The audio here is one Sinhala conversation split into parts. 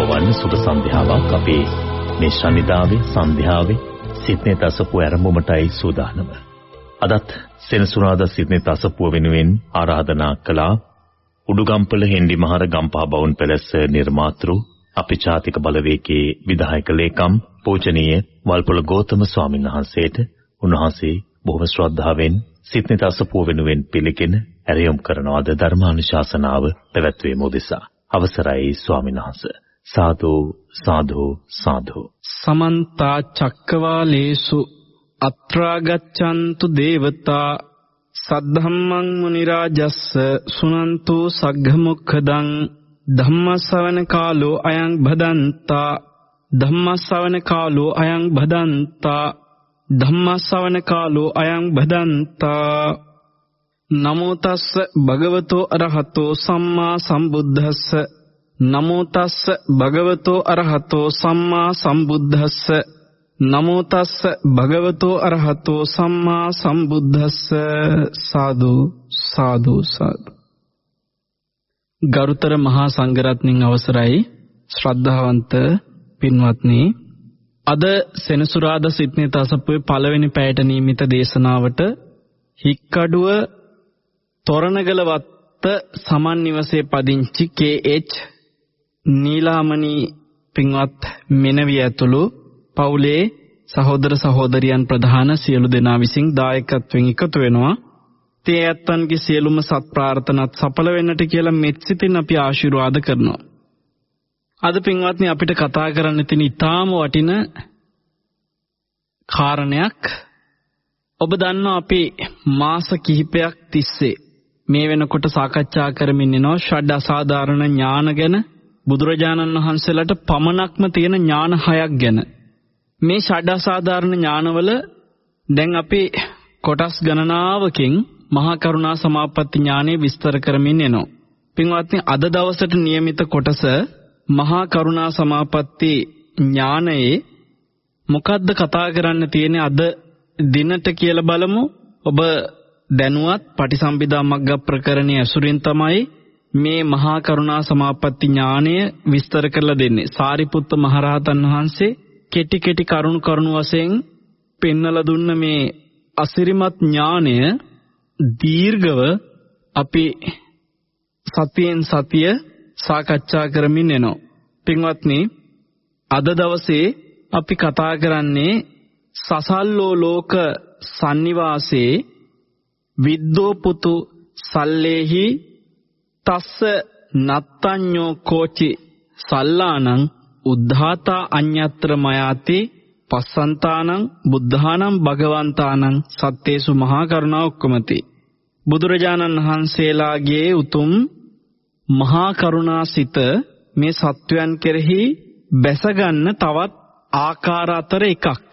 ආයුබෝවන් සුබ සන්ධ්‍යාවක්. අපේ මේ ශනිදාවේ සන්ධ්‍යාවේ සිඩ්නි තසපුව ආරම්භමටයි සූදානම. අදත් සෙනසුරාදා සිඩ්නි තසපුව වෙනුවෙන් ආරාධනා කළා උඩුගම්පල හෙන්ඩි මහර ගම්පහ බවුන් පැලැස්ස නිර්මාතෘ අපේ ජාතික බලවේගයේ විධායක ලේකම් පූජනීය වල්පොල ගෞතම ස්වාමීන් වහන්සේට උන්වහන්සේ බොහොම ශ්‍රද්ධාවෙන් සිඩ්නි තසපුව වෙනුවෙන් පිළිගෙන ඇරයුම් කරනවාද ධර්මානුශාසනාව පැවැත්වීම උදෙසා. අවසරයි ස්වාමීන් වහන්සේ. සාදු සාදු සාදු. සමන්ත චක්කවාලේසු අත්‍රා ගච්ඡන්තු දේවතා සද්ධම්මං මුනි රාජස්ස සුනන්තු සග්ග මොක්ඛදං ධම්මස්සවන කාලෝ අයං භදන්තා ධම්මස්සවන කාලෝ අයං භදන්තා ධම්මස්සවන කාලෝ අයං භදන්තා නමෝ තස්ස භගවතෝ අරහතෝ සම්මා සම්බුද්දස්ස නමෝ තස්ස භගවතෝ අරහතෝ සම්මා සම්බුද්දස්ස. නමෝ තස්ස භගවතෝ අරහතෝ සම්මා සම්බුද්දස්ස. සාදු සාදු සාදු. ගරුතර මහා සංඝරත්නයන් අවසරයි. ශ්‍රද්ධාවන්ත පින්වත්නි අද සෙනසුරාදා සිට්නේ තසපුවේ පළවෙනි පැයට නියමිත දේශනාවට හික්කඩුව තොරණගල වත්ත සමන් නිවසේ පදිංචි KH නීලාමණී පින්වත් මෙනවිය ඇතුළු පවුලේ සහෝදර සහෝදරියන් ප්‍රධාන සියලු දෙනා විසින් දායකත්වයෙන් එකතු වෙනවා. තේ ඇත්තන්ගේ සියලුම සත් ප්‍රාර්ථනාත් සඵල වෙන්නට කියලා මෙත් සිතින් අපි ආශිර්වාද කරනවා. අද පින්වත්නි අපිට කතා කරන්න තියෙන ඊටාම වටින කාරණයක් ඔබ දන්නවා අපි මාස කිහිපයක් තිස්සේ මේ වෙනකොට සාකච්ඡා කරමින් ඉනවා ෂඩ් අසාධාරණ ඥාන ගැන බුදුරජාණන් වහන්සේලාට පමණක්ම තියෙන ඥාන හයක් ගැන මේ ෂඩ් අසාධාරණ ඥානවල දැන් අපි කොටස් ගණනාවකින් මහා කරුණා සමාපatti ඥානෙ විස්තර කරමින් එනවා. පින්වත්නි අද දවසට નિયમિત කොටස මහා කරුණා සමාපatti ඥානයේ මොකද්ද කතා කරන්න තියෙන්නේ අද දිනට කියලා බලමු. ඔබ දැනුවත් පටිසම්භිදා මග්ග ප්‍රකරණයේ අසුරින් තමයි මේ මහා කරුණා සමාපatti ඥානය විස්තර කරලා දෙන්නේ. සාරිපුත්ත මහරහතන් වහන්සේ කෙටි කෙටි කරුණු කරුණු වශයෙන් පෙන්වලා දුන්න මේ අසිරිමත් ඥානය දීර්ඝව අපි සතියෙන් සතිය සාකච්ඡා කරමින් එනවා. පින්වත්නි අද දවසේ අපි කතා කරන්නේ සසල්ලෝ ලෝක sannivaසේ විද්දෝ පුතු සල්ලේහි තස්ස නත්තඤ්ඤෝ කෝචි සල්ලානං උද්ධාතා අඤ්ඤත්‍ර මයාති පස්සන්තානං බුද්ධානං භගවන්තානං සත්තේසු මහා කරුණා ඔක්කමති. බුදුරජාණන් වහන්සේලාගේ උතුම් මහා කරුණාසිත මේ සත්වයන් කෙරෙහි බැසගන්න තවත් ආකාර අතර එකක්.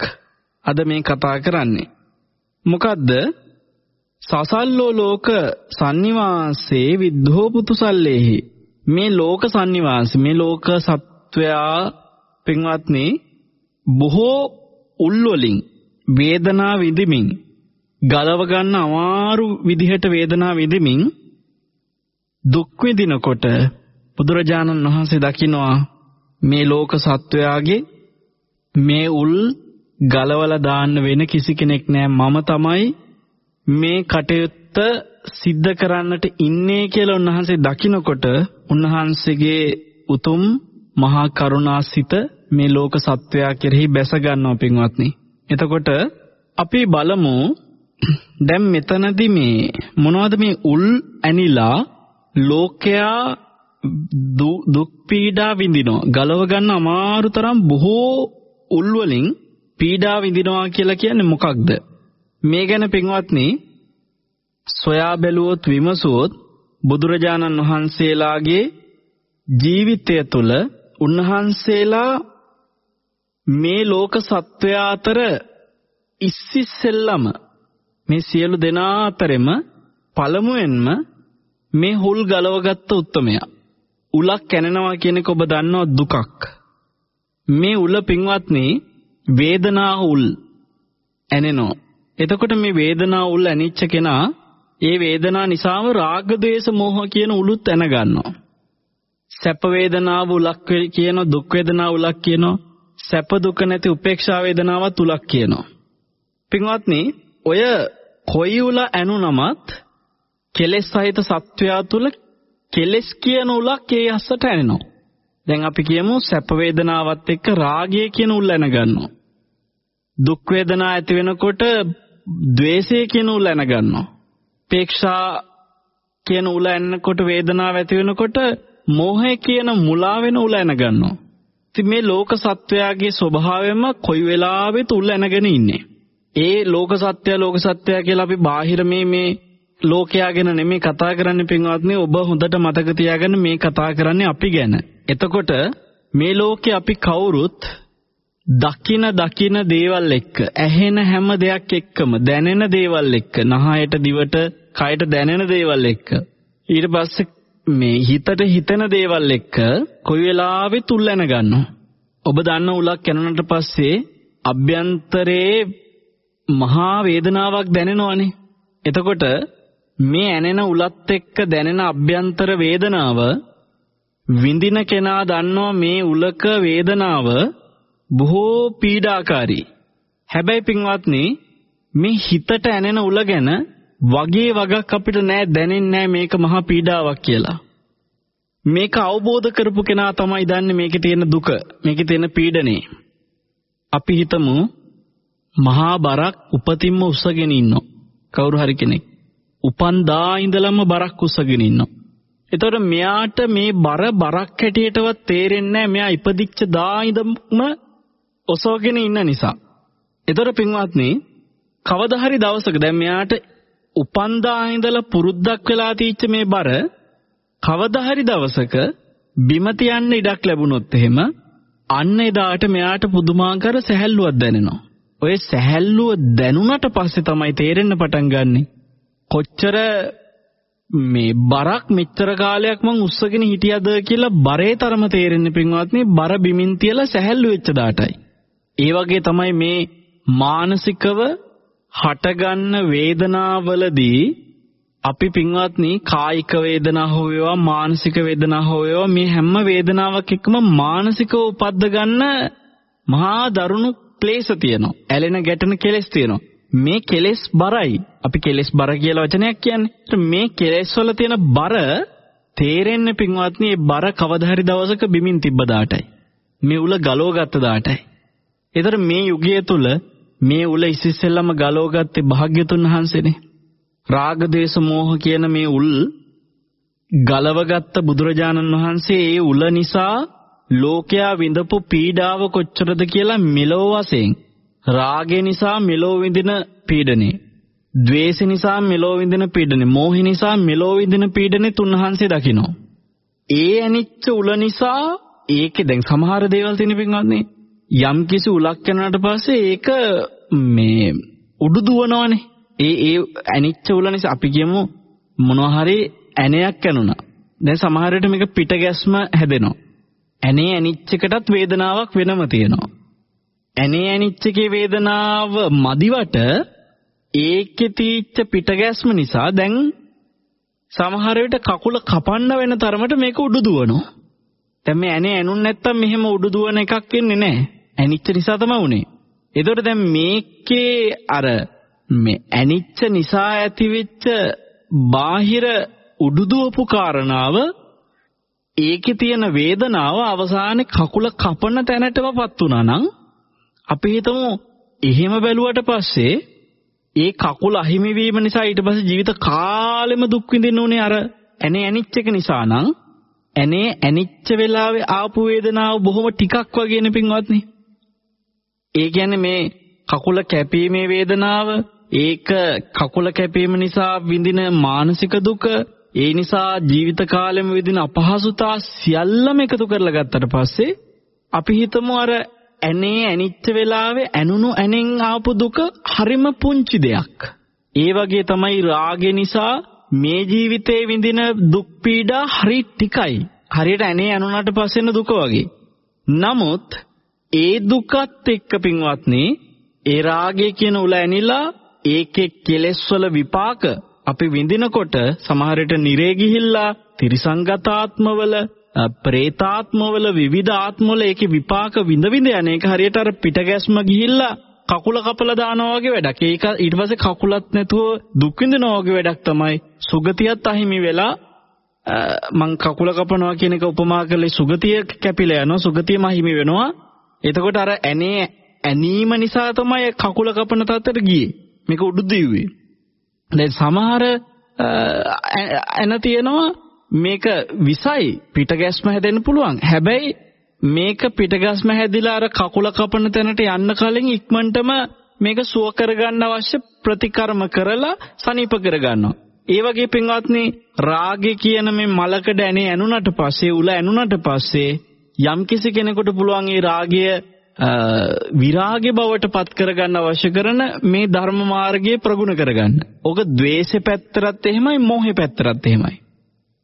අද මේ කතා කරන්නේ. මොකද්ද? සසල්ලෝ ලෝක sannivaසේ විද්ධෝ පුතුසල්ලේහි. මේ ලෝක sannivaස මේ ලෝක සත්වයා පින්වත්නි බොහෝ උල්වලින් වේදනා විඳිමින් ගලව ගන්න අමාරු විදිහට වේදනා විඳිමින් දුක් විඳිනකොට බුදුරජාණන් වහන්සේ දකිනවා මේ ලෝක සත්වයාගේ මේ උල් ගලවලා දාන්න වෙන කිසි කෙනෙක් නෑ. මම තමයි මේ කටයුත්ත සිද්ධ කරන්නට ඉන්නේ කියලා උන්වහන්සේ දකිනකොට උන්වහන්සේගේ උතුම් මහා කරුණාසිත මේ ලෝක සත්වයා කෙරෙහි බැස ගන්නවා පින්වත්නි. එතකොට අපි බලමු දැන් මෙතනදී මේ මොනවද මේ උල් ඇනිලා ලෝකයා දුක් පීඩා විඳිනවා ගලව ගන්න අමාරු තරම් බොහෝ උල් වලින් පීඩා විඳිනවා කියලා කියන්නේ මොකක්ද මේ ගැන පින්වත්නි සොයා බැලුවොත් විමසුවොත් බුදුරජාණන් වහන්සේලාගේ ජීවිතය තුළ උන්වහන්සේලා මේ ලෝක සත්වයා අතර ඉස්සිස්සෙල්ලම මේ සියලු දෙනා අතරෙම පළමුවෙන්ම මේ හුල් ගලවගත්ත උත්තමයා. උලක් කැනනවා කියන එක ඔබ දන්නවා දුකක්. මේ උල පින්වත්නි වේදනා උල් ඇනෙනවා. එතකොට මේ වේදනා උල් ඇනිච්ච කෙනා ඒ වේදනා නිසාම රාග දේශ මොහ කියන උලුත් ඇන ගන්නවා සැප වේදනාව උලක් කියන දුක් වේදනාව උලක් කියනවා. සැප දුක නැති උපේක්ෂා වේදනාවත් උලක් කියනවා. පින්වත්නි ඔය කොයි උල ඇනුනමත් කෙලෙස් සහිත සත්වයා තුල කෙලෙස් කියන උලක් ඒ අස්සට ඇනෙනවා. දැන් අපි කියමු සැප වේදනාවත් එක්ක රාගය කියන උල් ඇන ගන්නවා දුක් වේදනා ඇති වෙනකොට ද්වේෂය කියන උල ඇන ගන්නවා උපේක්ෂා කියන උල ඇන්නකොට වේදනාව ඇති වෙනකොට මෝහය කියන මුලා වෙන උල ඇන ගන්නවා. ඉතින් මේ ලෝක සත්වයාගේ ස්වභාවයම කොයි වෙලාවෙත් උල ඇනගෙන ඉන්නේ. ඒ ලෝක සත්‍ය ලෝක සත්‍ය කියලා අපි බාහිර මේ මේ ලෝකයාගෙන නෙමෙයි කතා කරන්නේ පින්වත්නි ඔබ හොඳට මතක තියාගන්න මේ කතා කරන්නේ අපි ගැන. එතකොට මේ ලෝකේ අපි කවුරුත් දකින දකින දේවල් එක්ක ඇහෙන හැම දෙයක් එක්කම දැනෙන දේවල් එක්ක නහයට දිවට කයට දැනෙන දේවල් එක්ක ඊට පස්සේ මේ හිතට හිතෙන දේවල් එක්ක කොයි වෙලාවෙ තුල්ලන ගන්නවා. ඔබ දන්න උලක් කනනට පස්සේ අභ්‍යන්තරේ මහා වේදනාවක් දැනෙනවනේ. එතකොට මේ ඇනෙන උලත් එක්ක දැනෙන අභ්‍යන්තර වේදනාව විඳින කෙනා දන්නවා මේ උලක වේදනාව බොහෝ පීඩාකාරී. හැබැයි පින්වත්නි මේ හිතට ඇනෙන උල ගැන වගේ වගක් අපිට නෑ දැනෙන්නේ නෑ මේක මහා පීඩාවක් කියලා. මේක අවබෝධ කරපු කෙනා තමයි දන්නේ මේකේ තියෙන දුක, මේකේ තියෙන පීඩනේ. අපි හිතමු මහා බරක් උපතින්ම උස්සගෙන ඉන්නෝ. කවුරු හරි කෙනෙක්. උපන් දා ඉඳලම බරක් උස්සගෙන ඉන්නෝ. එතකොට මෙයාට මේ බර බරක් හැටියටවත් තේරෙන්නේ නැහැ මෙයා ඉපදිච්ච දා ඉඳන්ම ඔසවගෙන ඉන්න නිසා. එතකොට පින්වත්නි කවදා හරි දවසක දැන් මෙයාට උපන්දා ඉඳලා පුරුද්දක් වෙලා තීච්ච මේ බර කවදා හරි දවසක බිම තියන්න ඉඩක් ලැබුණොත් එහෙම අන්න එදාට මෙයාට පුදුමාකාර සැහැල්ලුවක් දැනෙනවා. ඔය සැහැල්ලුව දැනුණට පස්සේ තමයි තේරෙන්න පටන් ගන්නෙ. කොච්චර මේ බරක් මෙච්චර කාලයක් මං උස්සගෙන හිටියද කියලා බරේ තරම තේරෙන්නේ පින්වත්නි බර බිමින් තියලා සැහැල්ලු වෙච්ච දාටයි. ඒ වගේ තමයි මේ මානසිකව හටගන්න වේදනාවලදී අපි පින්වත්නි කායික වේදනා හෝ වේවා මානසික වේදනා හෝ වේවා මේ හැම වේදනාවක් එක්කම මානසිකව උපද්ද ගන්න මහා දරුණු ක්ලේශ තියෙනවා. ඇලෙන ගැටෙන කෙලෙස් තියෙනවා. මේ කෙලෙස් බරයි. අපි කෙලෙස් බර කියලා වචනයක් කියන්නේ. මේ කෙලෙස් වල තියෙන බර තේරෙන්නේ පින්වත්නි මේ බර කවදා හරි දවසක බිමින් තිබ්බ දාටයි. මේ උල ගලව ගත්ත දාටයි. ඒතර මේ යුගය තුල මේ උල ඉසිස්සෙල්ලම ගලවගත්තේ භාග්‍යතුන් වහන්සේනේ. රාග දේශ මොහ කියන මේ උල් ගලවගත්ත බුදුරජාණන් වහන්සේ ඒ උල නිසා ලෝකයා විඳපු පීඩාව කොච්චරද කියලා මෙලොව වශයෙන් රාගය නිසා මෙලොව විඳින පීඩනේ ද්වේෂ නිසා මෙලොව විඳින පීඩනේ මෝහ නිසා මෙලොව විඳින පීඩනේ තුන්වහන්සේ දකිනවා ඒ ඇනිච්ච උල නිසා ඒකේ දැන් සමහර දේවල් තියෙන පින්වත්නි යම් කිසි උලක් කරනාට පස්සේ ඒක මේ උඩු දුවනවනේ ඒ ඒ ඇනිච්ච උල නිසා අපි කියමු මොනවා හරි ඇණයක් ඇනුණා. දැන් සමහර විට මේක පිට ගැස්ම හැදෙනවා. ඇනේ ඇනිච්ච එකටත් වේදනාවක් වෙනම තියෙනවා. ඇනේ ඇනිච්ච එකේ වේදනාව මදිවට ඒකේ තීච්ච පිට ගැස්ම නිසා දැන් සමහර විට කකුල කපන්න වෙන තරමට මේක උඩු දුවනවා. දැන් මේ ඇනේ ඇනුන් නැත්තම් මෙහෙම උඩු දුවන එකක් එන්නේ නැහැ. ඇනිච්ච නිසා තමයි උනේ. එතකොට දැන් මේකේ අර මේ ඇනිච්ච නිසා ඇතිවෙච්ච බාහිර උඩුදුවපු කාරණාව ඒකේ තියෙන වේදනාව අවසානයේ කකුල කපන තැනටමපත් වුණා නම් අපි හිතමු එහෙම බැලුවට පස්සේ ඒ කකුල අහිමි වීම නිසා ඊට පස්සේ ජීවිත කාලෙම දුක් විඳින්න උනේ අර ඇනේ ඇනිච්ච එක නිසා නම් ඇනේ ඇනිච්ච වෙලාවේ ආපු වේදනාව බොහොම ටිකක් වගේනේ පින්වත්නි. ඒ කියන්නේ මේ කකුල කැපීමේ වේදනාව ඒක කකුල කැපීම නිසා විඳින මානසික දුක ඒ නිසා ජීවිත කාලෙම විඳින අපහසුතා සියල්ලම එකතු කරලා ගත්තට පස්සේ අපි හිතමු අර ඇනේ ඇනිච්ච වෙලාවේ ඇනුණු ඇනෙන් ආපු දුක හරිම පුංචි දෙයක්. ඒ වගේ තමයි රාගය නිසා මේ ජීවිතේ විඳින දුක් පීඩා හරි ටිකයි. හරියට ඇනේ ඇනුණාට පස්සෙන දුක වගේ. නමුත් ඒ දුකත් එක්ක පින්වත්නි ඒ රාගය කියන උල ඇනිලා ඒකේ කෙලෙස් වල විපාක අපි විඳිනකොට සමහර විට නිරේ ගිහිල්ලා තිරිසංගත ආත්මවල ප්‍රේතාත්මවල විවිධ ආත්මවල ඒකේ විපාක විඳ විඳ යන එක හරියට අර පිටගැස්ම ගිහිල්ලා කකුල කපලා දානවා වගේ වැඩක්. ඒක ඊට පස්සේ කකුලත් නැතුව දුක් විඳිනවා වගේ වැඩක් තමයි. සුගතියත් අහිමි වෙලා මං කකුල කපනවා කියන එක උපමා කළේ සුගතිය කැපිලා යනවා. සුගතියම අහිමි වෙනවා. එතකොට අර ඇනේ ඇනීම නිසා තමයි කකුල කපන තත්ත්වයට ගියේ. මේක උඩු දිව්වේ. දැන් සමහර එන තියෙනවා මේක විසයි පිටගැස්ම හැදෙන්න පුළුවන්. හැබැයි මේක පිටගැස්ම හැදිලා අර කකුල කපන තැනට යන්න කලින් ඉක්මනටම මේක සුව කරගන්න අවශ්‍ය ප්‍රතිකර්ම කරලා සනීප කරගන්නවා. ඒ වගේ පින්වත්නි රාගය කියන මේ මලකඩ ඇනේ ඇනුනට පස්සේ උල ඇනුනට පස්සේ යම්කිසි කෙනෙකුට පුළුවන් ඒ රාගය විරාගය බවට පත් කරගන්න අවශ්‍ය කරන මේ ධර්ම මාර්ගයේ ප්‍රගුණ කරගන්න. ඕක द्वේෂේ පැත්තරත් එහෙමයි මෝහේ පැත්තරත් එහෙමයි.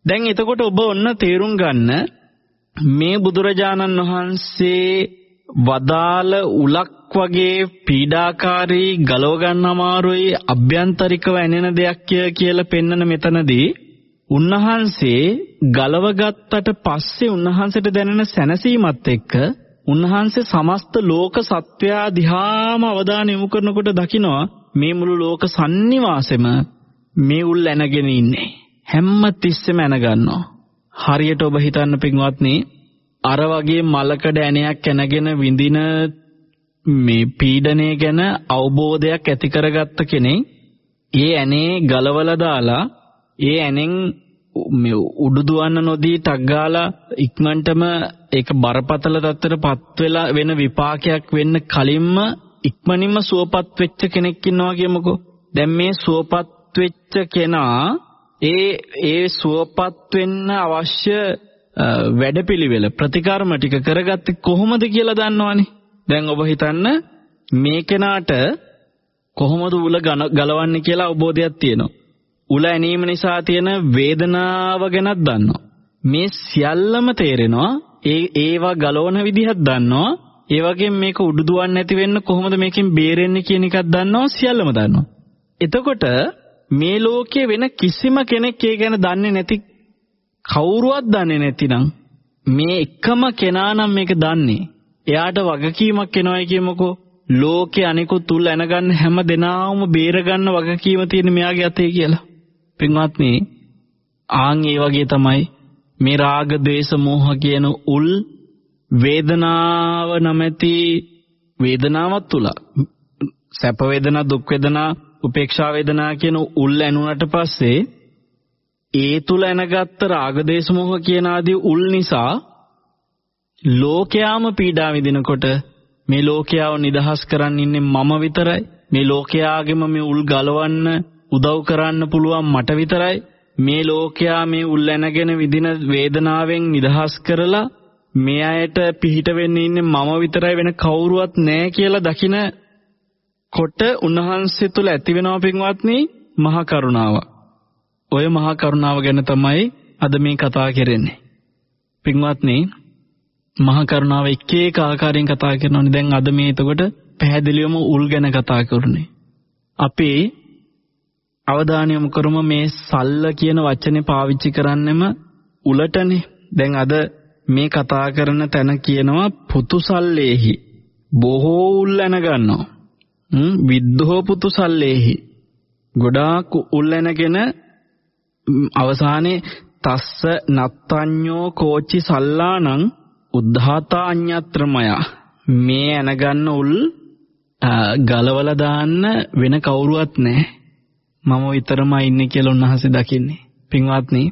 දැන් එතකොට ඔබ ඔන්න තේරුම් ගන්න මේ බුදුරජාණන් වහන්සේ වදාළ උලක් වගේ පීඩාකාරී ගලව ගන්න අමාරුයි අභ්‍යන්තරිකව ඇනෙන දෙයක් කියලා පෙන්වන මෙතනදී උන්වහන්සේ ගලව ගත්තට පස්සේ උන්වහන්සේට දැනෙන සැනසීමත් එක්ක උන්වහන්සේ සමස්ත ලෝක සත්වයා දිහාම අවධානය යොමු කරනකොට දකිනවා මේ මුළු ලෝක සන්නිවාසෙම මේ උල් ඇනගෙන ඉන්නේ. හැම තිස්සෙම ඇන ගන්නවා හරියට ඔබ හිතන්න පින්වත්නි අර වගේ මලකඩ ඇණයක් ඇනගෙන විඳින මේ පීඩනය ගැන අවබෝධයක් ඇති කරගත්ත කෙනෙක් ඒ ඇනේ ගලවලා දාලා ඒ ඇනෙන් මේ උඩු දුවන්න නොදී ටක් ගාලා ඉක්මනටම ඒක බරපතල තත්ත්වයටපත් වෙලා වෙන විපාකයක් වෙන්න කලින්ම ඉක්මනින්ම සුවපත් වෙච්ච කෙනෙක් ඉන්නවා කියමුකෝ. දැන් මේ සුවපත් වෙච්ච කෙනා ඒ ඒ සුවපත් වෙන්න අවශ්‍ය වැඩපිළිවෙල ප්‍රතිකර්ම ටික කරගත්තේ කොහොමද කියලා දන්නවනේ. දැන් ඔබ හිතන්න මේ කෙනාට කොහොමද උල ගලවන්නේ කියලා අවබෝධයක් තියෙනවා. උල ඇනීම නිසා තියෙන වේදනාව ගැනත් දන්නවා. මේ සියල්ලම තේරෙනවා. ඒ ඒවා ගලවන විදිහත් දන්නවා. ඒ වගේම මේක උඩු දුවන්නේ නැති වෙන්න කොහොමද මේකෙන් බේරෙන්නේ කියන එකත් දන්නවා සියල්ලම දන්නවා. එතකොට මේ ලෝකයේ වෙන කිසිම කෙනෙක් ඒ ගැන දන්නේ නැති කවුරුවත් දන්නේ නැතිනම් මේ එකම කෙනා නම් මේක දන්නේ. එයාට වගකීමක් එනවයි කියමුකෝ. ලෝකේ අනිකුත් තුල් ඇනගන්න හැම දෙනාම බේරගන්න වගකීම තියෙන මෙයාගේ අතේ කියලා. පින්වත්නි ආන් ඒ වගේ තමයි මේ රාග ద్వේෂ මෝහ කියන උල් වේදනාව නැමැති වේදනාවක් තුල. සැප වේදනා දුක් වේදනා උපේක්ෂා වේදනා කියන උල් ඇනුනට පස්සේ ඒ තුල එනගත්ත රාග දේශ මොහ කියන ආදී උල් නිසා ලෝකයාම පීඩා විඳිනකොට මේ ලෝකයාව නිදහස් කරන් ඉන්නේ මම විතරයි. මේ ලෝකයාගෙම මේ උල් ගලවන්න උදව් කරන්න පුළුවන් මට විතරයි මේ ලෝකයා මේ උල් ඇනගෙන විඳින වේදනාවෙන් නිදහස් කරලා මේ අයට පිහිට වෙන්න ඉන්නේ මම විතරයි වෙන කවුරුවත් නැහැ කියලා දකින කොට උන්වහන්සේ තුල ඇති වෙනවා පින්වත්නි මහා කරුණාව. ඔය මහා කරුණාව ගැන තමයි අද මේ කතා කරන්නේ. පින්වත්නි මහා කරුණාව එක එක ආකාරයෙන් කතා කරනවානේ. දැන් අද මේ එතකොට පැහැදිලිවම උල් ගැන කතා කරන්නේ. අපි අවධානය යොමු කරමු මේ සල්ල කියන වචනේ පාවිච්චි කරන්නෙම උලටනේ. දැන් අද මේ කතා කරන තැන කියනවා පුතුසල්ලේහි බොහෝ උල්ලන ගන්නවා. විද්ධෝ පුතුසල්ලේහි ගොඩාක් උල්ලනගෙන අවසානයේ තස්ස නත්තඤ්ඤෝ කෝචි සල්ලානං උද්ධාතා අඤ්ඤත්‍රමය. මේ ඇනගන්න උල් ගලවලා දාන්න වෙන කවුරුවත් නැහැ. මම විතරමයි ඉන්නේ කියලා උන්වහන්සේ දකින්නේ. පින්වත්නි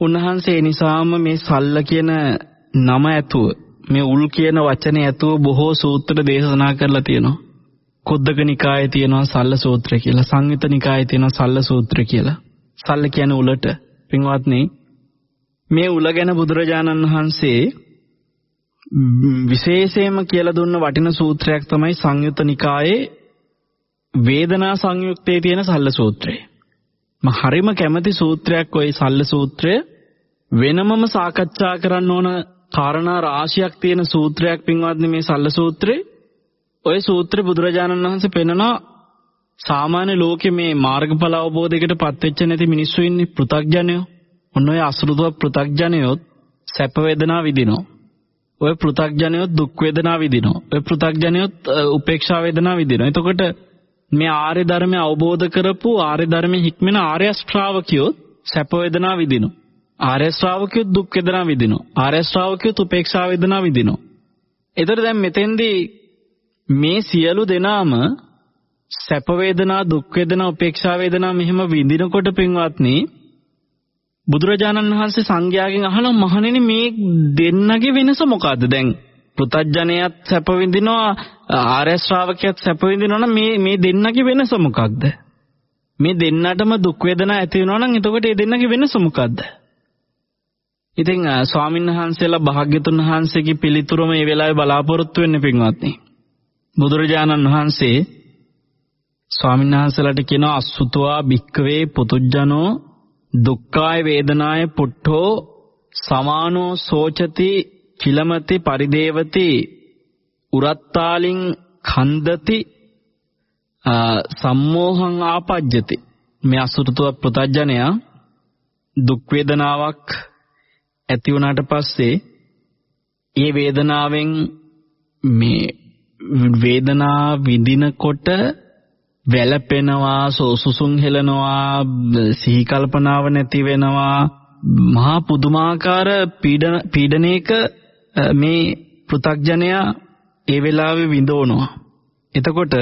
උන්වහන්සේ නිසාම මේ සල්ල කියන නම ඇතුව මේ උල් කියන වචනේ ඇතුව බොහෝ සූත්‍ර දේශනා කරලා තියෙනවා. කුද්දක නිකායේ තියෙනවා සල්ල සූත්‍රය කියලා සංයුත නිකායේ තියෙනවා සල්ල සූත්‍රය කියලා. සල්ල කියන්නේ උලට. පින්වත්නි මේ උල ගැන බුදුරජාණන් වහන්සේ විශේෂයෙන්ම කියලා දුන්න වටින සූත්‍රයක් තමයි සංයුත නිකායේ වේදනා සංයුක්තයේ තියෙන සල්ල සූත්‍රය. මම හරිම කැමති සූත්‍රයක් ওই සල්ල සූත්‍රය වෙනමම සාකච්ඡා කරන්න ඕන කාරණා රාශියක් තියෙන සූත්‍රයක් පින්වත්නි මේ සල්ල සූත්‍රේ. ওই සූත්‍රේ බුදුරජාණන් වහන්සේ පෙන්නනවා සාමාන්‍ය ලෝකේ මේ මාර්ගඵල අවබෝධයකට පත් වෙච්ච නැති මිනිස්සු ඉන්නේ පෘථග්ජනයෝ. ඔන්න ඔය අසෘතව පෘථග්ජනයොත් සැප වේදනා විඳිනවා. ඔය පෘථග්ජනයොත් දුක් වේදනා විඳිනවා. ඔය පෘථග්ජනයොත් උපේක්ෂා වේදනා විඳිනවා. එතකොට මේ ආර්ය ධර්මය අවබෝධ කරපු ආර්ය ධර්මයේ හික්මෙන ආර්ය ශ්‍රාවකියොත් සැප වේදනා විඳිනවා. ආර්ය ශ්‍රාවකියොත් දුක් වේදනා විඳිනවා. ආර්ය ශ්‍රාවකියොත් උපේක්ෂා වේදනා විඳිනවා. එතකොට දැන් මෙතෙන්දී මේ සියලු දෙනාම සැප වේදනා දුක් වේදනා උපේක්ෂා වේදනා මෙහෙම විඳිනකොට පින්වත්නි බුදුරජාණන් වහන්සේ සංඝයාගෙන් අහනවා මහණෙනි මේ දෙන්නගේ වෙනස මොකද්ද දැන් පෘතජ්ජනයත් සැප විඳිනවා ආර්ය ශ්‍රාවකයත් සැප විඳිනවා නම් මේ මේ දෙන්නගේ වෙනස මොකක්ද? මේ දෙන්නටම දුක් වේදනා ඇති වෙනවා නම් එතකොට මේ දෙන්නගේ වෙනස මොකද්ද ඉතින් ස්වාමීන් වහන්සේලා භාග්‍යතුන් වහන්සේගේ පිළිතුරම මේ වෙලාවේ බලාපොරොත්තු වෙන්නේ පින්වත්නි. බුදුරජාණන් වහන්සේ ස්වාමීන් වහන්සේලාට කියනවා අසුතවා භික්කවේ පුතුජනෝ දුක්ඛාය වේදනාය පුට්ඨෝ සමානෝ සෝචති කිලමති පරිදේවති උරත්තාලින් khන්දති සම්මෝහං ආපජ්ජති. මේ අසුතව පුතඥයා දුක් වේදනාවක් ඇති වුණාට පස්සේ ඒ වේදනාවෙන් මේ වේදනා විඳිනකොට වැළපෙනවා සෝසුසුන් හෙලනවා සිහි කල්පනාව නැති වෙනවා මහා පුදුමාකාර පීඩන පීඩනයක මේ පෘ탁ජනයා ඒ වෙලාවේ විඳවනවා එතකොට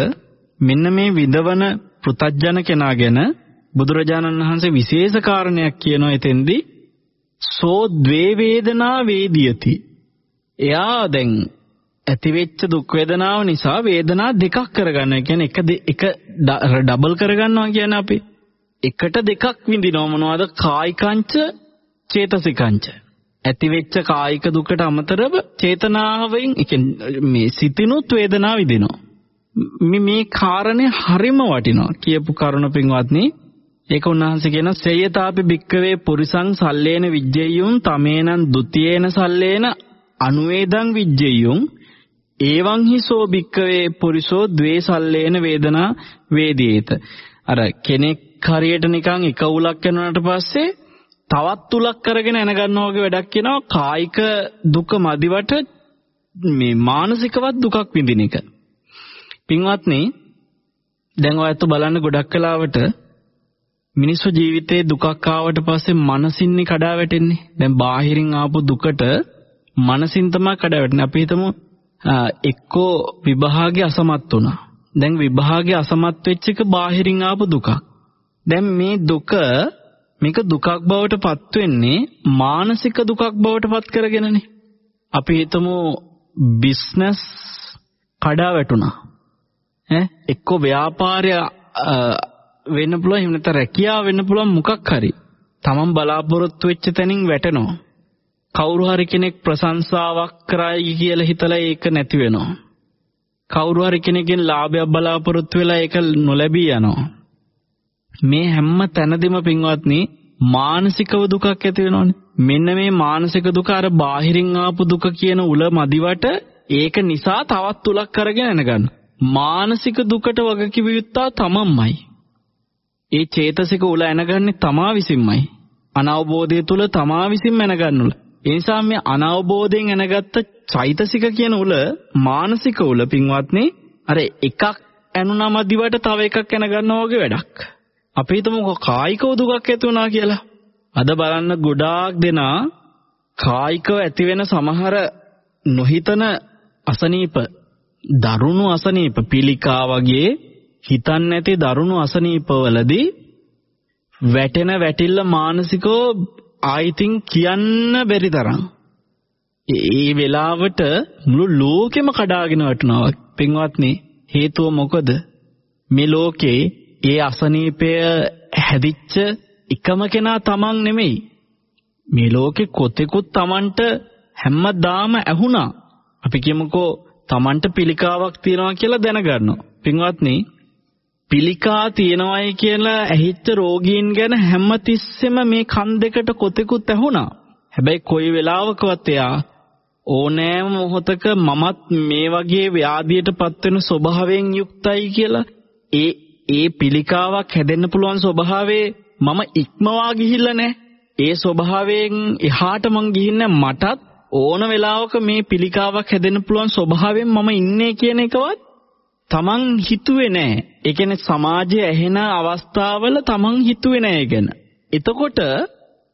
මෙන්න මේ විඳවන පෘ탁ජන කෙනා ගැන බුදුරජාණන් වහන්සේ විශේෂ කාරණයක් කියනවා එතෙන්දී සෝ ද්වේ වේදනා වේදියති එයා දැන් ඇතිවෙච්ච දුක් වේදනාව නිසා වේදනා දෙකක් කරගන්න. ඒ කියන්නේ එක එක ඩබල් කරගන්නවා කියන්නේ අපි. එකට දෙකක් විඳිනව මොනවද? කායිකංච චේතසිකංච. ඇතිවෙච්ච කායික දුකට අමතරව චේතනාවෙන් මේ සිතිනුත් වේදනාව විඳිනවා. මේ කාරණේ හරිම වටිනවා. කියපු කරුණ පින්වත්නි ඒක උන්වහන්සේ කියන සේයතාපි භික්කවේ පුරිසං සල්ලේන විජ්ජෙය්‍යුන් තමේනං ဒ ුතියේන සල්ලේන අනුවේදං විජ්ජෙය්‍යුන් ඒවං හිසෝ භික්කවේ පුරිසෝ ද්වේසල්ලේන වේදනා වේදීත අර කෙනෙක් හරියට නිකන් එක උලක් කරනාට පස්සේ තවත් උලක් කරගෙන එන ගන්නවා වගේ වැඩක් කියනවා කායික දුක මදිවට මේ මානසිකවත් දුකක් විඳින එක පින්වත්නි දැන් ඔයත් බලන්න ගොඩක් කලාවට මිනිස්සු ජීවිතේ දුකක් ආවට පස්සේ මනසින්නේ කඩා වැටෙන්නේ දැන් බාහිරින් ආපු දුකට මනසින් තමයි කඩා වැටෙන්නේ අපි හිතමු එක්කෝ විභාගේ අසමත් වුණා. දැන් විභාගේ අසමත් වෙච්ච එක බාහිරින් ආපු දුකක්. දැන් මේ දුක මේක දුකක් බවට පත් වෙන්නේ මානසික දුකක් බවට පත් කරගෙනනේ. අපි හිතමු බිස්නස් කඩා වැටුණා. ඈ එක්කෝ ව්‍යාපාරය වෙන්න පුළුවන් එහෙම නැත්නම් රැකියාව වෙන්න පුළුවන් මොකක් හරි. Taman බලාපොරොත්තු වෙච්ච තැනින් වැටෙනවා. කවුරු හරි කෙනෙක් ප්‍රශංසාවක් කරයි කියලා හිතලා ඒක නැති වෙනවා. කවුරු හරි කෙනෙක්ගෙන් ලාභයක් බලාපොරොත්තු වෙලා ඒක නොලැබී යනවා. මේ හැම තැනදීම පින්වත්නි මානසිකව දුකක් ඇති වෙනවනේ. මෙන්න මේ මානසික දුක අර බාහිරින් ආපු දුක කියන උල මදිවට ඒක නිසා තවත් උලක් කරගෙන යනගන්න. මානසික දුකට වග කිව යුත්තා තමන්මයි. ඒ චේතසික උල එනගන්නේ තමා විසින්මයි. අනවබෝධය තුල තමා විසින්ම එනගන්නුල. ඒ නිසා මේ අනවබෝධයෙන් එනගත්ත චෛතසික කියන උල මානසික උල පින්වත්නි අර එකක් ඇනුනම දිවට තව එකක් එන ගන්නවා වගේ වැඩක්. අපි හිතමුකෝ කායිකව දුකක් ඇති වුණා කියලා. අද බලන්න ගොඩාක් දෙනා කායිකව ඇති වෙන සමහර නොහිතන අසනීප දරුණු අසනීප පිළිකා වගේ හිතන්නේ නැති දරුණු අසනීපවලදී වැටෙන වැටිල්ල මානසිකව ආයිතින් කියන්න බැරි තරම්. ඒ වෙලාවට මුළු ලෝකෙම කඩාගෙන වටනවා පින්වත්නි හේතුව මොකද? මේ ලෝකේ ඒ අසනීපය හැදිච්ච එකම කෙනා තමන් නෙමෙයි. මේ ලෝකෙ කොතෙකුත් තමන්ට හැමදාම ඇහුණා. අපි කියමුකෝ තමන්ට පිළිකාවක් තියනවා කියලා දැනගන්නවා. පින්වත්නි පිළිකා තියෙනවයි කියලා ඇහිච්ච රෝගීන් ගැන හැමතිස්සෙම මේ කන් දෙකට කොතෙකුත් ඇහුණා. හැබැයි කොයි වෙලාවකවත් එයා ඕනෑම මොහොතක මමත් මේ වගේ ව්‍යාධියටපත් වෙන ස්වභාවයෙන් යුක්තයි කියලා ඒ ඒ පිළිකාවක් හැදෙන්න පුළුවන් ස්වභාවයේ මම ඉක්මවා ගිහිල්ලා නැහැ. ඒ ස්වභාවයෙන් එහාට මං ගිහින් මටත් ඕන වෙලාවක මේ පිළිකාවක් හැදෙන්න පුළුවන් ස්වභාවයෙන් මම ඉන්නේ කියන එකවත් තමන් හිතුවේ නෑ. ඒ කියන්නේ සමාජයේ ඇහෙන අවස්ථාවල තමන් හිතුවේ නෑ ගැන. එතකොට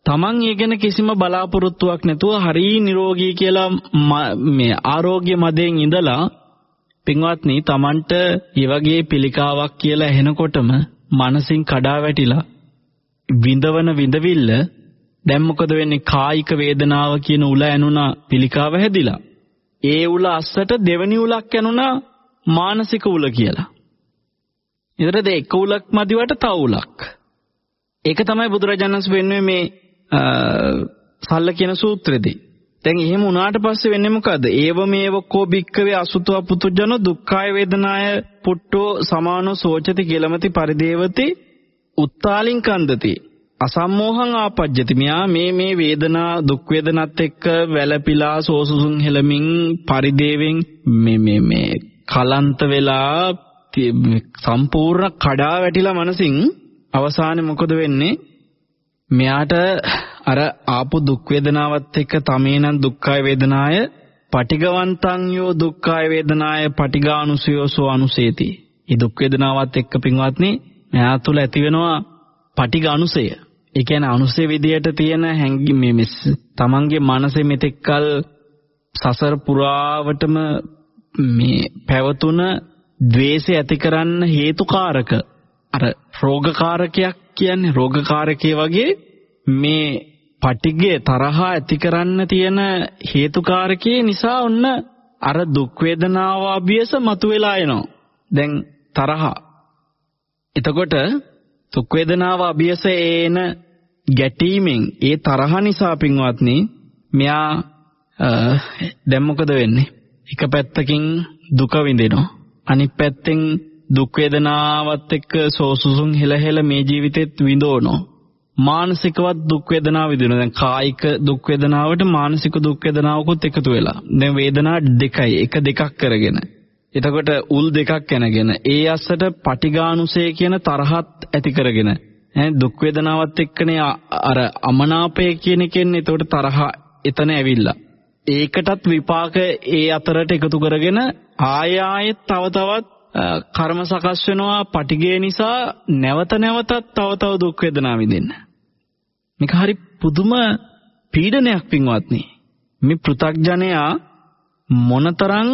තමන් ඒ ගැන කිසිම බලාපොරොත්තුවක් නැතුව හරි නිරෝගී කියලා මේ ආරෝග්‍ය මදයෙන් ඉඳලා පින්වත්නි තමන්ට මේ වගේ පිළිකාවක් කියලා ඇහෙනකොටම මනසින් කඩා වැටිලා විඳවන විඳවිල්ල දැන් මොකද වෙන්නේ කායික වේදනාව කියන උල ඇනුණා පිළිකාව හැදිලා ඒ උල අස්සට දෙවනි උලක් ඇනුණා මානසික උල කියලා. ඊටද එක උලක් මදිවට තව උලක්. ඒක තමයි බුදුරජාණන් වහන්සේ මේ සල්ල කියන සූත්‍රෙදී. දැන් එහෙම වුණාට පස්සේ වෙන්නේ මොකද? ඒව මේව කෝ බික්කවේ අසුතව පුතුජන දුක්ඛාය වේදනාය පුට්ටෝ සමානෝ සෝචති කියලාමති පරිදේවති උත්තාලින් කන්දති අසම්මෝහං ආපජ්ජති මෙයා මේ මේ වේදනා දුක් වේදනත් එක්ක වැළපිලා සෝසුසුන් හෙලමින් පරිදේවෙන් මේ මේ මේ කලන්ත වෙලා සම්පූර්ණ කඩා වැටිලා මනසින් අවසානයේ මොකද වෙන්නේ මෙයාට අර ආපු දුක් වේදනාවත් එක්ක තමේනම් දුක්ඛය වේදනාය පටිගවන්තං යෝ දුක්ඛය වේදනාය පටිඝානුසයෝ සෝ අනුසේති. මේ දුක් වේදනාවත් එක්ක පින්වත්නි මෙයා තුල ඇති වෙනවා පටිඝ අනුසය. ඒ කියන්නේ අනුසය විදියට තියෙන හැඟීම් මේ තමන්ගේ මනසේ මෙතෙක්කල් සසර පුරාවටම මේ පැවතුන द्वේෂය ඇති කරන්න හේතුකාරක අර රෝගකාරකයක් කියන්නේ රෝගකාරකයේ වගේ මේ පටිගය තරහ ඇති කරන්න තියෙන හේතුකාරකයේ නිසා ඔන්න අර දුක් වේදනාව අභියස මතුවලා එනවා. දැන් තරහ. එතකොට දුක් වේදනාව අභියස එන ගැටීමෙන් ඒ තරහ නිසා පින්වත්නි මෙයා දැන් මොකද වෙන්නේ? එක පැත්තකින් දුක විඳිනවා. අනිත් පැත්තෙන් දුක් වේදනාවත් එක්ක සෝසුසුන් හෙලහෙල මේ ජීවිතෙත් විඳවනවා. මානසිකවත් දුක් වේදනාව විඳිනවා. දැන් කායික දුක් වේදනාවට මානසික දුක් වේදනාවකුත් එකතු වෙලා. දැන් වේදනා දෙකයි. එක දෙකක් කරගෙන. එතකොට උල් දෙකක් එනගෙන ඒ අස්සට පටිඝානුසය කියන තරහත් ඇති කරගෙන ඈ දුක් වේදනාවත් එක්කනේ අර අමනාපය කියන එකෙන් එතකොට තරහ එතන ඇවිල්ලා. ඒකටත් විපාක ඒ අතරට එකතු කරගෙන ආය ආයෙත් තව තවත් කර්ම සකස් වෙනවා පටිගය නිසා නැවත නැවතත් තව තව දුක් වේදනා විඳින්න. මේක හරි පුදුම පීඩනයක් පින්වත්නි. මේ පෘ탁ජනයා මොනතරම්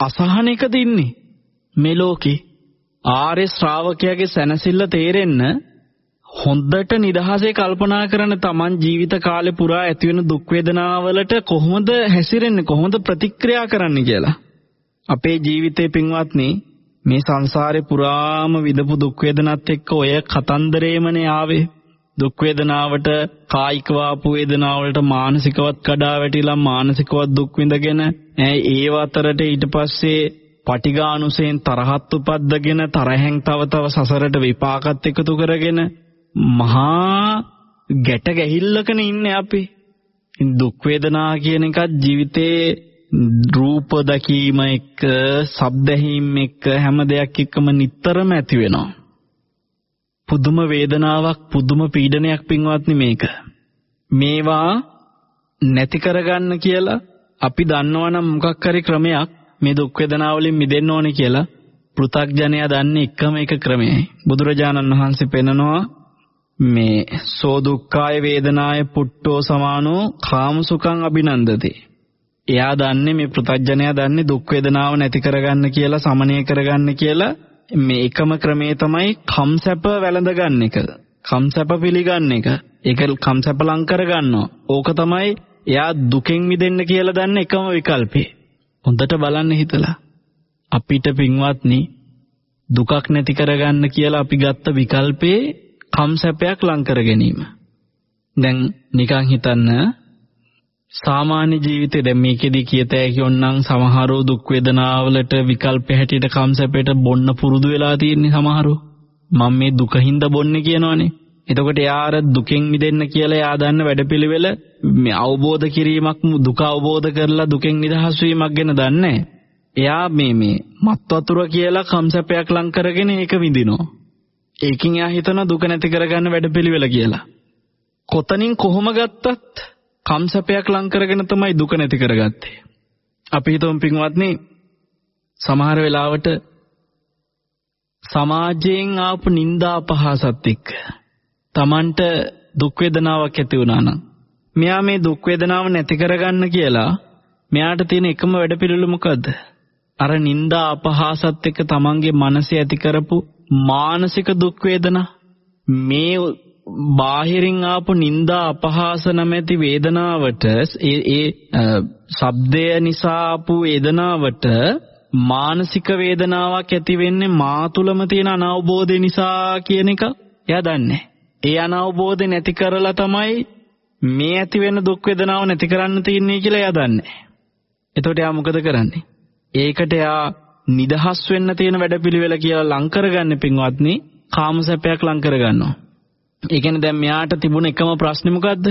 අසහනයකද ඉන්නේ මේ ලෝකේ. ආර්ය ශ්‍රාවකයාගේ සැනසෙල්ල තේරෙන්න හොඳට නිදහසේ කල්පනා කරන Taman ජීවිත කාලේ පුරා ඇතිවෙන දුක් වේදනාවලට කොහොමද හැසිරෙන්නේ කොහොමද ප්‍රතික්‍රියා කරන්නේ කියලා. අපේ ජීවිතේ පින්වත්නි මේ සංසාරේ පුරාම විඳපු දුක් වේදනත් එක්ක ඔය කතන්දරේමනේ ආවේ. දුක් වේදනාවට කායිකව ආපු වේදනාවලට මානසිකවත් කඩා වැටිලා මානසිකවත් දුක් විඳගෙන ඒව අතරට ඊට පස්සේ පටිඝානුසයෙන් තරහත් උපද්දගෙන තරහෙන් තව තව සසරට විපාකත් එකතු කරගෙන මහා ගැට ගැහිල්ලකනේ ඉන්නේ අපි. දුක් වේදනා කියන එකත් ජීවිතේ රූප දැකීම එක්ක, ශබ්ද ඇහිීම එක්ක හැම දෙයක් එක්කම නිතරම ඇති වෙනවා. පුදුම වේදනාවක්, පුදුම පීඩනයක් පින්වත්නි මේක. මේවා නැති කරගන්න කියලා අපි දන්නවනම් මොකක් හරි ක්‍රමයක් මේ දුක් වේදනාවලින් මිදෙන්න ඕනේ කියලා පෘථග්ජනයා දන්නේ එකම එක ක්‍රමයයි. බුදුරජාණන් වහන්සේ පෙන්නනවා මේ සෝ දුක්ඛාය වේදනාය පුට්ටෝ සමානෝ කාමසුඛං අභිනන්දති. එයා දන්නේ මේ පෘථග්ජනයා දන්නේ දුක් වේදනාව නැති කරගන්න කියලා සමනය කරගන්න කියලා මේ එකම ක්‍රමේ තමයි කම්සැප වැළඳ ගන්න එක. කම්සැප පිළිගන්න එක. ඒක කම්සැප ලං කරගන්නවා. ඕක තමයි එයා දුකෙන් මිදෙන්න කියලා දන්න එකම විකල්පේ. හොඳට බලන්න හිතලා. අපිට පින්වත්නි දුකක් නැති කරගන්න කියලා අපි ගත්ත විකල්පේ කම්සැපයක් ලං කර ගැනීම. දැන් නිකන් හිතන්න සාමාන්‍ය ජීවිතේ දැන් මේකෙදි කියත හැකි ඔන්නම් සමහරව දුක් වේදනාවලට විකල්ප හැටියට කම්සැපේට බොන්න පුරුදු වෙලා තියෙන්නේ සමහරව. මම මේ දුකින්ද බොන්නේ කියනවනේ. එතකොට යාර දුකෙන් මිදෙන්න කියලා යා දන්න වැඩපිළිවෙල මේ අවබෝධ කිරීමක් දුක අවබෝධ කරලා දුකෙන් නිදහස් වීමක් ගැන දන්නේ එයා මේ මේ මත් වතුර කියලා කම්සැපයක් ලං කරගෙන ඒක විඳිනවා. ඒකින් එයා හිතන දුක නැති කරගන්න වැඩපිළිවෙල කියලා. කොතනින් කොහොම ගත්තත් කම්සපයක් ලං කරගෙන තමයි දුක නැති කරගත්තේ. අපි හිතමු පින්වත්නි සමහර වෙලාවට සමාජයෙන් ආපු නිନ୍ଦා අපහාසත් එක්ක Tamanට දුක් වේදනාවක් ඇති වුණා නම් මෙයා මේ දුක් වේදනාව නැති කරගන්න කියලා මෙයාට තියෙන එකම වැඩපිළිවෙල මොකද්ද? අර නිନ୍ଦා අපහාසත් එක්ක Tamanගේ මනසේ ඇති කරපු මානසික දුක් වේදනා මේ බාහිරින් ආපු නිന്ദා අපහාස නැමැති වේදනාවට ඒ ඒ ශබ්දය නිසා ආපු වේදනාවට මානසික වේදනාවක් ඇති වෙන්නේ මා තුලම තියෙන අනවබෝධය නිසා කියන එක එයා දන්නේ. ඒ අනවබෝධය නැති කරලා තමයි මේ ඇති වෙන දුක් වේදනාව නැති කරන්න තියන්නේ කියලා එයා දන්නේ. එතකොට එයා මොකද කරන්නේ? ඒකට එයා නිදහස් වෙන්න තියෙන වැඩපිළිවෙල කියලා ලං කරගන්නේ පින්වත්නි කාමසැපයක් ලං කරගන්නවා. ඒ කියන්නේ දැන් මෙයාට තිබුණ එකම ප්‍රශ්නේ මොකද්ද?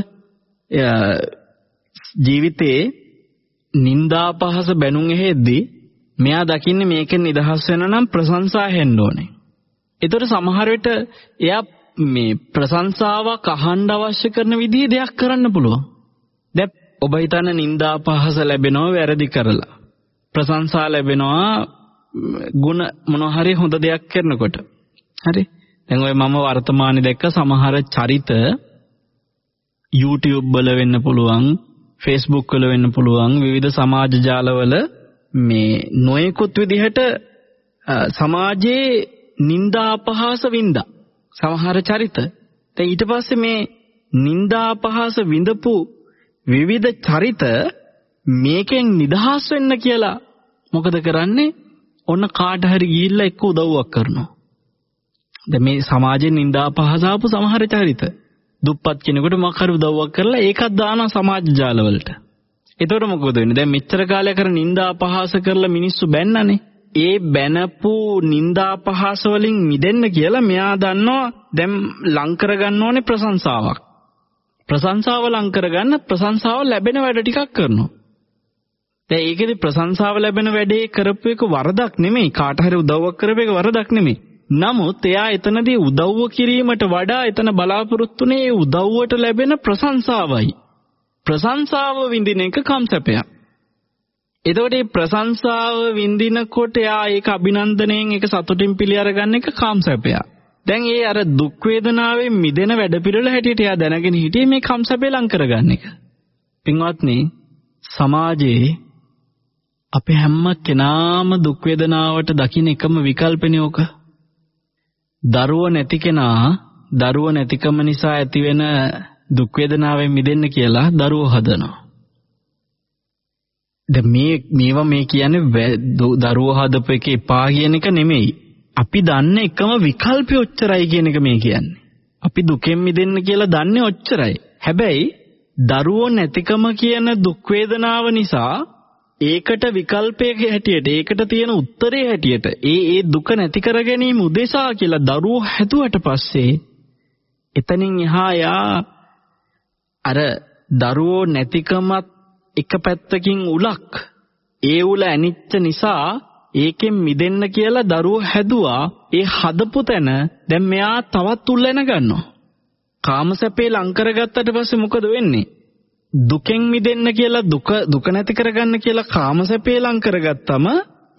ජීවිතේ නිന്ദා පහස බැනුම් එහෙද්දී මෙයා දකින්නේ මේකෙන් නිදහස් වෙන නම් ප්‍රශංසා හෙන්න ඕනේ. ඒතර සමහර විට එයා මේ ප්‍රශංසාවක් අහන්න අවශ්‍ය කරන විදිහේ දෙයක් කරන්න පුළුවන්. දැන් ඔබ හිතන නිന്ദා පහස ලැබෙනවා වැරදි කරලා. ප්‍රශංසා ලැබෙනවා ಗುಣ මොනවා හරි හොඳ දෙයක් කරනකොට. හරි. දැන් ඔය මම වර්තමානයේ දැක්ක සමහර චරිත YouTube වල වෙන්න පුළුවන් Facebook වල වෙන්න පුළුවන් විවිධ සමාජ ජාලවල මේ නොයෙකුත් විදිහට සමාජයේ නිന്ദා අපහාස වින්දා සමහර චරිත. දැන් ඊට පස්සේ මේ නිന്ദා අපහාස විඳපු විවිධ චරිත මේකෙන් නිදහස් වෙන්න කියලා මොකද කරන්නේ? ඔන්න කාට හරි ගිහිල්ලා එක්ක උදව්වක් කරනවා. දැන් මේ සමාජෙන් නිඳා පහසාවු සමහර චරිත දුප්පත් කෙනෙකුට මොකක් හරි උදව්වක් කරලා ඒකත් දාන සමාජ ජාලවලට. එතකොට මොකද වෙන්නේ? දැන් මෙච්චර කාලයක් කර නිඳා පහස කරලා මිනිස්සු බැන්නනේ. ඒ බැනපු නිඳා පහස වලින් මිදෙන්න කියලා මෙයා දන්නවා දැන් ලං කරගන්න ඕනේ ප්‍රශංසාවක්. ප්‍රශංසාව ලං කරගන්න ප්‍රශංසාව ලැබෙන වැඩ ටිකක් කරනවා. දැන් ඒකෙදි ප්‍රශංසාව ලැබෙන වැඩේ කරපු එක වරදක් නෙමෙයි කාට හරි උදව්වක් කරපු එක වරදක් නෙමෙයි. නමුත් එයා එතනදී උදව්ව කිරීමට වඩා එතන බලාපොරොත්තුනේ ඒ උදව්වට ලැබෙන ප්‍රශංසාවයි. ප්‍රශංසාව විඳින එක කම්සපයක්. එතකොට මේ ප්‍රශංසාව විඳිනකොට එයා ඒක අභිනන්දනයෙන් ඒක සතුටින් පිළි අරගන්න එක කාම්සපයක්. දැන් ඒ අර දුක් වේදනාවෙන් මිදෙන වැඩපිළිවෙල හැටියට එයා දැනගෙන හිටියේ මේ කම්සපේ ලං කරගන්න එක. පින්වත්නි සමාජයේ අපේ හැම කෙනාම දුක් වේදනාවට දකින්න එකම විකල්පනේ ඕක. දරුව නැති කෙනා දරුව නැතිකම නිසා ඇතිවෙන දුක් වේදනාවෙන් මිදෙන්න කියලා දරුවෝ හදනවා. දැන් මේ මේවා මේ කියන්නේ දරුවෝ හදපු එක එපා කියන එක නෙමෙයි. අපි දන්න එකම විකල්පය ඔච්චරයි කියන එක මේ කියන්නේ. අපි දුකෙන් මිදෙන්න කියලා දන්නේ ඔච්චරයි. හැබැයි දරුවෝ නැතිකම කියන දුක් වේදනාව නිසා ඒකට විකල්පයක හැටියට ඒකට තියෙන උත්තරේ හැටියට ඒ ඒ දුක නැති කර ගැනීම උදෙසා කියලා දරුවෝ හැදුවට පස්සේ එතනින් එහා යා අර දරුවෝ නැතිකමත් එක පැත්තකින් උලක්. ඒ උල ඇනිච්ච නිසා ඒකෙන් මිදෙන්න කියලා දරුවෝ හැදුවා. ඒ හදපු තැන දැන් මෙයා තවත් උල් එන ගන්නවා කාමසැපේ ලං කරගත්තට පස්සේ මොකද වෙන්නේ? දුකෙන් මිදෙන්න කියලා දුක දුක නැති කරගන්න කියලා කාමසැපේ ලං කරගත්තම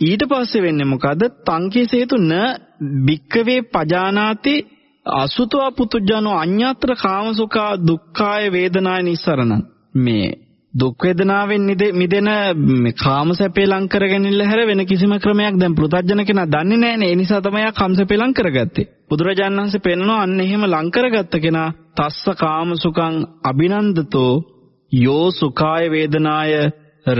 ඊට පස්සේ වෙන්නේ මොකද? තංකේසේතු න භික්කවේ පජානාති අසුතවා පුතුජනෝ අඤ්ඤාත්‍ර කාමසුඛා දුක්ඛාය වේදනාය නිස්සරණ. මේ දුක් වේදනාවෙන් මිදෙන මේ කාමසැපේ ලං කරගෙනilla හැර වෙන කිසිම ක්‍රමයක් දැන් පෘථජන කෙනා දන්නේ නැහැනේ. ඒ නිසා තමයි ආ කාමසැපේ ලං කරගත්තේ. බුදුරජාණන් වහන්සේ පෙන්නනවා අන්න එහෙම ලං කරගත්ත කෙනා තස්ස කාමසුඛං අභිනන්දතෝ යෝ සුඛාය වේදනාය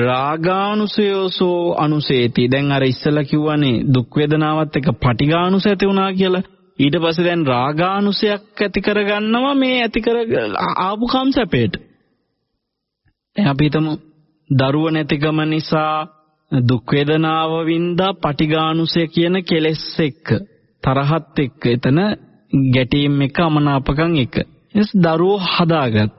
රාගානුසයෝසෝ අනුසේති. දැන් අර ඉස්සලා කිව්වනේ දුක් වේදනාවත් එක්ක පටිඝානුසය ඇති වුණා කියලා. ඊට පස්සේ දැන් රාගානුසයක් ඇති කරගන්නවා මේ ඇති කර ආපු කම්සැපේට දැන් අපි හිතමු දරුව නැතිකම නිසා දුක් වේදනාව වින්දා පටිඝානුසය කියන කෙලෙස් එක්ක තරහත් එක්ක එතන ගැටීම් එක අමනාපකම් එක. එස් දරුවෝ හදාගත්.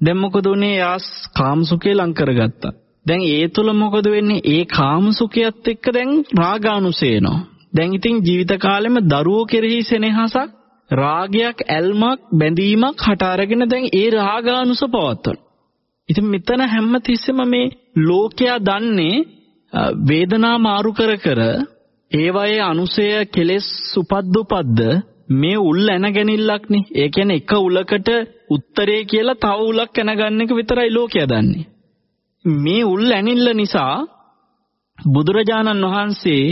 දැන් මොකද උනේ යාස් කාමසුඛේ ලං කරගත්තා. දැන් ඒ තුල මොකද වෙන්නේ? ඒ කාමසුඛයත් එක්ක දැන් රාගානුසේනවා. දැන් ඉතින් ජීවිත කාලෙම දරුවෝ කෙරෙහි සෙනෙහසක් රාගයක් ඇල්මක් බැඳීමක් හට අරගෙන දැන් ඒ රාගානුස පවත්වන. ඉතින් මෙතන හැම තිස්සෙම මේ ලෝකයා දන්නේ වේදනා මාරු කර කර ඒවයේ අනුසය කෙලෙස් උපද්දුපද්ද මේ උල් ඇන ගැනීමක්නේ. ඒ කියන්නේ එක උලකට උත්තරේ කියලා තව උලක් ඇනගන්න එක විතරයි ලෝකයා දන්නේ. මේ උල් ඇනිල්ල නිසා බුදුරජාණන් වහන්සේ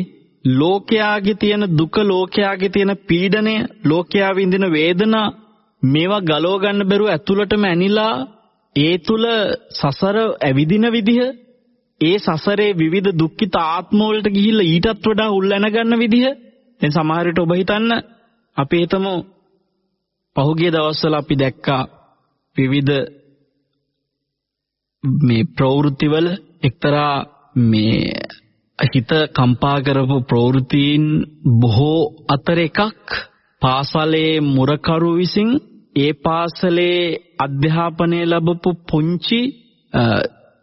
ලෝකයාගේ තියෙන දුක ලෝකයාගේ තියෙන පීඩනය ලෝකයා විඳින වේදනා මේවා ගලව ගන්න බැරුව ඇතුළටම ඇනිලා ඒ තුල සසර ඇවිදින විදිහ ඒ සසරේ විවිධ දුක්ඛිත ආත්ම වලට ගිහිල්ලා ඊටත් වඩා උල්ලැන ගන්න විදිහ දැන් සමහර විට ඔබ හිතන්න අපි හිතමු පහුගිය දවස්වල අපි දැක්කා විවිධ මේ ප්‍රවෘත්තිවල එක්තරා මේ හිත කම්පා කරපු ප්‍රවෘත්තීන් බොහෝ අතර එකක් පාසලේ මුරකරු විසින් ඒ පාසලේ අධ්‍යාපනය ලැබපු පුංචි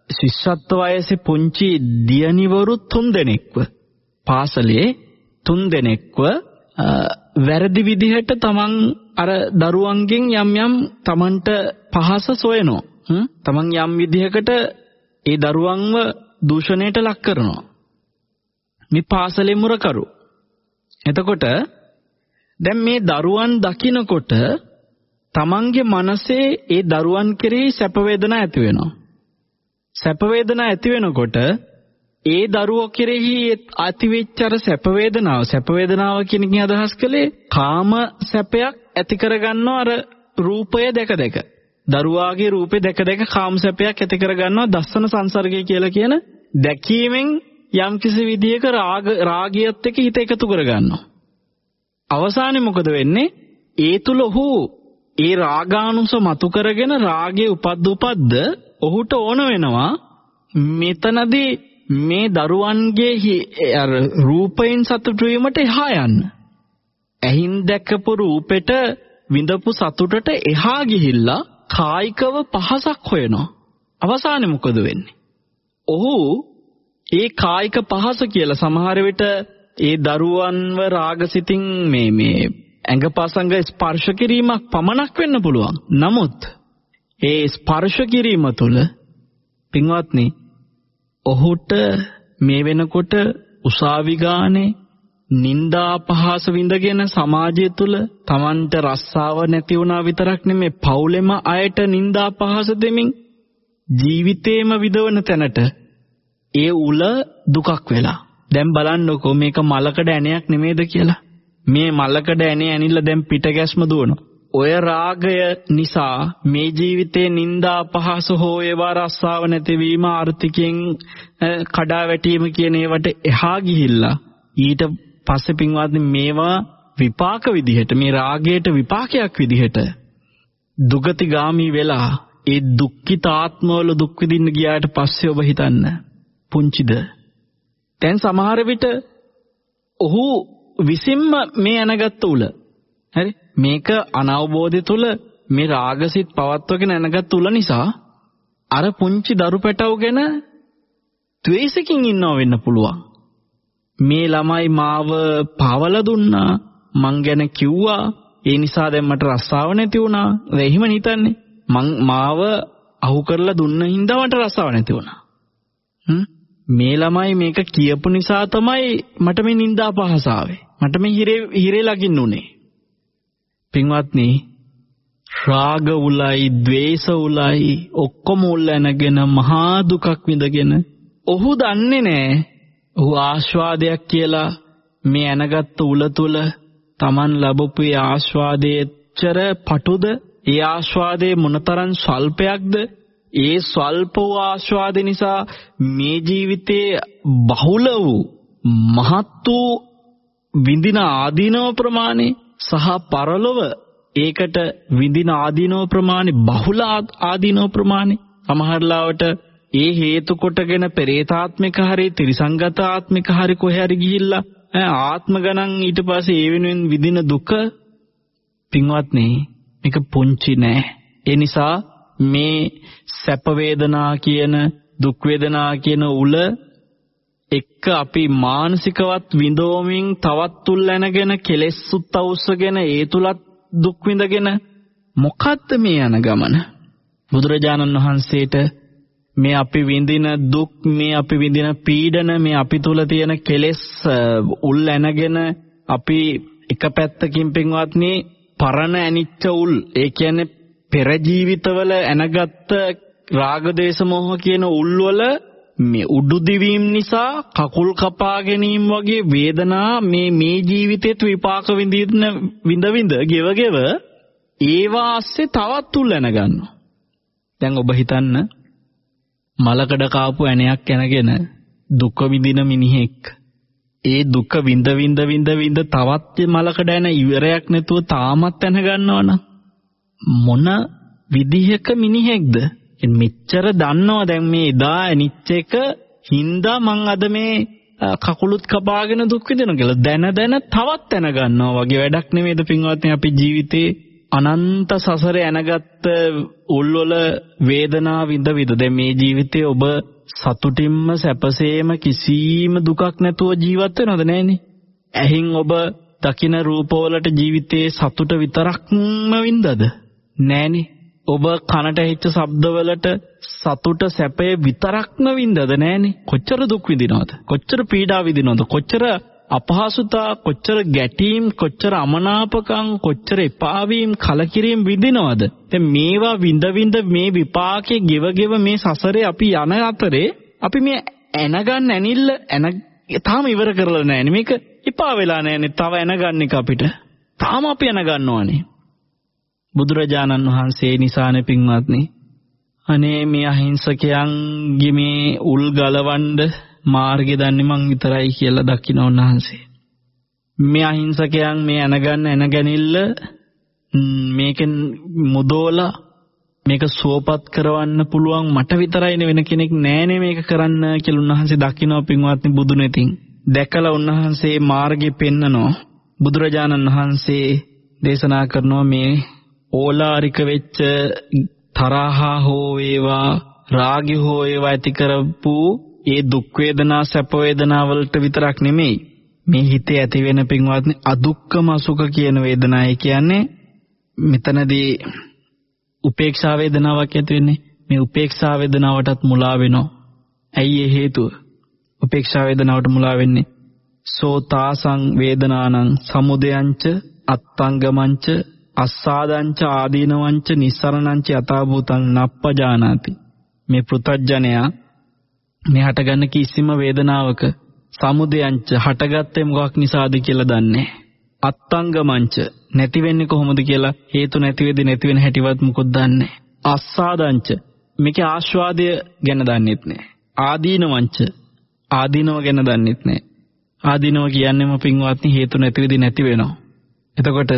ශිෂ්‍යත්ව වයසේ පුංචි දියණිවරු තුන්දෙනෙක්ව පාසලේ තුන්දෙනෙක්ව වැරදි විදිහට තමන් අර දරුවන්ගෙන් යම් යම් තමන්ට පහස සොයනවා. තමන් යම් විදිහකට ඒ දරුවන්ව දූෂණයට ලක් කරනවා. මේ පාසලේ මුරකරු. එතකොට දැන් මේ දරුවන් දකිනකොට තමන්ගේ මනසේ ඒ දරුවන් කෙරෙහි සැප වේදනා ඇති වෙනවා. සැප වේදනා ඇති වෙනකොට ඒ දරුවෝ කෙරෙහි ඇතිවෙච්ච අර සැප වේදනාව සැප වේදනාව කියන එකෙන් අදහස් කළේ කාම සැපයක් ඇති කරගන්නවා අර රූපය දැක දැක. දරුවාගේ රූපේ දැක දැක කාම සැපයක් ඇති කරගන්නවා දස්සන සංසර්ගය කියලා කියන දැකීමෙන් යම්කිසි විදියක රාග රාගියත් එක්ක හිත එකතු කරගන්නවා. අවසානයේ මොකද වෙන්නේ? ඒ තුල ඔහු ඒ රාගානුස මතු කරගෙන රාගයේ උපද්ද උපද්ද ඔහුට ඕන වෙනවා මෙතනදී මේ දරුවන්ගේ අර රූපයෙන් සතුටු වීමට එහා යන්න. ඇහින් දැකපු රූපෙට විඳපු සතුටට එහා ගිහිල්ලා කායිකව පහසක් හොයනවා. අවසානයේ මොකද වෙන්නේ? ඔහු ඒ කායික පහස කියලා සමහර විට ඒ දරුවන්ව රාගසිතින් මේ මේ ඇඟපසංග ස්පර්ශ කිරීමක් පමණක් වෙන්න පුළුවන්. නමුත් ඒ ස්පර්ශ කිරීම තුළ පින්වත්නි ඔහුට මේ වෙනකොට උසාවි ගානේ නිന്ദා අපහාස විඳගෙන සමාජය තුල Tamanට රස්සාව නැති වුණා විතරක් නෙමෙයි පවුලෙම අයට නිന്ദා අපහාස දෙමින් ජීවිතේම විදවන තැනට ඒ උල දුකක් වෙලා. දැන් බලන්නකෝ මේක මලකඩ ඇණයක් නෙමෙයිද කියලා. මේ මලකඩ ඇණේ ඇනිල්ල දැන් පිටගැස්ම දුවනවා. ඔය රාගය නිසා මේ ජීවිතේ නිന്ദා පහස හෝ ඒවා රස්සාව නැතිවීම ආර්ථිකයෙන් කඩා වැටීම කියන ඒවට එහා ගිහිල්ලා ඊට පස්සේ පින්වත්නි මේවා විපාක විදිහට මේ රාගයට විපාකයක් විදිහට දුගතිගාමි වෙලා ඒ දුක්ඛිත ආත්මවල දුක් විඳින්න ගියාට පස්සේ ඔබ හිතන්න පුංචිද? දැන් සමහර විට ඔහු විසින්ම මේ අනගත්ත උල හරි මේක අනවබෝධය තුල මේ රාගසිත පවත්වගෙන යනගත් උල නිසා අර පුංචි දරු පැටව ගැන ද්වේෂකින් ඉන්නව වෙන්න පුළුවන්. මේ ළමයි මාව පාවලා දුන්නා මං ගැන කිව්වා ඒ නිසා දැන් මට රස්සාව නැති වුණා. එහෙම හිතන්නේ. මං මාව අහු කරලා දුන්න හින්දා මට රස්සාව නැති වුණා. මේ ළමයි මේක කියපු නිසා තමයි මට මේ නිന്ദා පහස ආවේ. මට මේ හිරේ හිරේ ලගින්න උනේ. පින්වත්නි රාග උලයි ద్వේෂ උලයි ඔක්කොම උල්ලනගෙන මහා දුකක් විඳගෙන ඔහු දන්නේ නැහැ ඔහු ආස්වාදයක් කියලා මේ ඇනගත්තු උල තුල Taman ලැබපු ඒ ආස්වාදයේච්චර පටුද? ඒ ආස්වාදයේ මොනතරම් ස්වල්පයක්ද? ඒ ස්වල්ප වූ ආස්වාද නිසා මේ ජීවිතේ බහුල වූ මහත් වූ විඳින ආදීනව ප්‍රමාණය සහ පරලොව ඒකට විඳින ආදීනව ප්‍රමාණය බහුල ආදීනව ප්‍රමාණය. සමහරලාවට ඒ හේතු කොටගෙන පෙරේතාත්මික හරි ත්‍රිසංගත ආත්මික හරි කොහේ හරි ගිහිල්ලා ආත්ම ගණන් ඊට පස්සේ ඒ වෙනුවෙන් විඳින දුක පින්වත්නි මේක පුංචි නෑ. ඒ නිසා මේ සැප වේදනා කියන දුක් වේදනා කියන උල එක්ක අපි මානසිකවත් විඳෝමින් තවත් තුල් ඇනගෙන කෙලෙස් සුත් අවශ්‍යගෙන ඒ තුලත් දුක් විඳගෙන මොකද්ද මේ යන ගමන? බුදුරජාණන් වහන්සේට මේ අපි විඳින දුක් මේ අපි විඳින පීඩන මේ අපි තුල තියෙන කෙලෙස් උල් ඇනගෙන අපි එක පැත්තකින් පින්වත්නි පරණ ඇනිච්ච උල් ඒ කියන්නේ පෙර ජීවිතවල ඇනගත්ත රාග දේශ මොහ කියන උල් වල මේ උඩු දිවීම නිසා කකුල් කපා ගැනීම වගේ වේදනා මේ මේ ජීවිතේත් විපාක විඳින්න විඳ විඳ ගෙව ගෙව ඒවා ASCII තවත් උල් ඇන ගන්නවා දැන් ඔබ හිතන්න මලකඩ කාපු ඇණයක් ඇනගෙන දුක විඳින මිනිහෙක් ඒ දුක විඳ විඳ විඳ විඳ තවත් මලකඩ ඇන ඉවරයක් නැතුව තාමත් ඇන ගන්නවනම් මොන විදිහක මිනිහෙක්ද? මෙච්චර දන්නවා දැන් මේ එදා ඇනිච්ච එක හින්දා මං අද මේ කකුලුත් කපාගෙන දුක් විඳිනවා කියලා දැන දැන තවත් ඇන ගන්නවා වගේ වැඩක් නෙමෙයිද පින්වත්නි අපි ජීවිතේ? අනන්ත සසරේ ඇනගත්ත උල්වල වේදනා විඳ විඳ. දැන් මේ ජීවිතේ ඔබ සතුටින්ම සැපසේම කිසිම දුකක් නැතුව ජීවත් වෙනවද නැහනේ? ඇහින් ඔබ දකින රූපවලට ජීවිතේ සතුට විතරක්ම වින්දද නෑනේ ඔබ කනට ඇහිච්ච ශබ්දවලට සතුට සැපය විතරක්ම වින්දද නෑනේ කොච්චර දුක් විඳිනවද? කොච්චර පීඩා විඳිනවද? කොච්චර අපහසුතා කොච්චර ගැටීම් කොච්චර අමනාපකම් කොච්චර එපා වීම කලකිරීම විඳිනවද? දැන් මේවා විඳ විඳ මේ විපාකේ ගෙව ගෙව මේ සසරේ අපි යන අතරේ අපි මේ ඇනගන්න ඇනිල්ල ඇන තාම ඉවර කරලා නැහැනේ. මේක එපා වෙලා නැහැනේ. තව ඇනගන්න එක අපිට. තාම අපි ඇනගන්නවනේ බුදුරජාණන් වහන්සේ නිසානේ පින්වත්නි අනේ මේ අහිංසකයන්ගේ මේ උල් ගලවන්න මාර්ගය දන්නේ මං විතරයි කියලා දකින්න උන්වහන්සේ. මේ අහිංසකයන් මේ ඇනගන්න ඇනගැනිල්ල මේකෙන් මුදෝලා මේක සුවපත් කරවන්න පුළුවන් මට විතරයිනේ වෙන කෙනෙක් නෑනේ මේක කරන්න කියලා උන්වහන්සේ දකින්න පින්වත්නි බුදුනෙතින්. දැකලා උන්වහන්සේ මාර්ගය පෙන්නනවා. බුදුරජාණන් වහන්සේ දේශනා කරනවා මේ ඕලාරික වෙච්ච තරහා හෝ වේවා රාගය හෝ වේවා ඇති කරපු ඒ දුක් වේදනා සැප වේදනා වලට විතරක් නෙමෙයි. මේ හිතේ ඇති වෙන පින්වත්නි අදුක්කම සුඛ කියන වේදනාවයි කියන්නේ. මෙතනදී උපේක්ෂා වේදනාවක් ඇති වෙන්නේ. මේ උපේක්ෂා වේදනාවටත් මුලා වෙනවා. ඇයි ඒ හේතුව? උපේක්ෂා වේදනාවට මුලා වෙන්නේ සෝතාසං වේදනානං සමුදයංච අත්තංගමංච අස්සාදංච ආදීනවංච නිස්සරණංච යථාභූතං නප්පජානාති. මේ පෘතජ්ජනයා මේ හටගන්න කිසිම වේදනාවක සමුදයංච හටගත්තේ මොකක් නිසාද කියලා දන්නේ අත්තංගමංච නැති වෙන්නේ කොහොමද කියලා හේතු නැති වෙදි නැති වෙන හැටිවත් මොකොත් දන්නේ අස්සාදංච මේකේ ආස්වාදය ගැන දන්නෙත් නෑ ආදීනවංච ආදීනව ගැන දන්නෙත් නෑ ආදීනව කියන්නේම පින්වත්නි හේතු නැති වෙදි නැති වෙනවා. එතකොට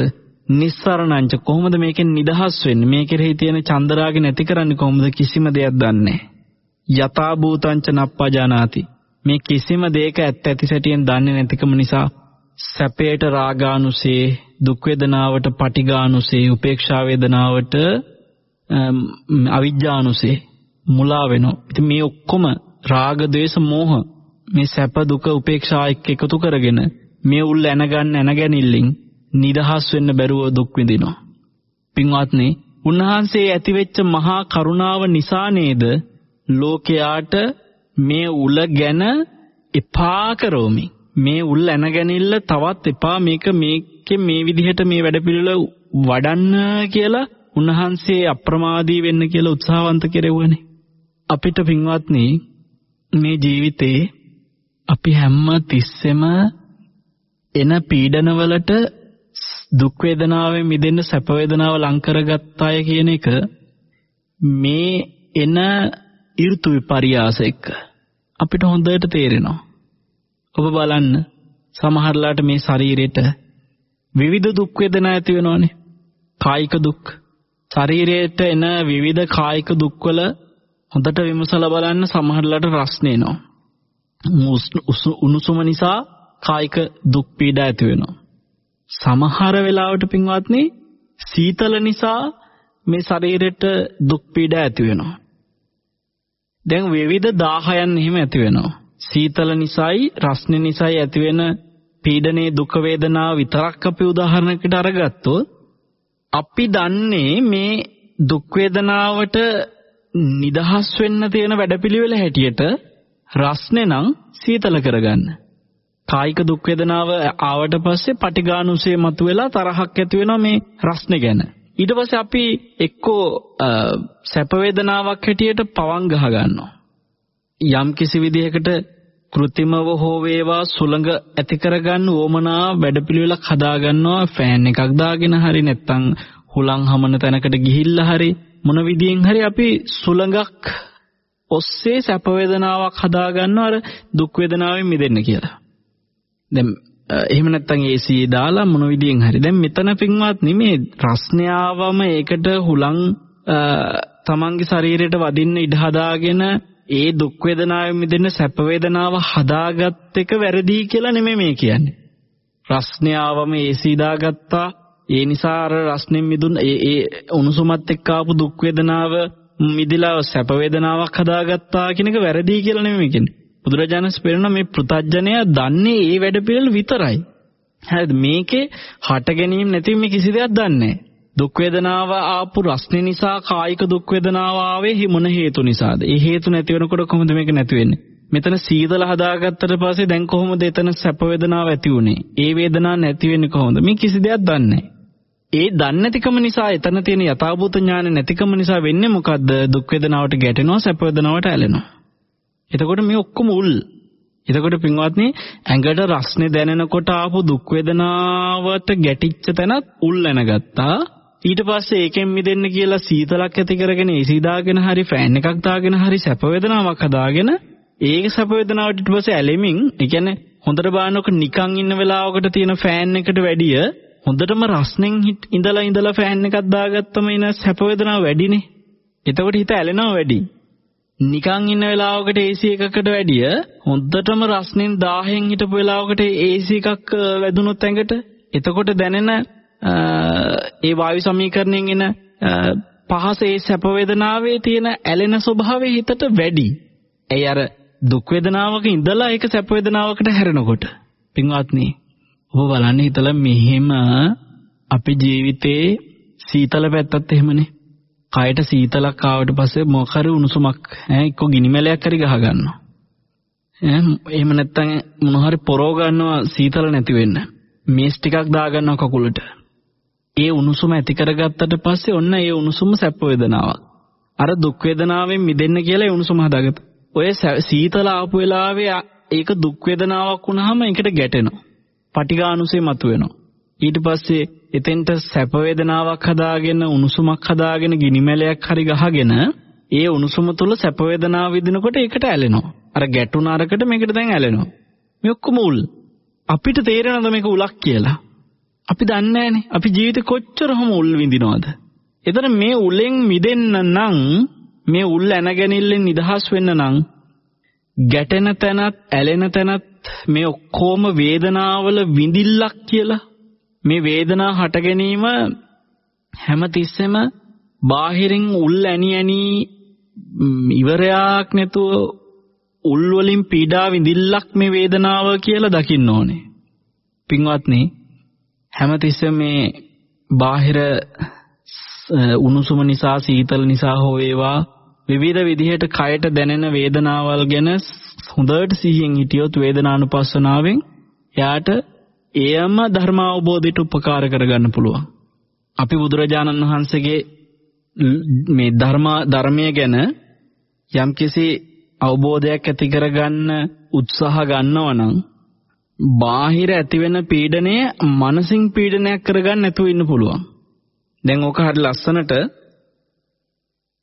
නිස්සරණංච. කොහොමද මේකෙන් නිදහස් වෙන්නේ? මේ කෙරෙහි තියෙන චන්දරාගය නැති කරන්නේ කොහොමද? කිසිම දෙයක් දන්නේ යථා භූතංච නප්පජානාති. මේ කිසිම දෙයක ඇත්ත ඇති සැටියෙන් දන්නේ නැතිකම නිසා සැපයට රාගානුසේ දුක් වේදනාවට පටිඝානුසේ උපේක්ෂා වේදනාවට අවිජ්ජානුසේ මුලා වෙනවා. ඉතින් මේ ඔක්කොම රාග ద్వේෂ මෝහ මේ සැප දුක උපේක්ෂා එක්ක එකතු කරගෙන මේ උල් ඇනගන්න ඇනගැනිල්ලින් නිදහස් වෙන්න බැරුව දුක් විඳිනවා. පින්වත්නි, උන්වහන්සේ ඇතිවෙච්ච මහා කරුණාව නිසා නේද ලෝකයාට මේ උල ගැන එපා කරෝමි. මේ උල් ඇනගැනිල්ල තවත් එපා මේක මේකේ මේ විදිහට මේ වැඩපිළිවෙල වඩන්න කියලා උන්වහන්සේ අප්‍රමාදී වෙන්න කියලා උත්සාහවන්ත කෙරෙව්වනේ. අපිට පින්වත්නි මේ ජීවිතේ අපි හැම තිස්සෙම එන පීඩනවලට දුක් වේදනාවෙන් මිදෙන්න සැප වේදනාව ලං කරගත් අය කියන එක මේ එන ඍතු විපර්යාස එක්ක අපිට හොඳට තේරෙනවා. ඔබ බලන්න සමහරලාට මේ ශරීරෙට විවිධ දුක් වේදනා ඇති වෙනවනේ. කායික දුක්. ශරීරයට එන විවිධ කායික දුක්වල හොඳට විමසලා බලන්න සමහරලාට රස්නේ එනවා. උණුසුම නිසා කායික දුක් පීඩා ඇති වෙනවා. සමහර වෙලාවට පින්වත්නි සීතල නිසා මේ ශරීරෙට දුක් පීඩා ඇති වෙනවා. දැන් විවිධ දාහයන් එහෙම ඇති වෙනවා. සීතල නිසායි රස්නේ නිසායි ඇති වෙන පීඩනේ දුක වේදනාව විතරක් අපි උදාහරණයකට අරගත්තොත් අපි දන්නේ මේ දුක් වේදනාවට නිදහස් වෙන්න තියෙන වැඩපිළිවෙල හැටියට රස්නේ නම් සීතල කරගන්න. කායික දුක් වේදනාව ආවට පස්සේ පටිඝානුසය මතුවෙලා තරහක් ඇති වෙනවා මේ රස්නේ ගැන. ඊට පස්සේ අපි එක්කෝ සැප වේදනාවක් හැටියට පවන් ගහ ගන්නවා. යම් කිසි විදිහකට કૃතිමව හෝ වේවා සුළඟ ඇති කරගන්න ඕමනා වැඩපිළිවෙලක් හදා ගන්නවා ෆෑන් එකක් දාගෙන හරි නැත්නම් හුලං හමන තැනකට ගිහිල්ලා හරි මොන විදියෙන් හරි අපි සුළඟක් ඔස්සේ සැප වේදනාවක් හදා ගන්නවා අර දුක් වේදනාවෙන් මිදෙන්න කියලා. දැන් එහෙම නැත්නම් AC දාලා මොන විදියෙන් හරි. දැන් මෙතන පින්වත්නි මේ රස්නයාවම ඒකට හුලං තමන්ගේ ශරීරයට වදින්න ඉඩ හදාගෙන ඒ දුක් වේදනාවෙන් මිදෙන්න සැප වේදනාව හදාගත් එක වැරදි කියලා නෙමෙයි මේ කියන්නේ. රස්නයාවම AC දාගත්තා. ඒ නිසා අර රස්නෙන් මිදුන ඒ ඒ උණුසුමත් එක්ක ආපු දුක් වේදනාව මිදිලා සැප වේදනාවක් හදාගත්තා කියන එක වැරදි කියලා නෙමෙයි කියන්නේ. බුදුරජාණන් ස්පෙරන මේ පෘතජ්ජනය දන්නේ ඒ වැඩ පිළිවෙල විතරයි. හරිද මේකේ හට ගැනීම නැති මේ කිසි දෙයක් දන්නේ දුක් වේදනාව ආපු රස්නේ නිසා කායික දුක් වේදනාව ආවේ මොන හේතු නිසාද? ඒ හේතු නැති වෙනකොට කොහොමද මේක නැති වෙන්නේ? මෙතන සීතල හදාගත්තට පස්සේ දැන් කොහොමද එතන සැප වේදනාව ඇති උනේ? ඒ වේදනාව නැති වෙන්නේ කොහොමද? මේ කිසි දෙයක් දන්නේ ඒ දන්නේ නැතිකම නිසා එතන තියෙන යථාභූත ඥාන නැතිකම නිසා වෙන්නේ මොකද්ද? දුක් වේදනාවට ගැටෙනවා, සැප වේදනාවට ඇලෙනවා. එතකොට මේ ඔක්කොම උල්. එතකොට පින්වත්නි ඇඟට රස්නේ දැනෙනකොට ආපු දුක් වේදනාවට ගැටිච්ච තැනත් උල් නැනගත්තා. ඊට පස්සේ ඒකෙන් මිදෙන්න කියලා සීතලක් ඇති කරගෙන AC දාගෙන හරි ෆෑන් එකක් දාගෙන හරි සැප වේදනාවක් හදාගෙන ඒක සැප වේදනාවට ඊට පස්සේ ඇලෙමින් ඒ කියන්නේ හොඳට බලනකොට නිකන් ඉන්න වෙලාවකට තියෙන ෆෑන් එකට වැඩිය හොඳටම රස්නෙන් ඉඳලා ඉඳලා ෆෑන් එකක් දාගත්තම ඉන සැප වේදනාව වැඩිනේ. එතකොට හිත ඇලෙනවා වැඩි. නිකන් ඉන්න වෙලාවකට AC එකකට වැඩිය හොඳටම රස්නෙන් 1000න් හිටපු වෙලාවකට AC එකක් වැදුනොත් ඇඟට එතකොට දැනෙන ඒ වායු සමීකරණයෙන් එන පහස ඒ සැප වේදනාවේ තියෙන ඇලෙන ස්වභාවය හිතට වැඩි. ඒ අර දුක් වේදනාවක ඉඳලා ඒක සැප වේදනාවකට හැරෙනකොට. පින්වත්නි ඔබ බලන්න හිතලා මෙහෙම අපි ජීවිතේ සීතල පැත්තත් එහෙමනේ. කයට සීතලක් ආවට පස්සේ මොකක් හරි උණුසුමක් ඈ එක්ක ගිනිමැලයක් හරි ගහ ගන්නවා. ඈ එහෙම නැත්නම් මොන හරි පොරව ගන්නවා සීතල නැති වෙන්න. මේස් ටිකක් දා ගන්නවා කකුලට. ඒ උණුසුම ඇති කරගත්තට පස්සේ ඔන්න ඒ උණුසුම සැප වේදනාවක්. අර දුක් වේදනාවෙන් මිදෙන්න කියලා ඒ උණුසුම හදාගත්ත. ඔය සීතල ආපු වෙලාවේ ඒක දුක් වේදනාවක් වුණාම ඒකට ගැටෙනවා. පටිඝානුසේ මතුවෙනවා. ඊට පස්සේ එතෙන්ට සැප වේදනාවක් හදාගෙන උණුසුමක් හදාගෙන ගිනිමැලයක් හරි ගහගෙන ඒ උණුසුම තුල සැප වේදනාව විඳිනකොට ඒකට ඇලෙනවා. අර ගැටුණ අරකට මේකට දැන් ඇලෙනවා. මේ ඔක්කොම උල්. අපිට තේරෙනවද මේක උලක් කියලා? අපි දන්නේ නැහනේ. අපි ජීවිතේ කොච්චරම උල් විඳිනවද? එතන මේ උලෙන් මිදෙන්න නම් මේ උල් ඇනගැනිල්ලෙන් නිදහස් වෙන්න නම් ගැටෙන තැනත් ඇලෙන තැනත් මේ ඔක්කොම වේදනාවල විඳිල්ලක් කියලා මේ වේදනා හට ගැනීම හැමතිස්සෙම බාහිරින් උල් ඇනි ඇනි ඉවරයක් නැතුව උල් වලින් පීඩා විඳිල්ලක් මේ වේදනාව කියලා දකින්න ඕනේ. පින්වත්නි හැමතිස්සෙම මේ බාහිර උණුසුම නිසා සීතල නිසා හෝ වේවා විවිධ විදිහට කයට දැනෙන වේදනාවල් ගැන හොඳට සිහියෙන් හිටියොත් වේදනානුපස්සනාවෙන් එයාට එයම ධර්ම අවබෝධයට උපකාර කරගන්න පුළුවන්. අපි බුදුරජාණන් වහන්සේගේ මේ ධර්ම ධර්මය ගැන යම්කිසි අවබෝධයක් ඇති කරගන්න උත්සාහ ගන්නවා නම් බාහිර ඇතිවෙන පීඩනය මනසින් පීඩනයක් කරගන්න නැතුව ඉන්න පුළුවන්. දැන් ඕක හරි ලස්සනට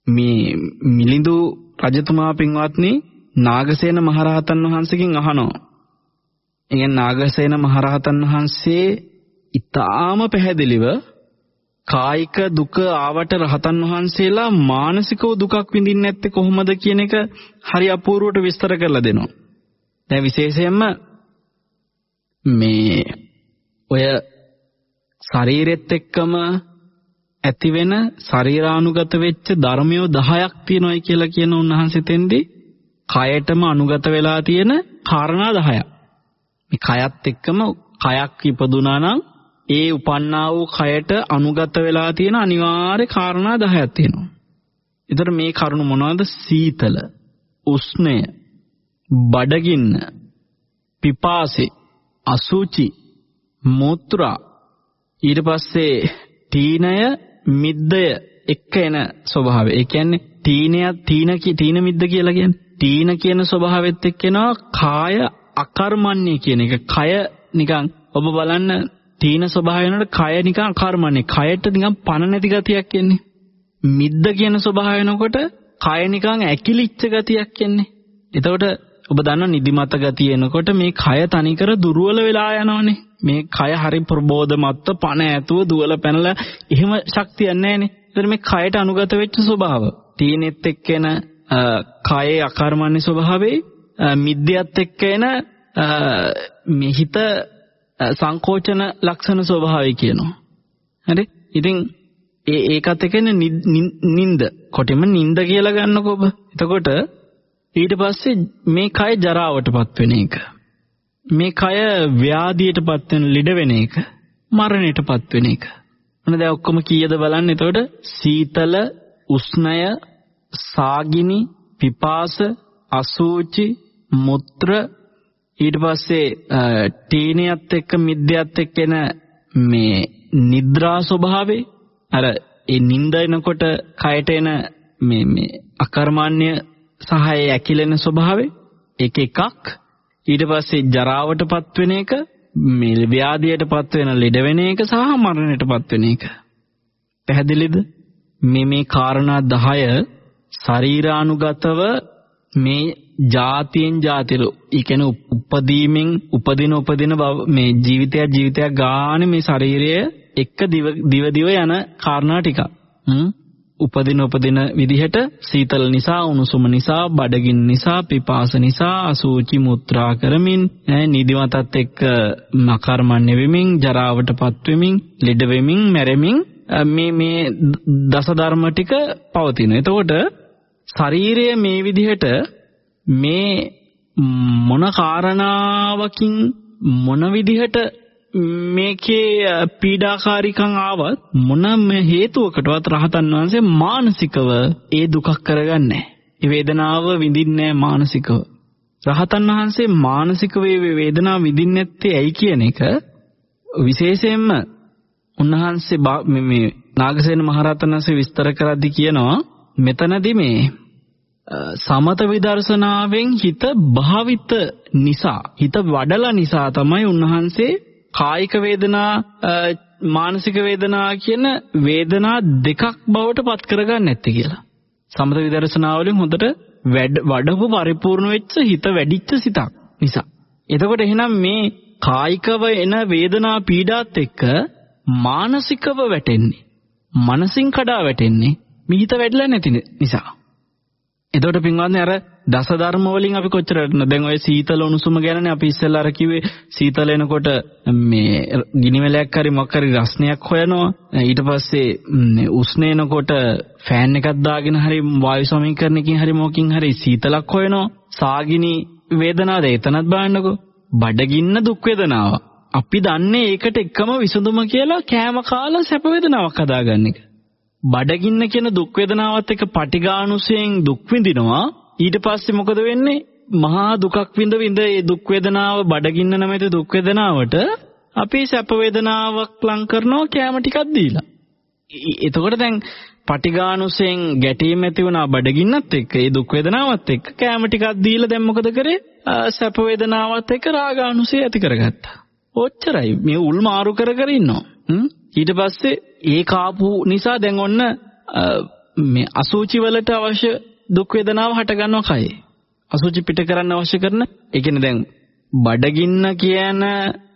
මේ මිලිඳු රජතුමා පින්වත්නි නාගසේන මහරහතන් වහන්සේගෙන් අහනවා. එයන් නාගසේන මහරහතන් වහන්සේ ඊටාම පැහැදිලිව කායික දුක ආවට රහතන් වහන්සේලා මානසිකව දුකක් විඳින්නේ නැත්තේ කොහොමද කියන එක හරි අපූර්වට විස්තර කරලා දෙනවා. දැන් විශේෂයෙන්ම මේ ඔය ශරීරෙත් එක්කම ඇති වෙන ශරීරානුගත වෙච්ච ධර්මයෝ 10ක් තියෙනවායි කියලා කියන උන්වහන්සේ තෙන්දී කයටම අනුගත වෙලා තියෙන කාරණා 10ක්. මේ කයත් එක්කම කයක් ඉපදුනා නම් ඒ උපන්නා වූ කයට අනුගත වෙලා තියෙන අනිවාර්ය කාරණා 10ක් තියෙනවා. ඒතර මේ කරුණු මොනවද? සීතල, උෂ්ණය, බඩගින්න, පිපාසෙ, අසුචි, මුත්‍රා ඊට පස්සේ තීනය, මිද්දය එක්ක එන ස්වභාවය. ඒ කියන්නේ තීනයක් තීන තීන මිද්ද කියලා කියන්නේ. තීන කියන ස්වභාවෙත් එක්ක එනවා කාය අකර්මණ්‍ය කියන එක. කය නිකන් ඔබ බලන්න තීන ස්වභාවය වෙනකොට කය නිකන් අකර්මණ්‍ය. කයට නිකන් පණ නැති ගතියක් එන්නේ. මිද්ද කියන ස්වභාවය වෙනකොට කය නිකන් ඇකිලිච්ච ගතියක් එන්නේ. එතකොට ඔබ දන්න නිදිමත ගතිය එනකොට මේ කය තනිකර දුර්වල වෙලා යනවනේ. මේ කය හරි ප්‍රබෝධමත්ව පණ ඇතුව දුවල පැනලා එහෙම ශක්තියක් නැහැනේ. ඒතර මේ කයට අනුගත වෙච්ච ස්වභාව. තීනෙත් එක්කෙන කයේ අකර්මණ්‍ය ස්වභාවයේ මිද්‍යත් එක්ක එන මේ හිත සංකෝචන ලක්ෂණ ස්වභාවය කියනවා. හරි? ඉතින් ඒ ඒකත් එක්කනේ නින්ද. කොටිම නින්ද කියලා ගන්නකො ඔබ. එතකොට ඊට පස්සේ මේ කය ජරාවටපත් වෙන එක. මේ කය ව්‍යාධියටපත් වෙන ලෙඩ වෙන එක. මරණයටපත් වෙන එක. මොන දැන් ඔක්කොම කීයද බලන්න. එතකොට සීතල, උෂ්ණය, සාගිනි, පිපාස, අසූචි, මුත්‍ර ඊට පස්සේ තීනියත් එක්ක මිද්‍යත් එක්ක එන මේ නිද්‍රා ස්වභාවේ අර ඒ නිින්ද එනකොට කයට එන මේ මේ අකර්මණ්‍ය සහ ඒ ඇකිලෙන ස්වභාවය එක එකක්. ඊට පස්සේ ජරාවටපත් වෙන එක මේ ව්‍යාධියටපත් වෙන ලෙඩ වෙන එක සහ මරණයටපත් වෙන එක. පැහැදිලිද? මේ මේ කාරණා 10 ශරීරානුගතව මේ જાතියෙන් જાතිර ඒ කියන්නේ උපදීමෙන් උපදින උපදින මේ ජීවිතයක් ජීවිතයක් ගානේ මේ ශරීරය එක්ක දිව දිව යන කාරණා ටික. උපදින උපදින විදිහට සීතල නිසා උණුසුම නිසා බඩගින්න නිසා පිපාස නිසා අසූචි මුත්‍රා කරමින් නිදිමතත් එක්ක මකර්මණ්‍ය වෙමින් ජරාවටපත් වෙමින් ලෙඩ වෙමින් මැරෙමින් මේ මේ දස ධර්ම ටික පවතින. එතකොට ශරීරය මේ විදිහට මේ මොන කාරණාවකින් මොන විදිහට මේකේ පීඩාකාරීකම් ආවත් මොනම හේතුවකටවත් රහතන් වහන්සේ මානසිකව ඒ දුකක් කරගන්නේ ඒ වේදනාව විඳින්නේ මානසිකව. රහතන් වහන්සේ මානසික වේදනාව විඳින්නේ නැත්තේ ඇයි කියන එක විශේෂයෙන්ම උන්වහන්සේ මේ නාගසේන මහරහතන් වහන්සේ විස්තර කරද්දී කියනවා මෙතනදී මේ සමත විදර්ශනාවෙන් හිත භාවිත නිසා හිත වඩලා නිසා තමයි උන්වහන්සේ කායික වේදනා මානසික වේදනා කියන වේදනා දෙකක් බවට පත් කරගන්න නැත්තේ කියලා. සමත විදර්ශනාවලින් හොඳට වඩපු පරිපූර්ණ වෙච්ච හිත වැඩිච්ච සිතක් නිසා. එතකොට එහෙනම් මේ කායිකව එන වේදනා පීඩාත් එක්ක මානසිකව වැටෙන්නේ. මනසින් කඩා වැටෙන්නේ මිහිත වැඩිලා නැති නිසා. එතකොට පින්වත්නි අර දස ධර්ම වලින් අපි කොච්චර දැන් ඔය සීතල උණුසුම ගැනනේ අපි ඉස්සෙල්ලා අර කිව්වේ. සීතල එනකොට මේ ගිනි වැලයක් හරි මොකක් හරි රස්නයක් හොයනවා. ඊට පස්සේ උෂ්ණ එනකොට ෆෑන් එකක් දාගෙන හරි වායු සමීකරණයකින් හරි මොකකින් හරි සීතලක් හොයනවා. සාගිනි වේදනාවද එතනත් බලන්නකෝ. බඩගින්න දුක් වේදනාව අපි දන්නේ ඒකට එකම විසඳුම කියලා කෑම කාලා සැප වේදනාවක් හදාගන්න එක. බඩගින්න කියන දුක් වේදනාවත් එක්ක පටිඝානුසයෙන් දුක් විඳිනවා. ඊට පස්සේ මොකද වෙන්නේ? මහා දුකක් විඳ විඳ ඒ දුක් වේදනාව බඩගින්න නැමැති දුක් වේදනාවට අපි සැප වේදනාවක් ලං කරනවා කැම ටිකක් දීලා. එතකොට දැන් පටිඝානුසයෙන් ගැටීම් ඇති වුණා බඩගින්නත් එක්ක ඒ දුක් වේදනාවත් එක්ක කැම ටිකක් දීලා දැන් මොකද කරේ? සැප වේදනාවත් එක්ක රාගානුසය ඇති කරගත්තා. ඔච්චරයි. මේ උල් මාරු කර කර ඉන්නවා. ඊට පස්සේ ඒ කාපු නිසා දැන් ඔන්න මේ අසුචි වලට අවශ්‍ය දුක් වේදනාව හට ගන්නවා කයේ. අසුචි පිට කරන්න අවශ්‍ය කරන ඒ කියන්නේ දැන් බඩගින්න කියන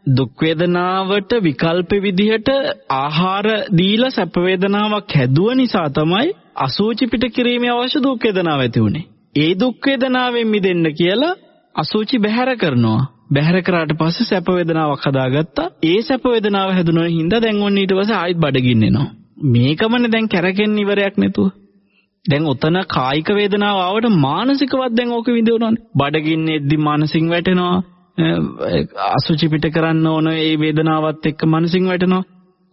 දුක් වේදනාවට විකල්ප විදිහට ආහාර දීලා සැප වේදනාවක් හැදුව නිසා තමයි අසුචි පිට කිරීමේ අවශ්‍ය දුක් වේදනාව ඇති උනේ. ඒ දුක් වේදනාවෙන් මිදෙන්න කියලා අසුචි බැහැර කරනවා. බැහැර කරාට පස්සේ සැප වේදනාවක් හදාගත්තා. ඒ සැප වේදනාව හැදුනොත් හින්දා දැන් ඔන්න ඊට පස්සේ ආයෙත් බඩගින්න එනවා. මේකමනේ දැන් කැරකෙන්න ඉවරයක් නැතුව. දැන් උතන කායික වේදනාව ආවට මානසිකවත් දැන් ඕක විඳවනවානේ. බඩගින්නෙද්දි මානසින් වැටෙනවා. අසුචි පිට කරන්න ඕන ඒ වේදනාවත් එක්ක මනසින් වැටෙනවා.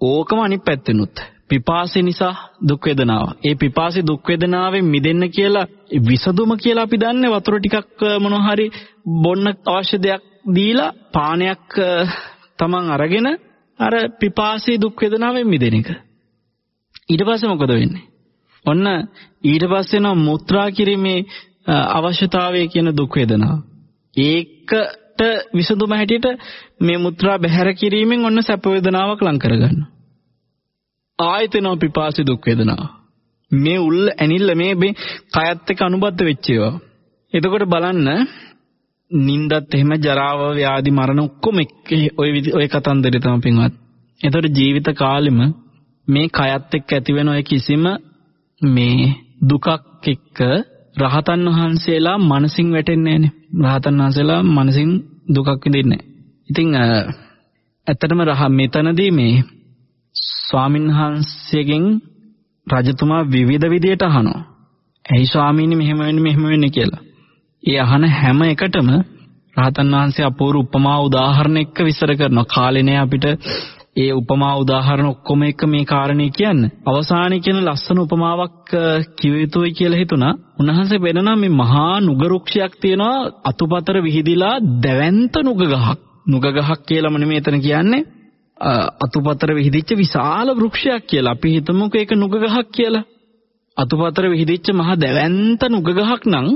ඕකම අනිත් පැත්තෙනුත්. පිපාසය නිසා දුක් වේදනාව. ඒ පිපාසය දුක් වේදනාවෙන් මිදෙන්න කියලා විසදුම කියලා අපි දන්නේ වතුර ටිකක් මොනවා හරි බොන්න අවශ්‍ය දෙයක් දීලා පානයක් තමන් අරගෙන අර පිපාසී දුක් වේදනාවෙන් මිදෙන එක. ඊට පස්සේ මොකද වෙන්නේ? ඔන්න ඊට පස්සේ නම් මුත්‍රා කිරීමේ අවශ්‍යතාවය කියන දුක් වේදනාව. ඒකට විසඳුම හැටියට මේ මුත්‍රා බැහැර කිරීමෙන් ඔන්න සැප වේදනාවක් ලං කරගන්නවා. ආයතනෝ පිපාසි දුක් වේදනාව. මේ උල් ඇනිල්ල මේ මේ කයත් එක්ක අනුබද්ධ වෙච්ච ඒවා. එතකොට බලන්න නින්දත් එහෙම ජරාව ව්‍යාධි මරණ ඔක්කොම ඔය ඔය කතන්දරේ තමයි පින්වත්. එතකොට ජීවිත කාලෙම මේ කයත් එක්ක ඇති වෙන ඔය කිසිම මේ දුකක් එක්ක රහතන් වහන්සේලා මනසින් වැටෙන්නේ නැහනේ. රහතන් වහන්සේලා මනසින් දුකක් විඳින්නේ නැහැ. ඉතින් ඇත්තටම රහ මෙතනදී මේ ස්වාමින්වහන්සේගෙන් රජතුමා විවිධ විදියට අහනවා. ඇයි ස්වාමීනි මෙහෙම වෙන්නේ මෙහෙම වෙන්නේ කියලා. ඒ අහන හැම එකටම රහතන් වහන්සේ අපූර්ව උපමා උදාහරණ එක්ක විස්තර කරනවා. කාලේ නෑ අපිට ඒ උපමා උදාහරණ ඔක්කොම එක මේ කාරණේ කියන්න. අවසානයේ කියන ලස්සන උපමාවක් කිව යුතුයි කියලා හිතුණා. උන්වහන්සේ වෙනනම් මේ මහා නුග රුක්ෂයක් තියෙනවා අතුපතර විහිදිලා දැවැන්ත නුග ගහක්. නුග ගහක් කියලාම නෙමෙයි එතන කියන්නේ. අතුපතර විහිදිච්ච විශාල වෘක්ෂයක් කියලා. අපි හිතමුකෝ ඒක නුග ගහක් කියලා. අතුපතර විහිදිච්ච මහා දැවැන්ත නුග ගහක් නම්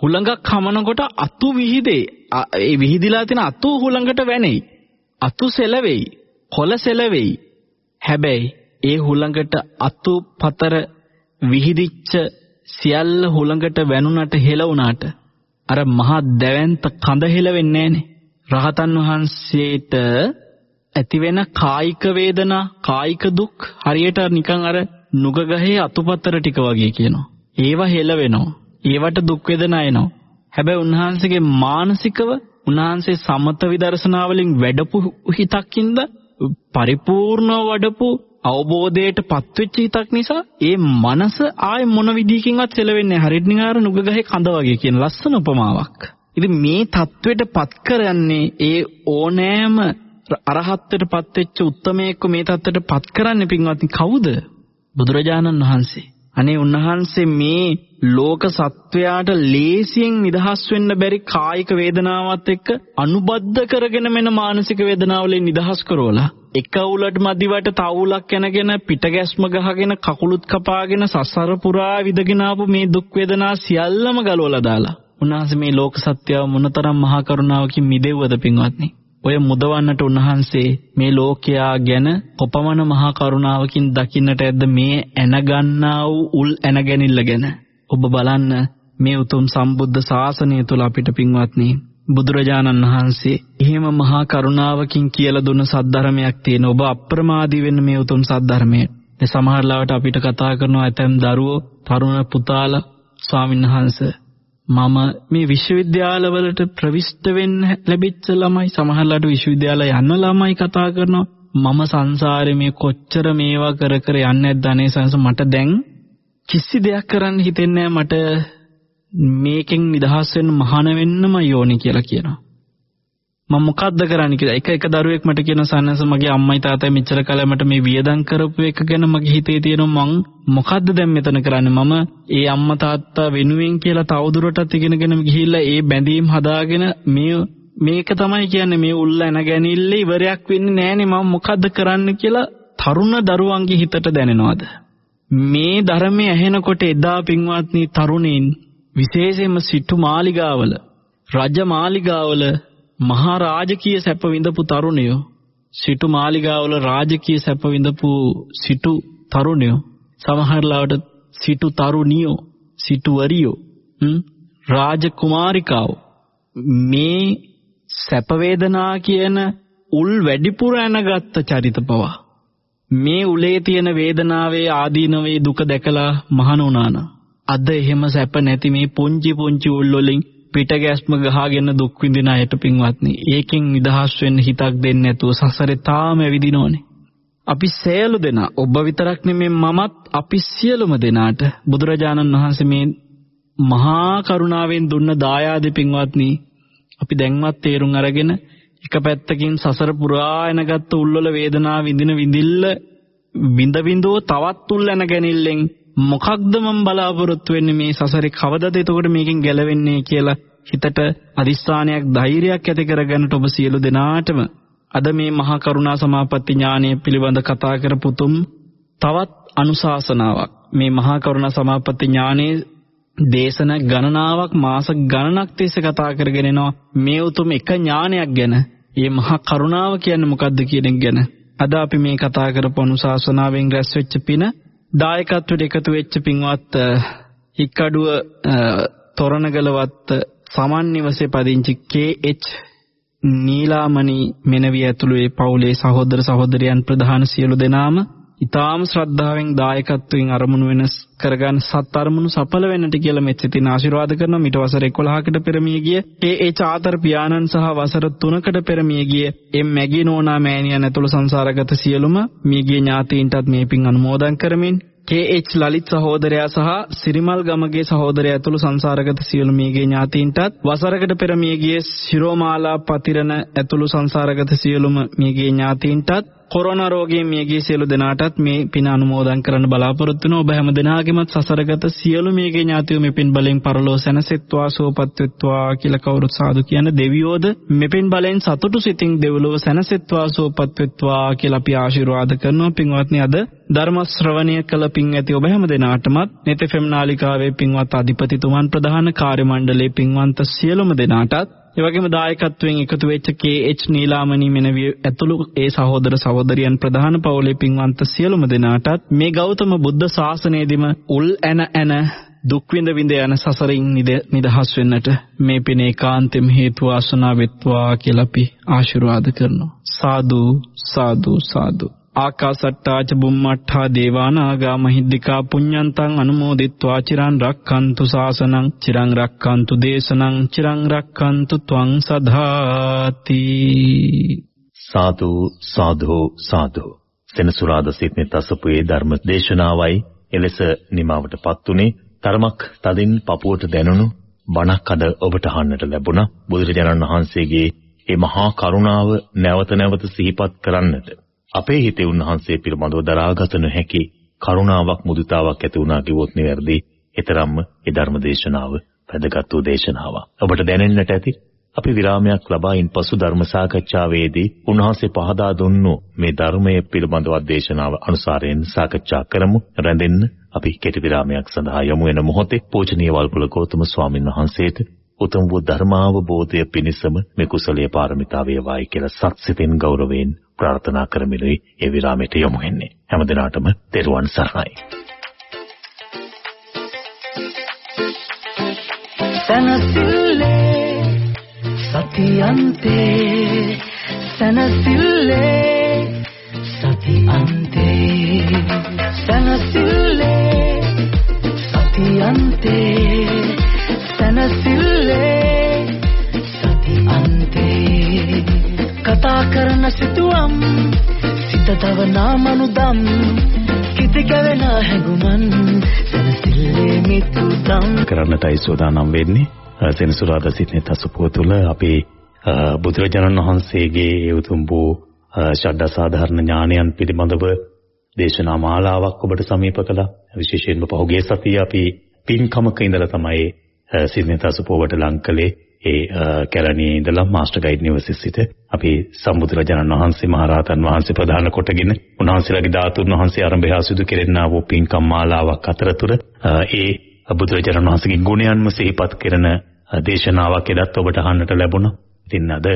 හුළඟක් හමනකොට අතු විහිදේ. ඒ විහිදිලා තියෙන අතු හුළඟට වැනෙයි. අතු සෙලවෙයි. කොළ සෙලවෙයි. හැබැයි ඒ හුළඟට අතු පතර විහිදිච්ච සියල්ල හුළඟට වැනුණට හෙලවුණාට අර මහා දැවැන්ත කඳ හෙලවෙන්නේ නැහනේ. රහතන් වහන්සේට ඇතිවෙන කායික වේදනා කායික දුක් හරියට නිකන් අර නුග ගහේ අතුපතර ටික වගේ කියනවා. ඒවා හෙලවෙනවා. ඒවට දුක් වේදනා එනවා. හැබැයි උන්වහන්සේගේ මානසිකව උන්වහන්සේ සමත විදර්ශනා වලින් වැඩපු හිතකින්ද පරිපූර්ණව වඩපු අවබෝධයට පත්වෙච්ච හිතක් නිසා ඒ මනස ආයේ මොන විදිහකින්වත් සෙලවෙන්නේ හරියට නිකන් අර නුග ගහේ කඳ වගේ කියන ලස්සන උපමාවක්. ඉතින් මේ தത്വෙට පත් කරන්නේ ඒ ඕනෑම අරහත්ත්වයට පත්වෙච්ච උත්මයෙක්ව මේ தത്വෙට පත් කරන්නේ පින්වත්නි කවුද? බුදුරජාණන් වහන්සේ. අනේ උන්වහන්සේ මේ ලෝක සත්වයාට ලේසියෙන් නිදහස් වෙන්න බැරි කායික වේදනාවත් එක්ක අනුබද්ධ කරගෙන මෙන මානසික වේදනාවලින් නිදහස් කරවලා එක උලට මදිවට තවුලක් යනගෙන පිට ගැස්ම ගහගෙන කකුලුත් කපාගෙන සසර පුරා විදගෙන ආපු මේ දුක් වේදනා සියල්ලම ගලවලා දාලා උන්වහන්සේ මේ ලෝක සත්‍යව මොනතරම් මහා කරුණාවකින් මිදෙව්වද පින්වත්නි? ඔය මුදවන්නට උන්වහන්සේ මේ ලෝකයා ගැන කොපමණ මහා කරුණාවකින් දකින්නට ඇද්ද මේ ඇන ගන්නා වූ උල් ඇන ගැනීමල ගැන ඔබ බලන්න මේ උතුම් සම්බුද්ධ ශාසනය තුල අපිට පින්වත්නි බුදුරජාණන් වහන්සේ එහෙම මහා කරුණාවකින් කියලා දුන්න සද්ධර්මයක් තියෙන ඔබ අප්‍රමාදී වෙන්න මේ උතුම් සද්ධර්මයේ. ඒ සමහර ලාවට අපිට කතා කරනවා ඇතැම් දරුවෝ තරුණ පුතාලා ස්වාමින්වහන්සේ මම මේ විශ්වවිද්‍යාලවලට ප්‍රවිෂ්ඨ වෙන්න ලැබිච්ච ළමයි සමහරලාට විශ්වවිද්‍යාල යන ළමයි කතා කරනවා. මම සංසාරේ මේ කොච්චර මේවා කර කර යන්නේ නැද්ද අනේ සංස? මට දැන් කිසි දෙයක් කරන්න හිතෙන්නේ මට මේකෙන් නිදහස් වෙන්න මහාන වෙන්නම යෝනි කියලා කියනවා. මම මොකද්ද කරන්නේ කියලා. එක එක දරුවෙක් මට කියන සන්නස මගේ අම්මයි තාත්තයි මෙච්චර කල මට මේ වියදම් කරපු එක ගැන මගේ හිතේ තියෙනවා. මං මොකද්ද දැන් මෙතන කරන්නේ? මම ඒ අම්මා තාත්තා වෙනුවෙන් කියලා තවදුරටත් ඉගෙනගෙන ගිහිල්ලා ඒ බැඳීම් හදාගෙන මේ මේක තමයි කියන්නේ මේ උල්ල එන ගැනිල්ල ඉවරයක් වෙන්නේ නෑනේ මම මොකද්ද කරන්න කියලා තරුණ දරුවන්ගේ හිතට දැනෙනවද? මේ ධර්මයේ ඇහෙනකොට එදා පින්වත්නි තරුණයින් විශේෂයෙන්ම සිටු මාලිගාවල රජ මාලිගාවල මහා රාජකීය සැප විඳපු තරුණයෝ සිටු මාලිගාවල රාජකීය සැප විඳපු සිටු තරුණයෝ සමහර ලාවට සිටු තරුණියෝ සිටුවරියෝ රාජකුමාරිකාවෝ. මේ සැප වේදනා කියන උල් වැඩිපුර ඇනගත්ත චරිත පවා. මේ උලේ තියෙන වේදනාවේ ආදීනවේ දුක දැකලා මහණ වුණානා අද එහෙම සැප නැති මේ පුංචි පුංචි උල් වලින් පිට ගැස්ම ගහගෙන දුක් විඳින අයට පින්වත්නි ඒකෙන් නිදහස් වෙන්න හිතක් දෙන්නේ නැතුව සසරේ තාම ඇවිදිනෝනේ අපි සියලු දෙනා ඔබ විතරක් නෙමෙයි මමත් අපි සියලුම දෙනාට බුදුරජාණන් වහන්සේ මේ මහා කරුණාවෙන් දුන්න දායාද පින්වත්නි අපි දැන්වත් තේරුම් අරගෙන එක පැත්තකින් සසර පුරා එනගත්තු උල්වල වේදනාව විඳින විඳිල්ල විඳ විඳෝ තවත් උල් යන ගැනිල්ලෙන් මොකක්ද මම බලාපොරොත්තු වෙන්නේ මේ සසරේ කවදද එතකොට මේකෙන් ගැලවෙන්නේ කියලා හිතට අදිස්ථානයක් ධෛර්යයක් ඇති කරගන්නට ඔබ සියලු දෙනාටම අද මේ මහා කරුණා සමාපatti ඥානය පිළිබඳ කතා කරපුතුම් තවත් අනුශාසනාවක් මේ මහා කරුණා සමාපatti ඥානයේ දේශන ගණනාවක් මාස ගණනක් තිස්සේ කතා කරගෙන යනවා මේ උතුම් එක ඥානයක් ගැන. මේ මහා කරුණාව කියන්නේ මොකද්ද කියන එක ගැන. අද අපි මේ කතා කරපු අනුශාසනාවෙන් රැස් වෙච්ච පින දායකත්වයට එකතු වෙච්ච පින්වත් හික්කඩුව තොරණගලවත් සමන් නිවසේ පදිංචි KH නීලාමණි මෙනවිය ඇතුළු ඒ පවුලේ සහෝදර සහෝදරයන් ප්‍රධාන සියලු දෙනාම ඊටාම ශ්‍රද්ධාවෙන් දායකත්වයෙන් අරමුණු වෙනස් කරගන්න සත් අරමුණු සඵල වෙන්නට කියලා මෙත් සිතින් ආශිර්වාද කරනවා මිට වසර 11කට පෙර මිය ගිය ඒ ඒ චාතර පියාණන් සහ වසර 3කට පෙර මිය ගිය එම් මැගී නෝනා මෑණියන් ඇතුළු සංසාරගත සියලුම මියගිය ඥාතීන්ටත් මේ පින් අනුමෝදන් කරමින් කේ.එච්. ලලිත් සහෝදරයා සහ සිරිමල් ගමගේ සහෝදරයා ඇතුළු සංසාරගත සියලු මියගේ ඥාතීන්ටත් වසරකට පෙර මියගිය ශිරෝමාලා පතිරණ ඇතුළු සංසාරගත සියලුම මියගේ ඥාතීන්ටත් කොරෝනා රෝගයෙන් මියගිය සියලු දෙනාටත් මේ පින අනුමෝදන් කරන්න බලාපොරොත්තු වෙන ඔබ හැම දෙනාගේමත් සසරගත සියලු මියගේ ඥාතියෝ මේ පින් බලෙන් පරලෝ සැනසෙත්වා සෝපත් වෙත්වා කියලා කවුරුත් සාදු කියන දෙවියෝද මේ පින් බලෙන් සතුටු සිතින් දෙවලෝ සැනසෙත්වා සෝපත් වෙත්වා කියලා අපි ආශිර්වාද කරනවා. පින්වත්නි අද ධර්ම ශ්‍රවණය කළ පින් ඇති ඔබ හැම දෙනාටමත් නෙතෙෆෙම් නාලිකාවේ පින්වත් අධිපතිතුමන් ප්‍රධාන කාර්ය මණ්ඩලයේ පින්වන්ත සියලුම දෙනාටත් ඒ වගේම දායකත්වයෙන් එකතු වෙච්ච KH නීලාමණී මෙනවිය ඇතුළු ඒ සහෝදර සහෝදරියන් ප්‍රධාන පවුලේ පින්වන්ත සියලුම දෙනාටත් මේ ගෞතම බුද්ධ ශාසනයේදීම උල් ඇන ඇන දුක් විඳ විඳ යන සසරින් නිදහස් වෙන්නට මේ පින ඒකාන්තෙම හේතු වාසනා වෙත්වා කියලා අපි ආශිර්වාද කරනවා. සාදු සාදු සාදු. ආකාසට්ටා ච බුම්මට්ඨා දේවානාගා මහිද්దికා පුඤ්ඤන්තං අනුමෝදිත්වා චිරන් රක්칸තු සාසනං චිරන් රක්칸තු දේශනං චිරන් රක්칸තු ත්වං සදාති. සාදු සාදු සාදු. සෙනසුරාදා සිටින තසපුවේ ධර්ම දේශනාවයි එලෙස නිමවටපත් උනේ තරමක් තදින් පපුවට දැනුණු බණක් අද ඔබට අහන්නට ලැබුණා. බුදුරජාණන් වහන්සේගේ මේ මහා කරුණාව නැවත නැවත සිහිපත් කරන්නට. අපේ හිතේ උන්වහන්සේ පිළිබඳව දරාගත නොහැකි කරුණාවක් මුදිතාවක් ඇති වුණා කිව්වොත් නිවැරදි. ඊතරම්ම ඒ ධර්ම දේශනාව වැදගත් වූ දේශනාවක්. ඔබට දැනෙන්නට ඇති අපි විරාමයක් ලබා ඉන්පසු ධර්ම සාකච්ඡාවේදී උන්වහන්සේ පහදා දුන්නු මේ ධර්මයේ පිළිබඳව දේශනාව අනුසාරයෙන් සාකච්ඡා කරමු. රැඳෙන්න අපි කෙටි විරාමයක් සඳහා යමු වෙන මොහොතේ පූජනීය වල්පොල ගෞතම ස්වාමින් වහන්සේට උතුම් වූ ධර්මාවබෝධය පිණිසම මේ කුසලයේ පාරමිතා වේවායි කියලා සත්සිතින් ගෞරවයෙන් ප්‍රාර්ථනා කරමිනුයි ඒ විරාමයට යමු වෙන්නේ. හැම දිනාටම තෙරුවන් සරණයි. සනසිල්ලේ සතියන්තේ සනසිල්ලේ සතියන්තේ සනසිල්ලේ සතියන්තේ සනසිල්ලේ සතියන්තේ කතා කරන සිතුවම් සිත තවනා මනුදම් කිති කැවෙන හැඟුමන් සනසිල්ලේ මිතුදම්. කරන්නටයි සෝදානම් වෙන්නේ. සෙනසුරාදා සිටින තසපුව තුළ අපේ බුදුරජාණන් වහන්සේගේ ඒ උතුම් වූ ශ්‍රද්ධා සාධාරණ ඥානයන් පිළිබඳව දේශනා මාලාවක් ඔබට සමීප කළා. විශේෂයෙන්ම පහුගිය සතියේ අපි පින්කමක ඉඳලා තමයි සිටින තසපුවට ලං කළේ. ඒ කැලණියේ ඉඳලා මාස්ටර් ගයිඩ් නිවසේ සිට අපි සම්බුදුරජාණන් වහන්සේ මහරහතන් වහන්සේ ප්‍රධාන කොටගෙන උන්වහන්සේලාගේ ධාතුන් වහන්සේ ආරම්භය සිදු කෙරෙන්නා වූ පින්කම් මාලාවක් අතරතුර ඒ බුදුරජාණන් වහන්සේගේ ගුණයන්ම සිහිපත් කරන දේශනාවක් එදත් ඔබට අහන්නට ලැබුණා. ඉතින් අද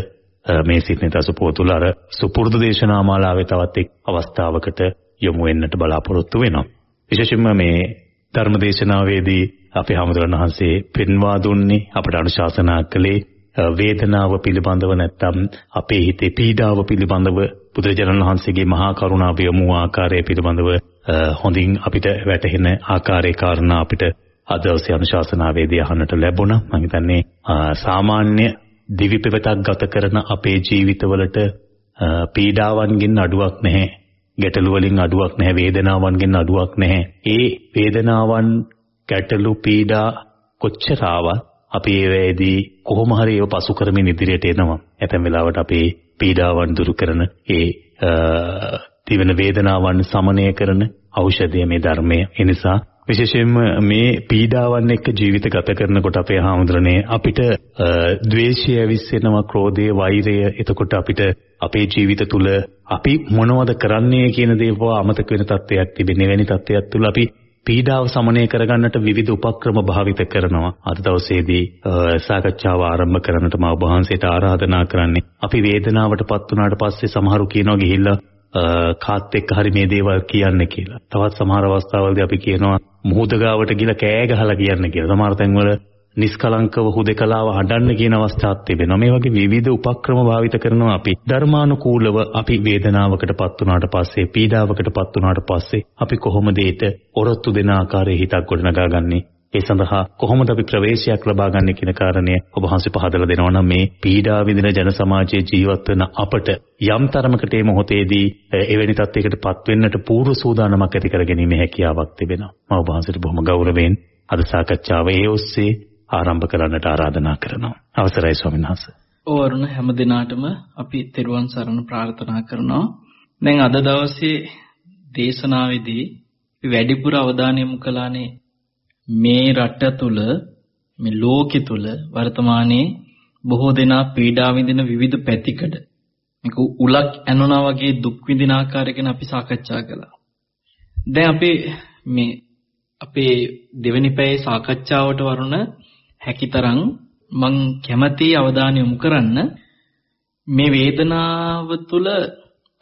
මේ සිත්නේ තසපුව තුළ අර සුපුරුදු දේශනා මාලාවේ තවත් එක් අවස්ථාවකට යොමු වෙන්නට බලාපොරොත්තු වෙනවා. විශේෂයෙන්ම මේ ධර්ම දේශනාවේදී අපේ හමුදුරන් වහන්සේ පෙන්වා දුන්නේ අපට අනුශාසනා කළේ වේදනාව පිළිබඳව නැත්තම් අපේ හිතේ පීඩාව පිළිබඳව බුදුරජාණන් වහන්සේගේ මහා කරුණාව යොමු ආකාරය පිළිබඳව හොඳින් අපිට වැටහෙන ආකාරයේ කාරණා අපිට අද දවසේ අනුශාසනාවේදී අහන්නට ලැබුණා. මම හිතන්නේ සාමාන්‍ය දිවි පෙවතක් ගත කරන අපේ ජීවිතවලට පීඩාවන්ගෙන් අඩුවක් නැහැ. ගැටලු වලින් අඩුවක් නැහැ. වේදනාවන්ගෙන් අඩුවක් නැහැ. ඒ වේදනාවන් ගැටලු පීඩා කොච්චර ආවත් අපි ඒවැයේදී කොහොම හරි ඒව පසු කරමින් ඉදිරියට එනවා. ඇතැම් වෙලාවට අපේ පීඩාවන් දුරු කරන ඒ තිබෙන වේදනාවන් සමනය කරන ඖෂධය මේ ධර්මය. ඒ නිසා විශේෂයෙන්ම මේ පීඩාවන් එක්ක ජීවිත ගත කරනකොට අපේ හාමුදුරනේ අපිට ද්වේෂය ඇවිස්සෙනවා ක්‍රෝධය වෛරය එතකොට අපිට අපේ ජීවිත තුල අපි මොනවද කරන්නේ කියන දේ අමතක වෙන තත්ත්වයක් තිබෙන වෙනි තත්ත්වයක් තුල අපි පීඩාව සමනය කරගන්නට විවිධ උපක්‍රම භාවිත කරනවා. අද දවසේදී සාකච්ඡාව ආරම්භ කරන්නට මම ඔබ වහන්සේට ආරාධනා කරන්නේ. අපි වේදනාවටපත් වුණාට පස්සේ සමහරු කියනවා ගිහිල්ලා කාත් එක්ක හරි මේ දේවල් කියන්න කියලා. තවත් සමහර අවස්ථාවලදී අපි කියනවා මුහුද ගාවට ගිහලා කෑ ගහලා කියන්න කියලා. සමහර තැන්වල නිස්කලංකව හුදකලාව හඬන්න කියන අවස්ථාවක් තිබෙනවා. මේ වගේ විවිධ උපක්‍රම භාවිත කරනවා අපි. ධර්මානුකූලව අපි වේදනාවකටපත් වුණාට පස්සේ, පීඩාවකටපත් වුණාට පස්සේ අපි කොහොමද ඒට ඔරොත්තු දෙන ආකාරයේ හිතක් ගොඩනගාගන්නේ? ඒ සඳහා කොහොමද අපි ප්‍රවේශයක් ලබා ගන්න කියන කාරණය ඔබ වහන්සේ පහදලා දෙනවා නම් මේ පීඩා විඳින ජන සමාජයේ ජීවත් වෙන අපට යම් තරමකට මේ මොහොතේදී එවැනි තත්යකටපත් වෙන්නට පූර්ව සූදානමක් ඇති කරගැනීමේ හැකියාවක් තිබෙනවා. මම ඔබ වහන්සේට බොහොම ගෞරවයෙන් අද සාකච්ඡාව ඒ ඔස්සේ ආරම්භ කරන්නට ආරාධනා කරනවා. අවසරයි ස්වාමීන් වහන්සේ. ඕවරුණ හැම දිනාටම අපි තෙරුවන් සරණ ප්‍රාර්ථනා කරනවා. දැන් අද දවසේ දේශනාවේදී වැඩිපුර අවධානය යොමු කළානේ මේ රට තුල මේ ලෝකෙ තුල වර්තමානයේ බොහෝ දෙනා පීඩා විඳින විවිධ පැතිකඩ මේක උලක් ඇනුනා වගේ දුක් විඳින ආකාරය ගැන අපි සාකච්ඡා කළා. දැන් අපි මේ අපේ දෙවෙනි පැයේ සාකච්ඡාවට වරුණ හැකිතරම් මං කැමැති අවධානය යොමු කරන්න මේ වේදනාව තුළ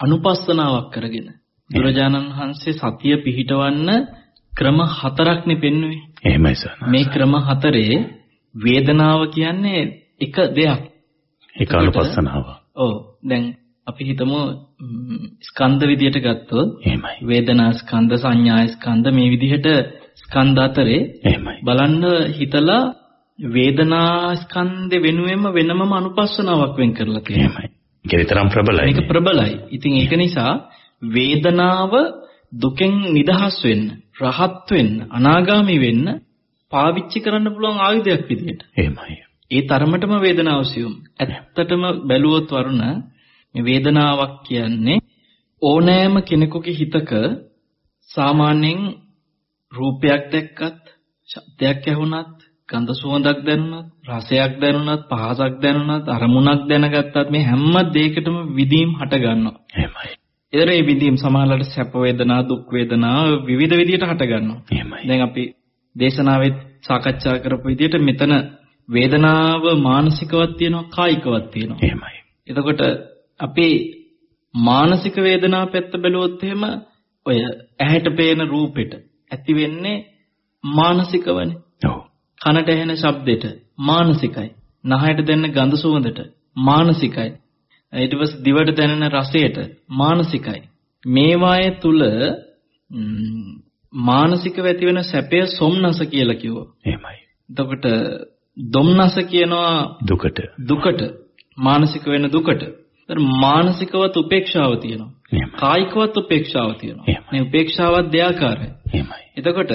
අනුපස්සනාවක් කරගෙන බුදුරජාණන් වහන්සේ සතිය පිහිටවන්න ක්‍රම හතරක්නේ පෙන්වුවේ. එහෙමයි සර්. මේ ක්‍රම හතරේ වේදනාව කියන්නේ එක දෙයක්. ඒක අනුපස්සනාව. ඔව්. දැන් අපි හිතමු ස්කන්ධ විදියට ගත්තොත් එහෙමයි. වේදනා ස්කන්ධ සංඥා ස්කන්ධ මේ විදිහට ස්කන්ධ අතරේ එහෙමයි. බලන්න හිතලා වේදනා ස්කන්ධේ වෙනුවෙන්ම වෙනමම අනුපස්සනාවක් වෙන් කරලා තියෙනවා. එහෙමයි. ඒක විතරම් ප්‍රබලයි. මේක ප්‍රබලයි. ඉතින් ඒක නිසා වේදනාව දුකෙන් නිදහස් වෙන්න, රහත් වෙන්න, අනාගාමී වෙන්න පාවිච්චි කරන්න පුළුවන් ආයුධයක් විදියට. එහෙමයි. ඒ තරමටම වේදනාව සියුම්. ඇත්තටම බැලුවොත් වරුණ මේ වේදනාවක් කියන්නේ ඕනෑම කෙනෙකුගේ හිතක සාමාන්‍යයෙන් රූපයක් දැක්කත්, ශබ්දයක් ඇහුණත්, ගන්ධ සුවඳක් දැනුණත්, රසයක් දැනුණත්, පහසක් දැනුණත්, අරමුණක් දැනගත්තත් මේ හැම දෙයකටම විදීම් හට ගන්නවා. එහෙමයි. ඒතර මේ විදීම් සමහරවල්ට සැප වේදනා, දුක් වේදනා විවිධ විදියට හට ගන්නවා. එහෙමයි. දැන් අපි දේශනාවෙත් සාකච්ඡා කරපු විදියට මෙතන වේදනාව මානසිකවත් තියෙනවා, කායිකවත් තියෙනවා. එහෙමයි. එතකොට අපේ මානසික වේදනාව පැත්ත බැලුවොත් එහෙම ඔය ඇහැට පේන රූපෙට ඇති වෙන්නේ මානසිකවනේ. ඔව්. කනට ඇහෙන ශබ්දෙට මානසිකයි. නහයට දැනෙන ගඳ සුවඳට මානසිකයි. ඊට පස්සේ දිවට දැනෙන රසයට මානසිකයි. මේවායේ තුල මානසිකව ඇති වෙන සැපය සොම්නස කියලා කිව්වා. එහෙමයි. එතකොට දොම්නස කියනවා දුකට. දුකට මානසික වෙන දුකට. ඒතර මානසිකවත් උපේක්ෂාව තියෙනවා. එහෙමයි. කායිකවත් උපේක්ෂාව තියෙනවා. මේ උපේක්ෂාවත් දෙආකාරයි. එහෙමයි. එතකොට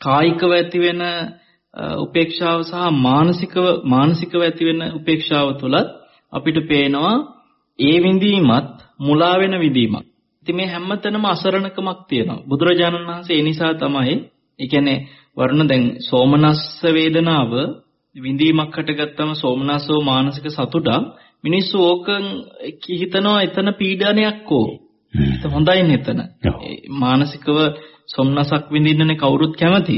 කායිකව ඇති වෙන උපේක්ෂාව සහ මානසිකව මානසිකව ඇති වෙන උපේක්ෂාව තුලත් අපිට පේනවා ඒ විඳීමත් මුලා වෙන විඳීමක්. ඉතින් මේ හැමතැනම අසරණකමක් තියෙනවා. බුදුරජාණන් වහන්සේ ඒ නිසා තමයි ඒ කියන්නේ වර්ණ දැන් සෝමනස්ස වේදනාව විඳීමක් හටගත්තම සෝමනස්සෝ මානසික සතුටක් මිනිස්සු ඕකන් හිතනවා එතන පීඩනයක් ඕ. ඒක හොඳයි නේතන. මානසිකව සොම්නසක් විඳින්නනේ කවුරුත් කැමති.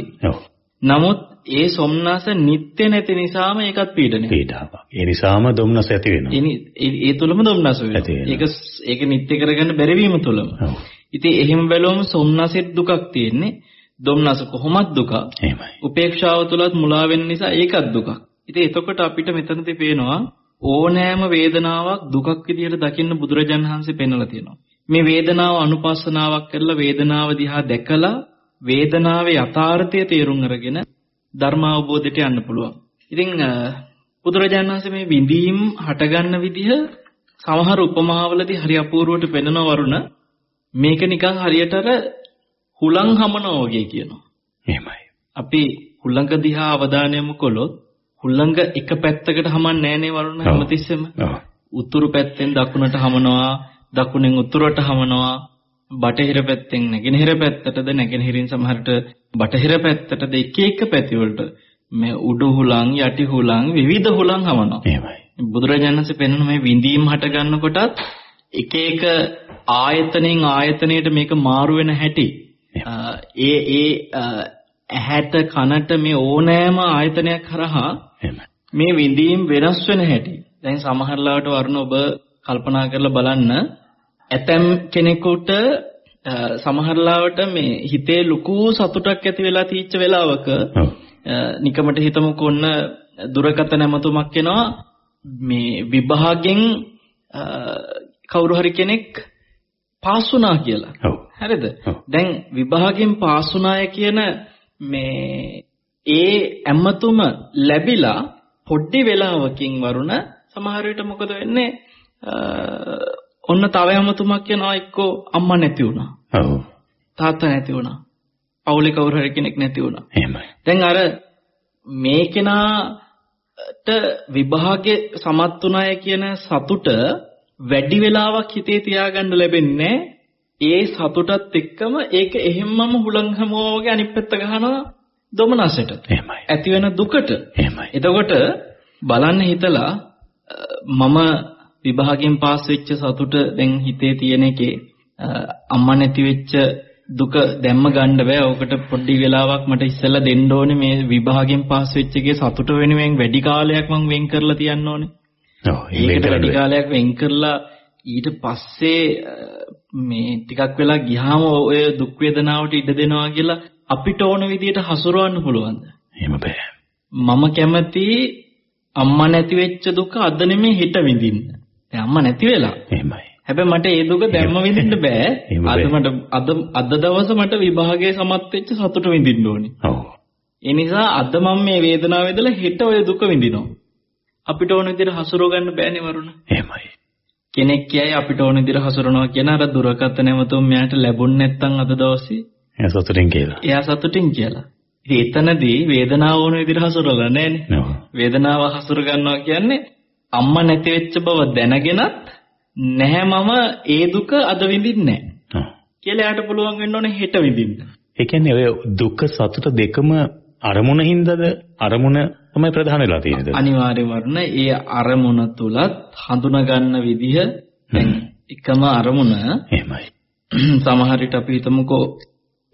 නමුත් ඒ සොම්නස නිත්‍ය නැති නිසාම ඒකත් පීඩනයක්. පීඩාවක්. ඒ නිසාම දුම්නස ඇති වෙනවා. ඒ ඒ තුලම දුම්නස වෙනවා. ඒක ඒක නිත්‍ය කරගන්න බැරි වීම තුලම. ඔව්. ඉතින් එහෙම බැලුවම සොම්නසෙත් දුකක් තියෙන්නේ. දුම්නස කොහොමත් දුකක්. එහෙමයි. උපේක්ෂාව තුලත් මුලා වෙන නිසා ඒකත් දුකක්. ඉතින් එතකොට අපිට මෙතනදී පේනවා ඕනෑම වේදනාවක් දුකක් විදිහට දකින්න බුදුරජාණන් වහන්සේ පෙන්වලා තියෙනවා. මේ වේදනාව අනුපස්සනාවක් කරලා වේදනාව දිහා දැකලා වේදනාවේ යථාර්ථය තේරුම් අරගෙන ධර්ම අවබෝධයට යන්න පුළුවන්. ඉතින් බුදුරජාණන් වහන්සේ මේ විඳීම් හටගන්න විදිහ සමහර උපමාවලදී හරි අපූර්වට පෙන්වන වරුණ මේක නිකන් හරියට අර හුලං හමනවා වගේ කියනවා. එහෙමයි. අපි හුලඟ දිහා අවධානය යොමු කළොත් හුළඟ එක පැත්තකට හමන්නේ නැහනේ වරුණ. හැමතිස්සෙම. උතුරු පැත්තෙන් දකුණට හමනවා, දකුණෙන් උතුරට හමනවා, බටහිර පැත්තෙන් නැගෙනහිර පැත්තටද නැගෙනහිරින් සමහරට බටහිර පැත්තටද එක එක පැති වලට මේ උඩු හුලං යටි හුලං විවිධ හුලං හමනවා. එහෙමයි. බුදුරජාණන්සේ පෙන්වන මේ විඳීම් හට ගන්නකොටත් එක එක ආයතනෙන් ආයතනයට මේක මාරු වෙන හැටි ඒ ඒ ඇහැට කනට මේ ඕනෑම ආයතනයක් එහෙමයි. මේ විඳීම් වෙනස් වෙන හැටි දැන් සමහරලාවට වරුණ ඔබ කල්පනා කරලා බලන්න ඇතම් කෙනෙකුට සමහරලාවට මේ හිතේ ලুকু සතුටක් ඇති වෙලා තීච්ච වෙලාවක නිකමට හිතමුකෝ ඔන්න දුරකථන ඇමතුමක් එනවා මේ විභාගෙන් කවුරු හරි කෙනෙක් පාස් වුණා කියලා. ඔව්. හරිද? දැන් විභාගෙන් පාස් වුණාය කියන මේ ඒ ඇමතුම ලැබිලා පොඩි වෙලාවකින් වරුණ සමහර විට මොකද වෙන්නේ ඔන්න තව ඇමතුමක් යනවා එක්කෝ අම්මා නැති වුණා. ඔව්. තාත්තා නැති වුණා. පවුලේ කවුරු හරි කෙනෙක් නැති වුණා. එහෙමයි. දැන් අර මේ කෙනාට විභාගේ සමත් වුණාය කියන සතුට වැඩි වෙලාවක් හිතේ තියාගන්න ලැබෙන්නේ ඒ සතුටත් එක්කම ඒක එහෙම්මම හුලං හැමෝ වගේ අනිත් පැත්ත ගහනවා දොමනසට. එහෙමයි. ඇති වෙන දුකට. එහෙමයි. එතකොට බලන්න හිතලා මම විභාගයෙන් පාස් වෙච්ච සතුට දැන් හිතේ තියෙන එකේ අම්මා නැති වෙච්ච දුක දැම්ම ගන්න බෑ. ඕකට පොඩි වෙලාවක් මට ඉස්සෙල්ලා දෙන්න ඕනේ මේ විභාගයෙන් පාස් වෙච්ච එකේ සතුට වෙනුවෙන් වැඩි කාලයක් මං වෙන් කරලා තියන්න ඕනේ. ඔව්. ඒකට වැඩි කාලයක් වෙන් කරලා ඊට පස්සේ මේ ටිකක් වෙලා ගියාම ඔය දුක් වේදනාවට ඉඩ දෙනවා කියලා අපිට ඕන විදියට හසුරවන්න පුළුවන්ද? එහෙම බෑ. මම කැමති අම්මා නැති වෙච්ච දුක අද නෙමෙයි හෙට විඳින්න. දැන් අම්මා නැති වෙලා. එහෙමයි. හැබැයි මට ඒ දුක දැම්ම විඳින්න බෑ. අද. මට අද අද දවස මට විභාගයේ සමත් වෙච්ච සතුට විඳින්න ඕනේ. ඔව්. ඒ නිසා අද මම මේ වේදනාව විඳලා හෙට ඔය දුක විඳිනවා. අපිට ඕන විදිහට හසුරව ගන්න බෑනේ වරුණ. එහෙමයි. කෙනෙක් කියයි අපිට ඕන විදිහට හසුරනවා කියන අර දුරකථන නැමතුම් මෙයාට ලැබුණ නැත්නම් අද දවසේ එයා සතුටින් කියලා. එයා සතුටින් කියලා. ඉතින් එතනදී වේදනාව ඕන විදිහට හසුරලා නැහැනේ. ඔව්. වේදනාව හසුර ගන්නවා කියන්නේ අම්මා නැති වෙච්ච බව දැනගෙනත් නැහැ මම ඒ දුක අද විඳින්නේ නැහැ. කියලා එයාට පුළුවන් වෙන්න ඕනේ හෙට විඳින්න. ඒ කියන්නේ ඔය දුක සතුට දෙකම අරමුණ හින්දාද අරමුණ තමයි ප්‍රධාන වෙලා තියෙන්නේ. අනිවාර්ය වර්ණ ඒ අරමුණ තුලත් හඳුනා ගන්න විදිහ එකම අරමුණ එහෙමයි. සමහර විට අපි හිතමුකෝ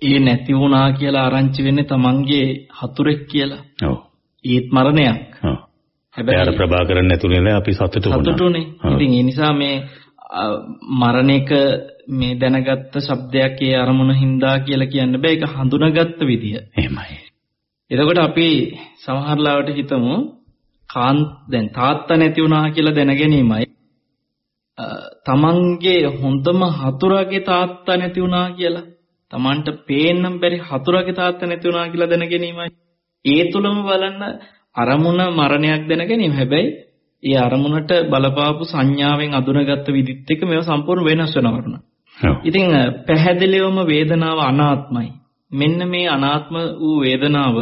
ඒ නැති වුණා කියලා ආරංචි වෙන්නේ තමන්ගේ හතුරෙක් කියලා. ඔව්. ඒත් මරණයක්. ඔව්. හැබැයි එයාට ප්‍රභාකරන් නැතුනේ අපි සතුටු වුණා. සතුටුනේ. ඉතින් ඒ නිසා මේ අ, මරණයක මේ දැනගත්ත શબ્දයක් ඒ අරමුණ හින්දා කියලා කියන්න බෑ. ඒක හඳුනාගත්ත විදිය. එහෙමයි. එතකොට අපි සමහර ලාවට හිතමු කාන් දැන් තාත්තා නැති වුණා කියලා දැන ගැනීමයි තමන්ගේ හොඳම හතුරාගේ තාත්තා නැති වුණා කියලා තමන්ට පේන්නම් බැරි හතුරාගේ තාත්තා නැති වුණා කියලා දැන ගැනීමයි ඒ තුලම බලන්න අරමුණ මරණයක් දැන ගැනීම හැබැයි ඒ අරමුණට බලපාපු සංඥාවෙන් අඳුනගත්ත විදිහත් එක්ක මේවා සම්පූර්ණ වෙනස් වෙනවා. ඉතින් පැහැදිලිවම වේදනාව අනාත්මයි. මෙන්න මේ අනාත්ම වූ වේදනාව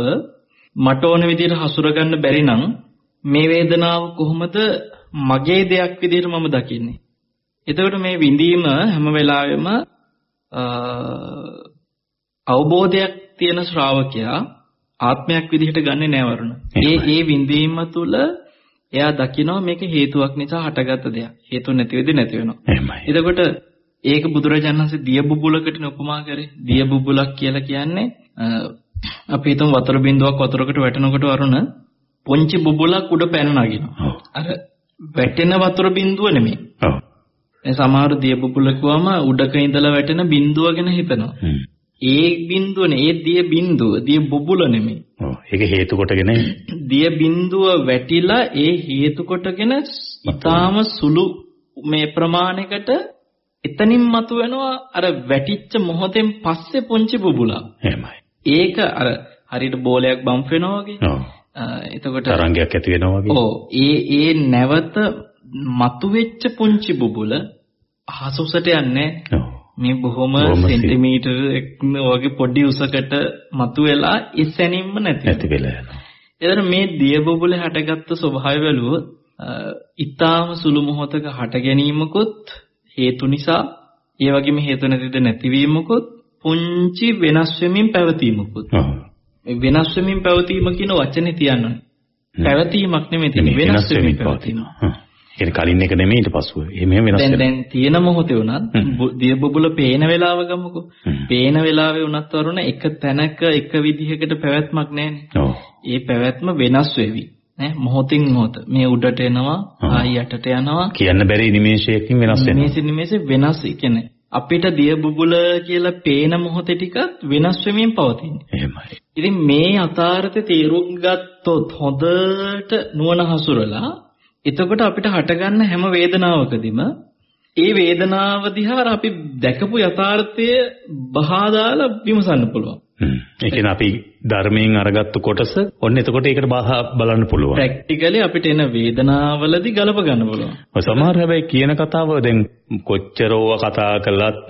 මට ඕන විදිහට හසුර ගන්න බැරි නම් මේ වේදනාව කොහොමද මගේ දෙයක් විදිහට මම දකින්නේ? එතකොට මේ විඳීම හැම වෙලාවෙම අවබෝධයක් තියෙන ශ්‍රාවකයා ආත්මයක් විදිහට ගන්නෙ නෑ වරුණ. ඒ ඒ විඳීම තුළ එයා දකිනවා මේක හේතුවක් නිසා හටගත්ත දෙයක්. හේතු නැති වෙදි නැති වෙනවා. එහෙමයි. එතකොට ඒක බුදුරජාණන් වහන්සේ දිය බුබුලකට උපමා කරේ. දිය බුබුලක් කියලා කියන්නේ අපි හිතමු වතුර බින්දුවක් වතුරකට වැටෙනකොට වරුණ පොන්චි බුබුලක් උඩ පැන නගිනවා. අර වැටෙන වතුර බින්දුව නෙමෙයි. ඔව්. දැන් සමහර දිය බුබුල කිව්වම උඩක ඉඳලා වැටෙන බින්දුව ගැන හිතනවා. ඒ බින්දුවනේ ඒ දිය බින්දුව දිය බුබුල නෙමෙයි. ඔව්. ඒක හේතු කොටගෙන දිය බින්දුව වැටිලා ඒ හේතු කොටගෙන ඊටාම සුළු මේ ප්‍රමාණයකට එතනින් මතුවෙනවා අර වැටිච්ච මොහොතෙන් පස්සේ පුංචි බුබුලක්. එහෙමයි. ඒක අර හරියට බෝලයක් බම්ප් වෙනවා වගේ. ඔව්. එතකොට තරංගයක් ඇති වෙනවා වගේ. ඔව් ඒ ඒ නැවත මතුවෙච්ච පුංචි බුබුල අහසුසට යන්නේ ඔව්. මේ බොහොම සෙන්ටිමීටර් වගේ පොඩි උසකට මතුවෙලා ඉස්සැනින්ම නැති නැති වෙලා යනවා. එතන මේ දිය බුබුලේ හටගත්තු ස්වභාවය බැලුවොත් ඊටාම සුළු මොහොතක හට ගැනීමකුත් හේතු නිසා ඒ වගේම හේතු නැතිද නැතිවීමකුත් පුංචි වෙනස් වෙමින් පැවතීමකුත්. වෙනස් වෙමින් පැවතීම කියන වචනේ තියන්නේ පැවතීමක් නෙමෙයි තියෙන්නේ වෙනස් වෙමින් පැවතීම. ඒ කලින් එක නෙමෙයි ඊට පස්සුව. එහෙම වෙනස් දැන් දැන් තියෙන මොහොතේ උනත් දිය බුබුල පේන වෙලාව ගමුකෝ. පේන වෙලාවේ උනත් වරුණ එක තැනක එක විදිහකට පැවැත්මක් නැහැනේ. ඒ පැවැත්ම වෙනස් වෙවි. නේ මොහොතින් මොහොත. මේ උඩට එනවා ආයි යටට යනවා. කියන්න බැරි නිමේෂයකින් වෙනස් වෙනවා. නිමේෂ නිමේෂ වෙනස් කියන්නේ අපිට දිය බුබුල කියලා පේන මොහොතේ ටිකත් වෙනස් වෙමින් පවතින්නේ. එහෙමයි. ඉතින් මේ අතාරත තේරුම් ගත්තොත් හොඳට නුවණ හසුරලා එතකොට අපිට හටගන්න හැම වේදනාවකදීම ඒ වේදනාව දිහා අපි දැකපු යථාර්ථය බහා දාලා විමසන්න පුළුවන්. ඒ කියන්නේ අපි ධර්මයෙන් අරගත්තු කොටස ඔන්න එතකොට ඒකට බහා බලන්න පුළුවන්. ප්‍රැක්ටිකලි අපිට එන වේදනාවලදී ගලප ගන්න පුළුවන්. සමහර හැබැයි කියන කතාව දැන් කොච්චර ඕවා කතා කළත්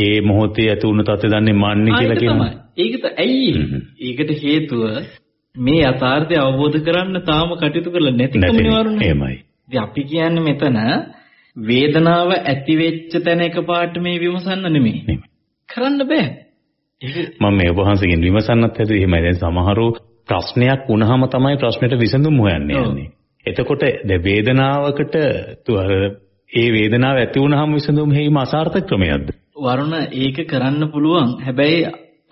ඒ මොහොතේ ඇති වුණ තත්ත්වය දන්නේ මන්නේ කියලා කියනවා. ඒකට ඇයි ඒකට හේතුව මේ යථාර්ථය අවබෝධ කරන්න තාම කටයුතු කරලා නැතිකම නිවාරණය. එහෙමයි. ඉතින් අපි කියන්නේ මෙතන වේදනාව ඇති වෙච්ච තැන එකපාරට මේ විමසන්න නෙමෙයි. කරන්න බෑ. මම මේ වහන්සේගෙන් විමසන්නත් හැදුවේ එහෙමයි. දැන් සමහරව ප්‍රශ්නයක් වුණාම තමයි ප්‍රශ්නෙට විසඳුම් හොයන්න යන්නේ. එතකොට දැන් වේදනාවකට ඒ වේදනාව ඇති වුණාම විසඳුම් හේම අසාර්ථක ක්‍රමයක්ද? වරුණ ඒක කරන්න පුළුවන්. හැබැයි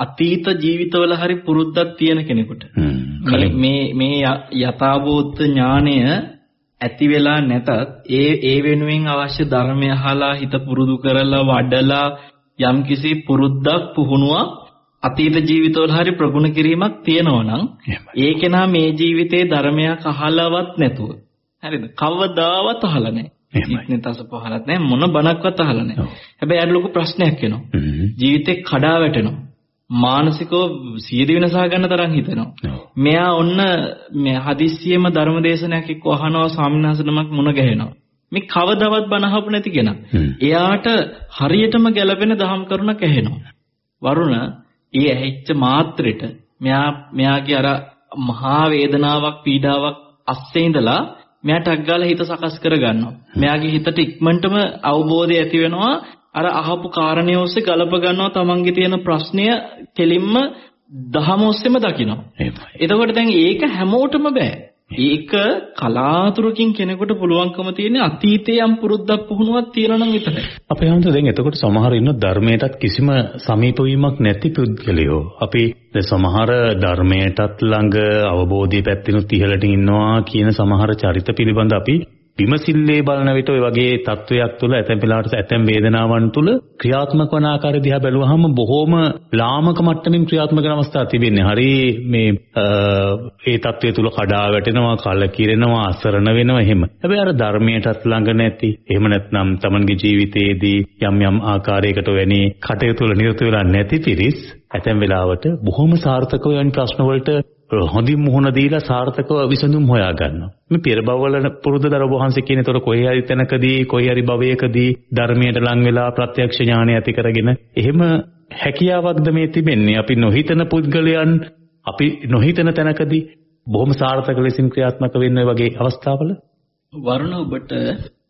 අතීත ජීවිතවල හරි පුරුද්දක් තියෙන කෙනෙකුට. මේ මේ යථාභූත ඥානය ඇති වෙලා නැතත් ඒ ඒ වෙනුවෙන් අවශ්‍ය ධර්මය අහලා හිත පුරුදු කරලා වඩලා යම්කිසි පුරුද්දක් පුහුණුවක් අතීත ජීවිතවල හරි ප්‍රගුණ කිරීමක් තියෙනවා නම් ඒ කෙනා මේ ජීවිතේ ධර්මයක් අහලවත් නැතුව. හරිද? කවදාවත් අහලා නැහැ. ඉක්නතස පහලත් නැහැ. මොන බණක්වත් අහලා නැහැ. හැබැයි අර ලොකු ප්‍රශ්නයක් එනවා. ජීවිතේ කඩා වැටෙනවා මානසිකව සියදි වෙනසා ගන්න තරම් හිතෙනවා. මෙයා ඔන්න මේ හදිස්සියෙම ධර්මදේශනයක් එක්ක අහනවා ස්වාමීන් වහන්සේ නමක් මුණ ගැහෙනවා. මේ කවදාවත් බණ අහපු නැති කෙනා. එයාට හරියටම ගැළපෙන දහම් කරුණක් ඇහෙනවා. වරුණ ඒ ඇහිච්ච මාත්‍රෙට මෙයා මෙයාගේ අර මහා වේදනාවක් පීඩාවක් අස්සේ ඉඳලා මෙයාට අග්ගාලා හිත සකස් කර ගන්නවා. මෙයාගේ හිතට ඉක්මනටම අවබෝධය ඇති වෙනවා අර අහපු කාරණේ ඔස්සේ ගලප ගන්නවා තමන්ගේ තියෙන ප්‍රශ්නය කෙලින්ම දහම ඔස්සේම දකිනවා. එතකොට දැන් ඒක හැමෝටම බෑ. ඒක කලාතුරකින් කෙනෙකුට පුළුවන්කම තියෙන අතීතයේ යම් පුරුද්දක් පුහුණුවක් තියෙනවා නම් විතරයි. අපේ හන්ද දැන් එතකොට සමහර ඉන්න ධර්මයටත් කිසිම සමීප වීමක් නැති පුද්ගලයෝ. අපි සමහර ධර්මයටත් ළඟ අවබෝධය පැත්තිනුත් ඉහළට ඉන්නවා කියන සමහර චරිත පිළිබඳ අපි විමසිල්ලේ බලන විට ඔය වගේ තත්වයක් තුළ ඇතැම් වෙලාවට ඇතැම් වේදනාවන් තුළ ක්‍රියාත්මක වන ආකාරය දිහා බැලුවහම බොහොම ලාමක මට්ටමින් ක්‍රියාත්මක වෙන අවස්ථා තිබෙන්නේ. හරි මේ ඒ තත්වය තුළ කඩා වැටෙනවා, කලකිරෙනවා, අසරණ වෙනවා එහෙම. හැබැයි අර ධර්මයටත් ළඟ නැති, එහෙම නැත්නම් Tamanගේ ජීවිතයේදී යම් යම් ආකාරයකට වැනි කටයුතු වල නිරත වෙලා නැති පිරිස් ඇතැම් වෙලාවට බොහොම සාර්ථකව යන ප්‍රශ්න වලට හොඳින් මුහුණ දීලා සාර්ථකව විසඳුම් හොයා ගන්නවා. මේ පෙර භවවල පුරුදු දර වහන්සේ කියන ඒතර කොහේ හරි තැනකදී කොහේ හරි භවයකදී ධර්මයට ලං වෙලා ප්‍රත්‍යක්ෂ ඥානය ඇති කරගෙන එහෙම හැකියාවක්ද මේ තිබෙන්නේ? අපි නොහිතන පුද්ගලයන් අපි නොහිතන තැනකදී බොහොම සාර්ථක ලෙසින් ක්‍රියාත්මක වෙන්න වගේ අවස්ථාවල? වරුණ ඔබට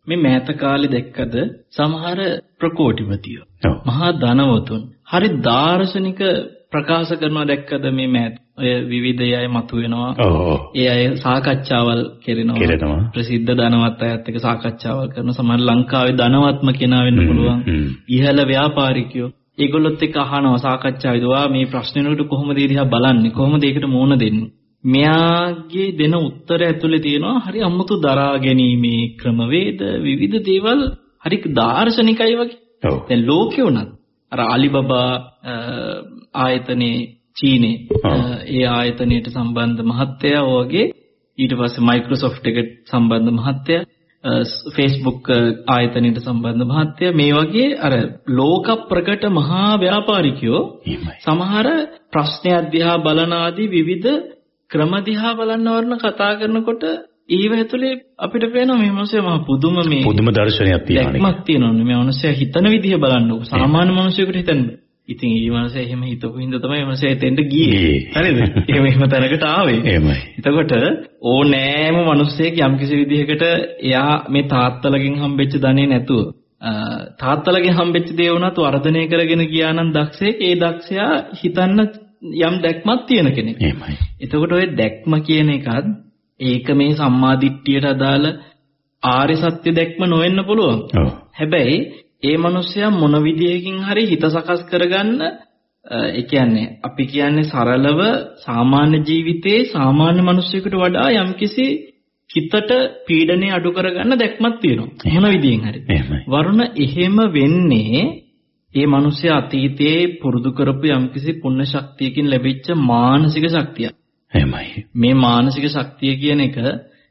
මේ මෑත කාලේ දැක්කද සමහර ප්‍රකෝටිපතියෝ මහා ධනවතුන් හරි දාර්ශනික ප්‍රකාශ කරනවා දැක්කද මේ මෑත ඔය විවිධ අය මතුවෙනවා. ඒ අය සාකච්ඡාවල් කරනවා. ප්‍රසිද්ධ ධනවත් අයත් එක්ක සාකච්ඡාවල් කරන සමහර ලංකාවේ ධනවත්ම කෙනා වෙන්න පුළුවන්. ඉහළ ව්‍යාපාරිකයෝ ඒගොල්ලොත් එක්ක අහනවා සාකච්ඡාවේදී ඔයා මේ ප්‍රශ්නෙකට කොහොමද දිහා බලන්නේ? කොහොමද ඒකට මුහුණ දෙන්නේ? මෙයාගේ දෙන උත්තර ඇතුලේ තියෙනවා හරි අමුතු දරා ගැනීමේ ක්‍රමවේද විවිධ දේවල් හරි දාර්ශනිකයි වගේ. දැන් ලෝකේ උනත් අර අලිබබා ආයතනයේ චීනේ ඒ ආයතනයට සම්බන්ධ මහත්තයා වගේ ඊට පස්සේ Microsoft එකට සම්බන්ධ මහත්තයා Facebook ආයතනයට සම්බන්ධ මහත්තයා. මේ වගේ අර ලෝක ප්‍රකට මහා ව්‍යාපාරිකයෝ සමහර ප්‍රශ්න දිහා බලන ආදී විවිධ ක්‍රම දිහා බලන්න වරන කතා කරනකොට ඒව ඇතුලේ අපිට පේනවා මේ මිනිස්සයා මහ පුදුම මේ පුදුම දර්ශනයක් තියෙනවා. දැක්මක් තියෙනවා. මේ මිනිස්සයා හිතන විදිහ බලන්නකො. සාමාන්‍ය මිනිසෙකුට හිතන්න ඉතින් ඒ මනස එහෙම හිතපු හින්දා තමයි මනස එතෙන්ට ගියේ. හරිද? එහෙම එහෙම තැනකට ආවේ. එහෙමයි. එතකොට ඕනෑම මිනිස්සෙක් යම්කිසි විදිහකට එයා මේ තාත්තලගෙන් හම්බෙච්ච ධනෙ නැතුව තාත්තලගෙන් හම්බෙච්ච දේ වුණත් වර්ධනය කරගෙන ගියා නම් දක්ෂයෙක් ඒ දක්ෂයා හිතන්න යම් දැක්මක් තියෙන කෙනෙක්. එහෙමයි. එතකොට ඔය දැක්ම කියන එකත් ඒක මේ සම්මාදිට්ඨියට අදාළ ආර්ය සත්‍ය දැක්ම නොවෙන්න පුළුවන්. හැබැයි ඒ මිනිස්සයා මොන විදියකින් හරි හිත සකස් කරගන්න ඒ කියන්නේ අපි කියන්නේ සරලව සාමාන්‍ය ජීවිතයේ සාමාන්‍ය මිනිස්සුෙකුට වඩා යම්කිසි හිතට පීඩනය අඩු කරගන්න දැක්මක් තියෙනවා. මොන විදියෙන් හරි. වරුණ එහෙම වෙන්නේ ඒ මිනිස්සයා අතීතයේ පුරුදු කරපු යම්කිසි පුණ්‍ය ශක්තියකින් ලැබිච්ච මානසික ශක්තියක්. එහෙමයි. මේ මානසික ශක්තිය කියන එක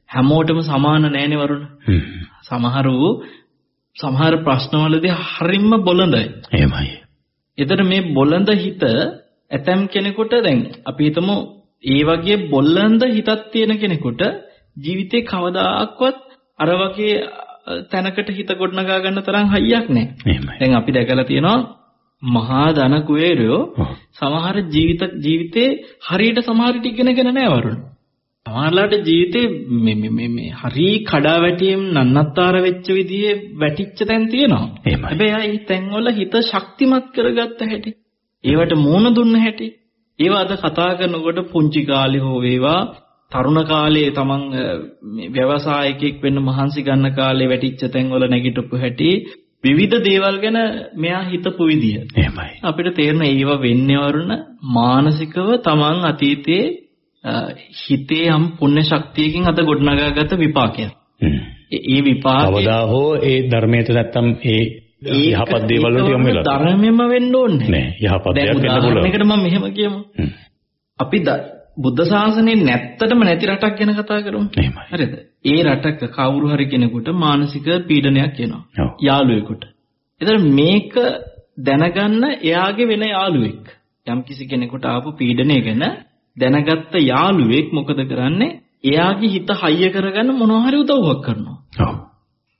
හැමෝටම සමාන නෑනේ වරුණ. සමහරු සමහර ප්‍රශ්නවලදී හරිම බොළඳයි. එහෙමයි. එතන මේ බොළඳ හිත ඇතම් කෙනෙකුට දැන් අපි හිතමු ඒ වගේ බොළඳ හිතක් තියෙන කෙනෙකුට ජීවිතේ කවදාකවත් අර වගේ තැනකට හිත ගොඩනගා ගන්න තරම් හයියක් නැහැ. දැන් අපි දැකලා තියෙනවා මහා ධන කුවේරයෝ. සමහර ජීවිත ජීවිතේ හරියට සමහර ටික ඉගෙනගෙන නැහැ වරුණ. සමහරලාට ජීවිතේ මේ මේ මේ හරි කඩාවැටීම් නන්නත්තර වෙච්ච විදිහේ වැටිච්ච තැන් තියෙනවා. හැබැයි ආ මේ තැන්වල හිත ශක්තිමත් කරගත්ත හැටි. ඒවට මූණ දුන්න හැටි. ඒවා අද කතා කරනකොට පුංචි කාලේ හෝ වේවා තරුණ කාලේ තමන් මේ ව්‍යවසායකයෙක් වෙන්න මහන්සි ගන්න කාලේ වැටිච්ච තැන්වල නැගිටපු හැටි විවිධ දේවල් ගැන මෙයා හිතපු විදිය. එහෙමයි. අපිට තේරෙන ඒවා වෙන්නේ වරුණ මානසිකව තමන් අතීතයේ හිතේ යම් පුණ්‍ය ශක්තියකින් අද ගොඩනගාගත විපාකයක්. හ්ම්. ඒ- ඒ විපාකේ කවදා හෝ ඒ ධර්මයට නැත්තම් ඒ යහපත් දේවල් වලට යොමු වෙලා ධර්මෙම වෙන්න ඕනේ. නෑ යහපත් දැන් දෙයක් වෙන්න පුළුවන්. උදාහරණයකට මම මෙහෙම කියමු. අපි බුද්ධ ශාසනයේ නැත්තටම නැති රටක් ගැන කතා කරමු. එහෙමයි. හරිද? ඒ රටක කවුරු හරි කෙනෙකුට මානසික පීඩනයක් එනවා. යාළුවෙකුට. එතන මේක දැනගන්න එයාගේ වෙන යාළුවෙක්. යම්කිසි කෙනෙකුට ආපු පීඩනය ගැන දැනගත්ත යාළුවෙක් මොකද කරන්නේ? එයාගේ හිත හයිය කරගන්න මොනවා හරි උදව්වක් කරනවා.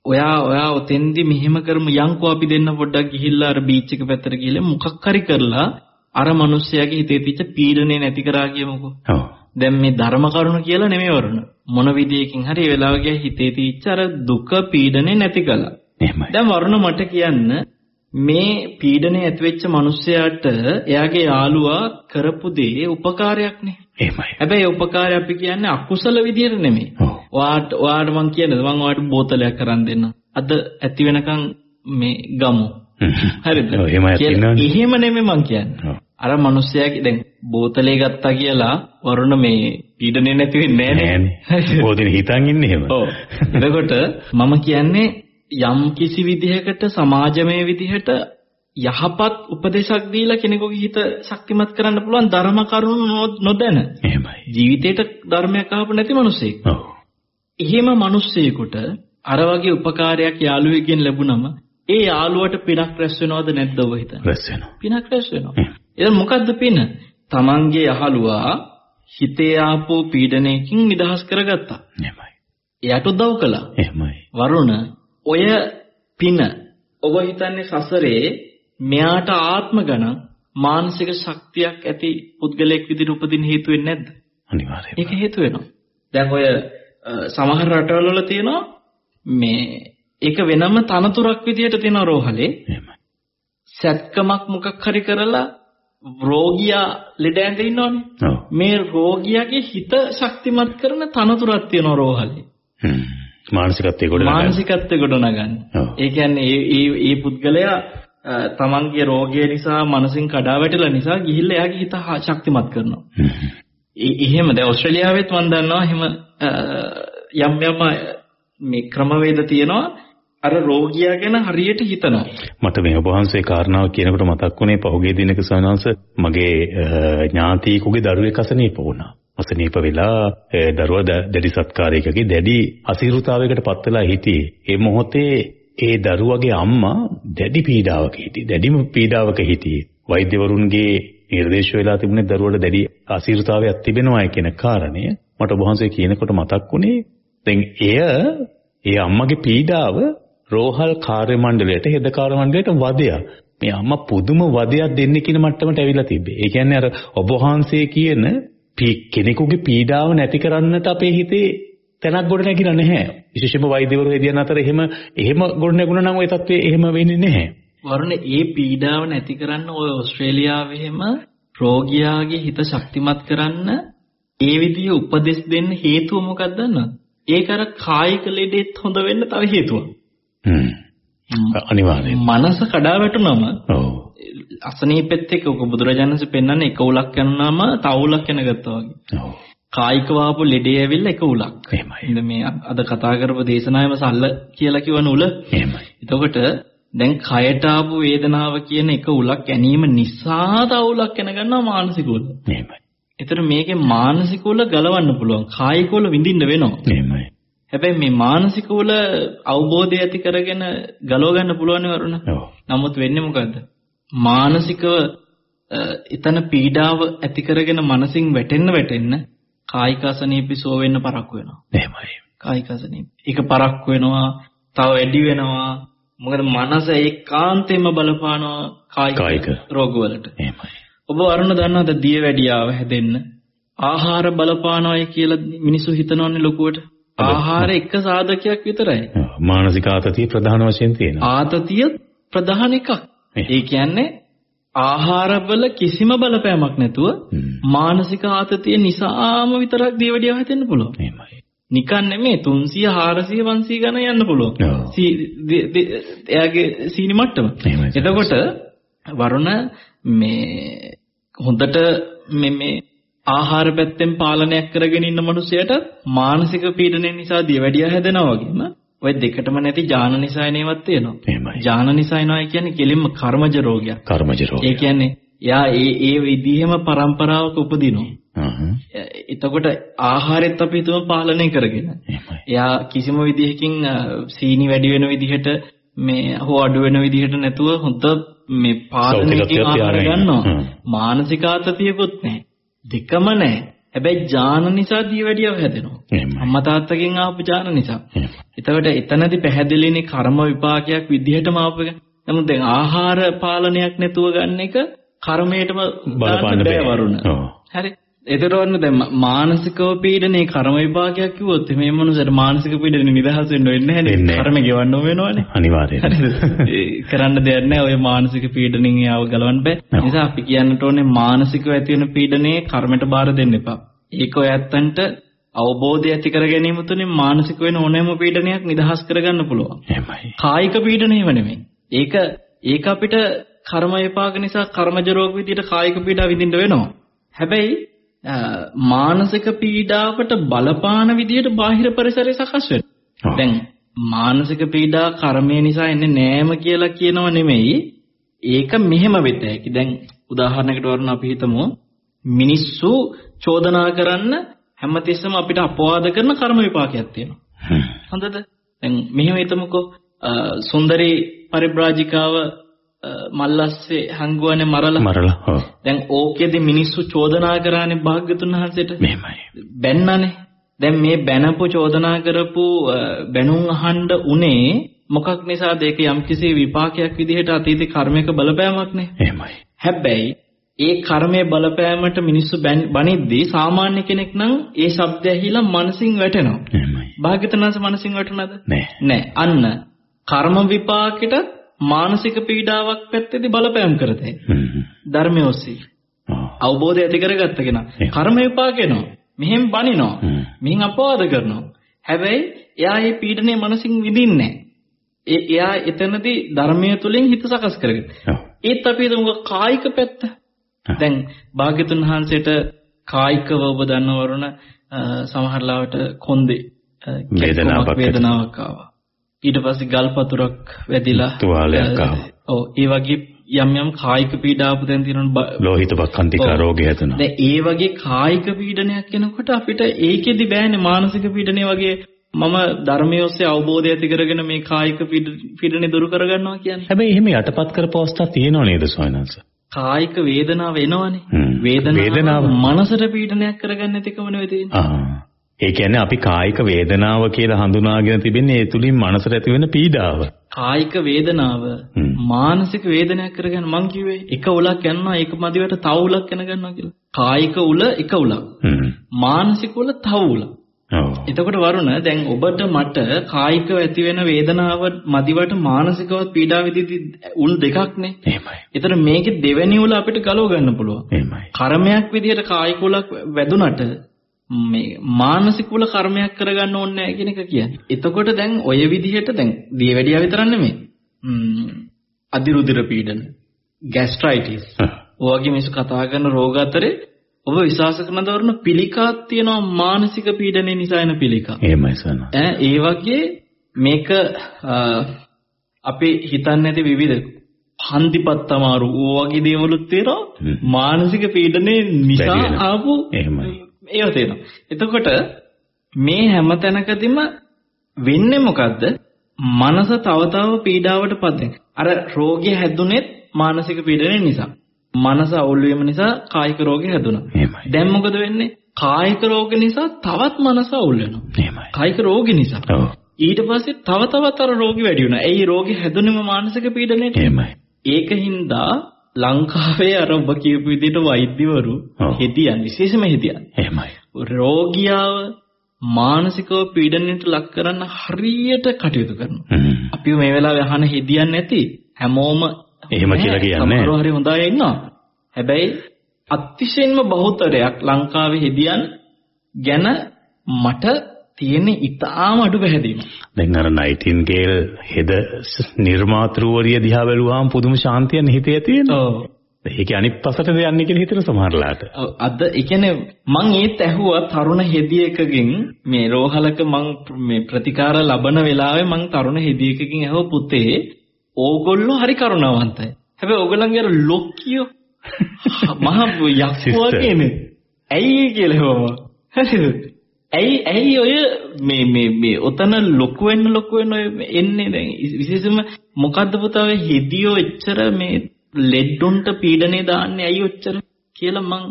ඔයා ඔයා ඔතෙන්දි මෙහෙම කරමු යන්කෝ අපි දෙන්න පොඩ්ඩක් ගිහිල්ලා අර බීච් එක පැත්තට ගිහලා මොකක් හරි කරලා අර මිනිස්සයාගේ හිතේ තියච්ච පීඩනේ නැති කරා කියමුකෝ. ඔව්. දැන් මේ ධර්ම කරුණ කියලා නෙමෙයි වරුණ. මොන විදියකින් හරි ඒ වෙලාවගේ හිතේ තියච්ච අර දුක පීඩනේ නැති කළා. එහෙමයි. දැන් වරුණ මට කියන්න මේ පීඩනේ ඇති වෙච්ච මිනිස්සයාට එයාගේ යාළුවා කරපු දේ උපකාරයක්නේ. එහෙමයි. හැබැයි උපකාරය අපි කියන්නේ අකුසල විදියට නෙමෙයි. ඔයාට ඔයාට මං කියන්නේ මං ඔයාට බෝතලයක් අරන් දෙන්න. අද ඇති වෙනකන් මේ ගමු. හරිද? එහෙම නෙමෙයි මං කියන්නේ. අර මිනිස්සයාගේ දැන් බෝතලේ ගත්තා කියලා වරුණ මේ පීඩනේ නැති වෙන්නේ නෑනේ. ඕදින හිතන් ඉන්නේ එහෙම. ඔව්. එතකොට මම කියන්නේ යම් කිසි විදිහකට සමාජමය විදිහට යහපත් උපදේශක් දීලා කෙනෙකුගේ හිත ශක්තිමත් කරන්න පුළුවන් ධර්ම කරුණු නොදැන එහෙමයි. ජීවිතේට ධර්මයක් අහපු නැති මිනිසෙක්. ඔව්. එහෙම මිනිස්සෙකුට අර වගේ උපකාරයක් යාළුවෙක්ගෙන් ලැබුණම ඒ යාළුවට පිනක් රැස් වෙනවද නැද්ද ඔබ හිතන්නේ? රැස් වෙනවා. පිනක් රැස් වෙනවා. එහෙනම් මොකද්ද පින? තමන්ගේ යහළුවා හිතේ ආපු පීඩනයකින් නිදහස් කරගත්තා. එහෙමයි. එයාට උදව් කළා. එහෙමයි. වරුණ ඔය පින ඔබ හිතන්නේ සසරේ මෙයාට ආත්ම ගණන් මානසික ශක්තියක් ඇති පුද්ගලයෙක් විදිහට උපදින හේතු වෙන්නේ නැද්ද? අනිවාර්යයෙන්ම. ඒක හේතු වෙනවා. දැන් ඔය සමහර රටවල වල තියෙනවා මේ ඒක වෙනම තනතුරක් විදිහට තියෙන රෝහලේ එහෙමයි. සැත්කමක් මොකක් හරි කරලා රෝගියා ලෙඩ ඇඳ ඉන්නවනේ. මේ රෝගියාගේ හිත ශක්තිමත් කරන තනතුරක් තියෙනවා රෝහලේ. මානසිකත්වයේ ගොඩ නගන්න. මානසිකත්වය ගොඩනගන්න. ඔව්. ඒ කියන්නේ ඒ ඒ පුද්ගලයා තමන්ගේ රෝගය නිසා මනසින් කඩා වැටෙලා නිසා ගිහිල්ලා එයාගේ හිත ශක්තිමත් කරනවා. එහෙම දැන් ඕස්ට්‍රේලියාවෙත් මම දන්නවා එහෙම යම් යම් මේ ක්‍රමවේද තියෙනවා අර රෝගියා ගැන හරියට හිතනවා. මට මේ ඔබ වහන්සේ කාරණාව කියනකොට මතක් වුණේ පහුගිය දිනක සවනංශ මගේ අ, ඥාතියෙකුගේ දරුවෙක් අසනීප වුණා. අසනීප වෙලා ඒ දරුවා ද- දැඩි සත්කාරයකගේ දැඩි අසීරුතාවයකට පත් වෙලා හිටියේ. ඒ මොහොතේ ඒ දරුවගේ අම්මා දැඩි පීඩාවක හිටියේ. දැඩිම පීඩාවක හිටියේ. වෛද්‍යවරුන්ගේ නිර්දේශ වෙලා තිබුණේ දරුවට දැඩි අසීරුතාවයක් තිබෙනවා කියන කාරණය මට ඔබ වහන්සේ කියනකොට මතක් වුණේ දැන් එය ඒ අම්මගේ පීඩාව රෝහල් කාර්ය මණ්ඩලයට හෙද කාර්ය මණ්ඩලයට වදයක්. මේ අම්මා පුදුම වදයක් දෙන්න කියන මට්ටමට ඇවිල්ලා තිබ්බේ. ඒ කියන්නේ අර ඔබ වහන්සේ කියන කෙනෙකුගේ පීඩාව නැති කරන්නට අපේ හිතේ තැනක් ගොඩ නැගිලා නැහැ. විශේෂයෙන්ම වෛද්‍යවරු හේදියන් අතර එහෙම එහෙම ගොඩ නැගුණා නම් ওই තත්ත්වය එහෙම වෙන්නේ නැහැ. වරුණ ඒ පීඩාව නැති කරන්න ඔය ඕස්ට්‍රේලියාවේ එහෙම රෝගියාගේ හිත ශක්තිමත් කරන්න ඒ විදිහ උපදෙස් දෙන්න හේතුව මොකක්ද දන්නවද? ඒක අර කායික ලෙඩෙත් හොඳ වෙන්න තව හේතුවක්. හ්ම්. අනිවාර්යයෙන්. මනස කඩා වැටුනම ඔව්. අසනීපෙත් එක්ක ඔක බුදුරජාණන්සේ පෙන්වන්නේ එක උලක් යනවාම තව උලක් යන ගත්තා වගේ. ඔව්. කායික වාපු ලෙඩේ ඇවිල්ලා එක උලක්. එහෙමයි. ඉතින් මේ අද කතා කරපු දේශනාවෙම සල්ල කියලා කියවන උල. එහෙමයි. එතකොට දැන් කයට ආපු වේදනාව කියන එක උලක් ගැනීම නිසා තව උලක් යන ගන්නවා මානසික උල. එහෙමයි. ඒතර මේකේ මානසික උල ගලවන්න පුළුවන්. කායික උල විඳින්න වෙනවා. එහෙමයි. හැබැයි මේ මානසික උල අවබෝධය ඇති කරගෙන ගලව ගන්න පුළුවන් වරුණ. නමුත් වෙන්නේ මොකද්ද? මානසිකව එතන පීඩාව ඇති කරගෙන මනසින් වැටෙන්න වැටෙන්න කායික අසනීපිසෝ වෙන්න පරක්කු වෙනවා. එහෙමයි. කායික අසනීප. ඒක පරක්කු වෙනවා, තව වැඩි වෙනවා. මොකද මනස ඒකාන්තයෙන්ම බලපානවා කායික කායික. රෝගවලට. එහෙමයි. ඔබ වරුණ දන්නවද දියවැඩියාව හැදෙන්න ආහාර බලපානවායි කියලා මිනිස්සු හිතනවන්නේ ලොකුවට. ආහාර එක සාධකයක් විතරයි. මානසික ආතතිය ප්‍රධාන වශයෙන් තියෙනවා. ආතතිය ප්‍රධාන එකක්. ඒ කියන්නේ ආහාරවල කිසිම බලපෑමක් නැතුව. මානසික ආතතිය නිසාම විතරක් දියවැඩියාව හැදෙන්න පුළුවන්. එහෙමයි. නිකන් නෙමෙයි 300 400 500 ගණන් යන්න පුළුවන්. එයාගේ සීනි මට්ටම. එතකොට වරුණ මේ හොඳට මේ මේ ආහාර පැත්තෙන් පාලනයක් කරගෙන ඉන්න මිනිසයාට මානසික පීඩනය නිසා දියවැඩිය හැදෙනවා වගේම ඔය දෙකටම නැති ඥාන නිසා එනේවත් තියෙනවා. එහෙමයි. ඥාන නිසා එනවා කියන්නේ කෙලින්ම කර්මජ රෝගයක්. කර්මජ රෝග. ඒ කියන්නේ එයා ඒ ඒ විදිහෙම પરම්පරාවක උපදිනවා. එතකොට ආහාරෙත් අපි හිතමු පාලනය කරගෙන. එහෙමයි. එයා කිසිම විදිහකින් සීනි වැඩි වෙන විදිහට මේ හෝ අඩු වෙන විදිහට නැතුව හොඳ මේ පාලනයකින් ආහාර. ගන්නවා. මානසික ආතතියකුත් නැහැ. දෙකම නැහැ. හැබැයි ඥාන නිසා දියවැඩියව හැදෙනවා. අම්මා තාත්තගෙන් ආපු ඥාන නිසා. එතකොට එතනදී පැහැදිලිනේ කර්ම විපාකයක් විදිහටම ආපු එක. නමුත් දැන් ආහාර පාලනයක් නැතුව ගන්න එක කර්මයටම බලපාන්න දාන්න බෑ. වරුණ. හරි. එතකොට දැන් මානසිකව පීඩනේ කර්ම විපාකයක් කිව්වොත් මේ මනුස්සයට මානසික පීඩනේ නිදහස් වෙන්න වෙන්නේ නැහැ නේද? කර්ම ගෙවන්න වෙනවනේ. අනිවාර්යයෙන්. කරන්න දෙයක් නැහැ. ඔය මානසික පීඩනෙන් යාව ගලවන්න බෑ. නිසා අපි කියන්නට ඕනේ මානසිකව ඇති වෙන පීඩනේ කර්මයට බාර දෙන්න එපා. ඒක ඔය ඇත්තන්ට අවබෝධය ඇති කර ගැනීම තුළින් මානසික වෙන ඕනෑම පීඩනයක් නිදහස් කරගන්න පුළුවන්. එහෙමයි. කායික පීඩනයම නෙමෙයි. ඒක ඒක අපිට කර්ම විපාක නිසා කර්මජ රෝග විදියට කායික පීඩා විඳින්න වෙනවා. හැබැයි මානසික පීඩාවට බලපාන විදියට බාහිර පරිසරය සකස්. වෙනවා. දැන් මානසික පීඩා කර්මය නිසා එන්නේ නෑම කියලා කියනව නෙමෙයි. ඒක මෙහෙම වෙත හැකි. දැන් උදාහරණයකට වරන අපි හිතමු මිනිස්සු චෝදනා කරන්න හැමතිස්සෙම අපිට අපවාද කරන කර්ම විපාකයක් තියෙනවා. හොඳද? දැන් මෙහෙම හිතමුකෝ සුන්දරී පරිබ්‍රාජිකාව මල්ලස්සේ හංගුවනේ මරලා. මරලා. ඔව්. දැන් ඕකෙදි මිනිස්සු චෝදනා කරානේ භාග්‍යතුන් වහන්සේට. මෙහෙමයි. බැන්නනේ. දැන් මේ බැනපු චෝදනා කරපු බැනුම් අහන්න උනේ මොකක් නිසාද ඒක යම්කිසි විපාකයක් විදිහට අතීත කර්මයක බලපෑමක් නේ. එහෙමයි. හැබැයි ඒ කර්මයේ බලපෑමට මිනිස්සු බැන්- බනිද්දී සාමාන්‍ය කෙනෙක් නම් ඒ ශබ්දය ඇහිලා මනසින් වැටෙනවා. එහෙමයි. භාග්‍යතුන්ස මනසින් වැටුණාද? නෑ. නෑ. අන්න කර්ම විපාකෙට මානසික පීඩාවක් පැත්තේදී බලපෑම් කරතේ. ධර්මයේ ඔස්සේ. අවබෝධය ඇති කරගත්ත කෙනා. කර්ම විපාක එනවා. මෙහෙම බනිනවා. මෙහෙන් අපවාද කරනවා. හැබැයි එයා මේ පීඩනය මනසින් විඳින්නේ. ඒ එයා එතනදී ධර්මයේ තුලින් හිත සකස් කරගෙන. ඒත් අපි හිතමු කායික පැත්ත. දැන් භාග්‍යතුන් වහන්සේට කායිකව ඔබ දන්නවරුණ සමහරලාවට කොන්දේ වේදනාවක් වේදනාවක් ආවා. ඊට පස්සේ ගල්පතුරක් වැදිලා තුවාලයක් ආවා. ඔව් ඒ වගේ යම් යම් කායික පීඩා ආපු තැන් තියෙනවා ලෝහිත පක්ඛන්තිකා ඔව්. රෝගය හැදුනා. දැන් ඒ වගේ කායික පීඩනයක් එනකොට අපිට ඒකෙදි බෑනේ මානසික පීඩනය වගේ මම ධර්මයේ ඔස්සේ අවබෝධය ඇති කරගෙන මේ කායික පීඩ- පීඩනේ දුරු කරගන්නවා කියන්නේ. හැබැයි එහෙම යටපත් කරපු අවස්ථා තියෙනව නේද සොයනන්ස? කායික වේදනාව එනවනේ. වේදනාව. මනසට පීඩනයක් කරගන්න නැතිකම නෙවෙයි තියෙන්නේ. ඒ කියන්නේ අපි කායික වේදනාව කියලා හඳුනාගෙන තිබෙන්නේ ඒ තුලින් මනසට ඇති වෙන පීඩාව. කායික වේදනාව. මානසික වේදනයක් කරගෙන මං කිව්වේ එක උලක් යනවා ඒක මදිවට තව උලක් යන ගන්නවා කියලා. කායික උල එක උලක්. මානසික උල තව උලක්. ඔව්. එතකොට වරුණ දැන් ඔබට මට කායිකව ඇති වෙන වේදනාව මදිවට මානසිකව පීඩා විඳිති උල් දෙකක්නේ. එහෙමයි. ඒතර මේකේ දෙවෙනි උල අපිට ගලව ගන්න පුළුවන්. එහෙමයි. කර්මයක් විදිහට කායික උලක් වැදුනට මේ මානසික උල කර්මයක් කරගන්න ඕනේ නැහැ කියන එක කියන්නේ. එතකොට දැන් ඔය විදිහට දැන් දියවැඩියා විතරක් නෙමෙයි. ම්ම් අදිරුධිර පීඩන, ગેස්ට්‍රයිටිස්. ඔය වගේ මිනිස්සු කතා කරන රෝග අතරේ ඔබ විශ්වාස කරන දවරන පිළිකාවක් තියෙනවා මානසික පීඩනය නිසා එන පිළිකා. එහෙමයි සන. ඈ ඒ වගේ මේක අපි හිතන්නේ නැති විවිධ හන්දිපත් අමාරු ඕ වගේ දේවලුත් තියෙනවා. මානසික පීඩනයේ නිසා. ආපු එහෙමයි. ඒවා තියෙනවා. එතකොට මේ හැම තැනකදීම වෙන්නේ මොකද්ද? මනස තව තව පීඩාවට පත් වෙන. අර රෝගය හැදුනේත් මානසික පීඩනය නිසා. මනස අවුල් වීම නිසා කායික රෝගය හැදුනා. එහෙමයි. දැන් මොකද වෙන්නේ? කායික රෝග නිසා තවත් මනස අවුල් වෙනවා. එහෙමයි. කායික රෝග නිසා. ඔව්. ඊට පස්සේ තව තවත් අර රෝගී වැඩි වෙනවා. ඇයි රෝගී හැදුනේම මානසික පීඩනයට? එහෙමයි. ඒකින්දා ලංකාවේ අර ඔබ කියපු විදිහට වෛද්‍යවරු. හෙදියන් විශේෂම හෙදියන් එහෙමයි. රෝගියාව මානසිකව පීඩනයට ලක් කරන්න හරියට කටයුතු කරනවා. අපි මේ වෙලාවේ අහන හෙදියන් නැති හැමෝම එහෙම කියලා කියන්නේ. සමහරව හරි හොඳ අය ඉන්නවා. හැබැයි අතිශයින්ම බහුතරයක් ලංකාවේ හෙදියන් ගැන මට තියෙන ඉතාම අඩු පැහැදීමක්. දැන් අර නයිටින්ගේල් හෙද නිර්මාතෘවරිය දිහා බැලුවාම පුදුම ශාන්තියක් හිතේ තියෙනවා. ඔව්. ඒකේ අනිත් පසට යන්නේ කියලා හිතන සමහරලාට. ඔව්, අද ඒ කියන්නේ මං ඒත් ඇහුවා තරුණ හෙදියකගෙන් මේ රෝහලක මං මේ ප්‍රතිකාර ලබන වෙලාවේ මං තරුණ හෙදියකගෙන් ඇහුව පුතේ ඕගොල්ලෝ හරි කරුණාවන්තයි. හැබැයි ඕගොල්ලන්ගේ අර ලොක්කියෝ මහ Sister. වගේනේ. ඇයි කියලා ඇහුවම. හරිද? ඇයි ඇයි ඔය මේ මේ මේ ඔතන ලොකු වෙන්න ලොකු වෙන්න ඔය එන්නේ දැන් විශේෂයෙන්ම මොකද්ද පුතා ඔය හෙදියෝ එච්චර මේ ලෙඩ්ඩුන්ට පීඩනේ දාන්නේ ඇයි ඔච්චර කියලා මං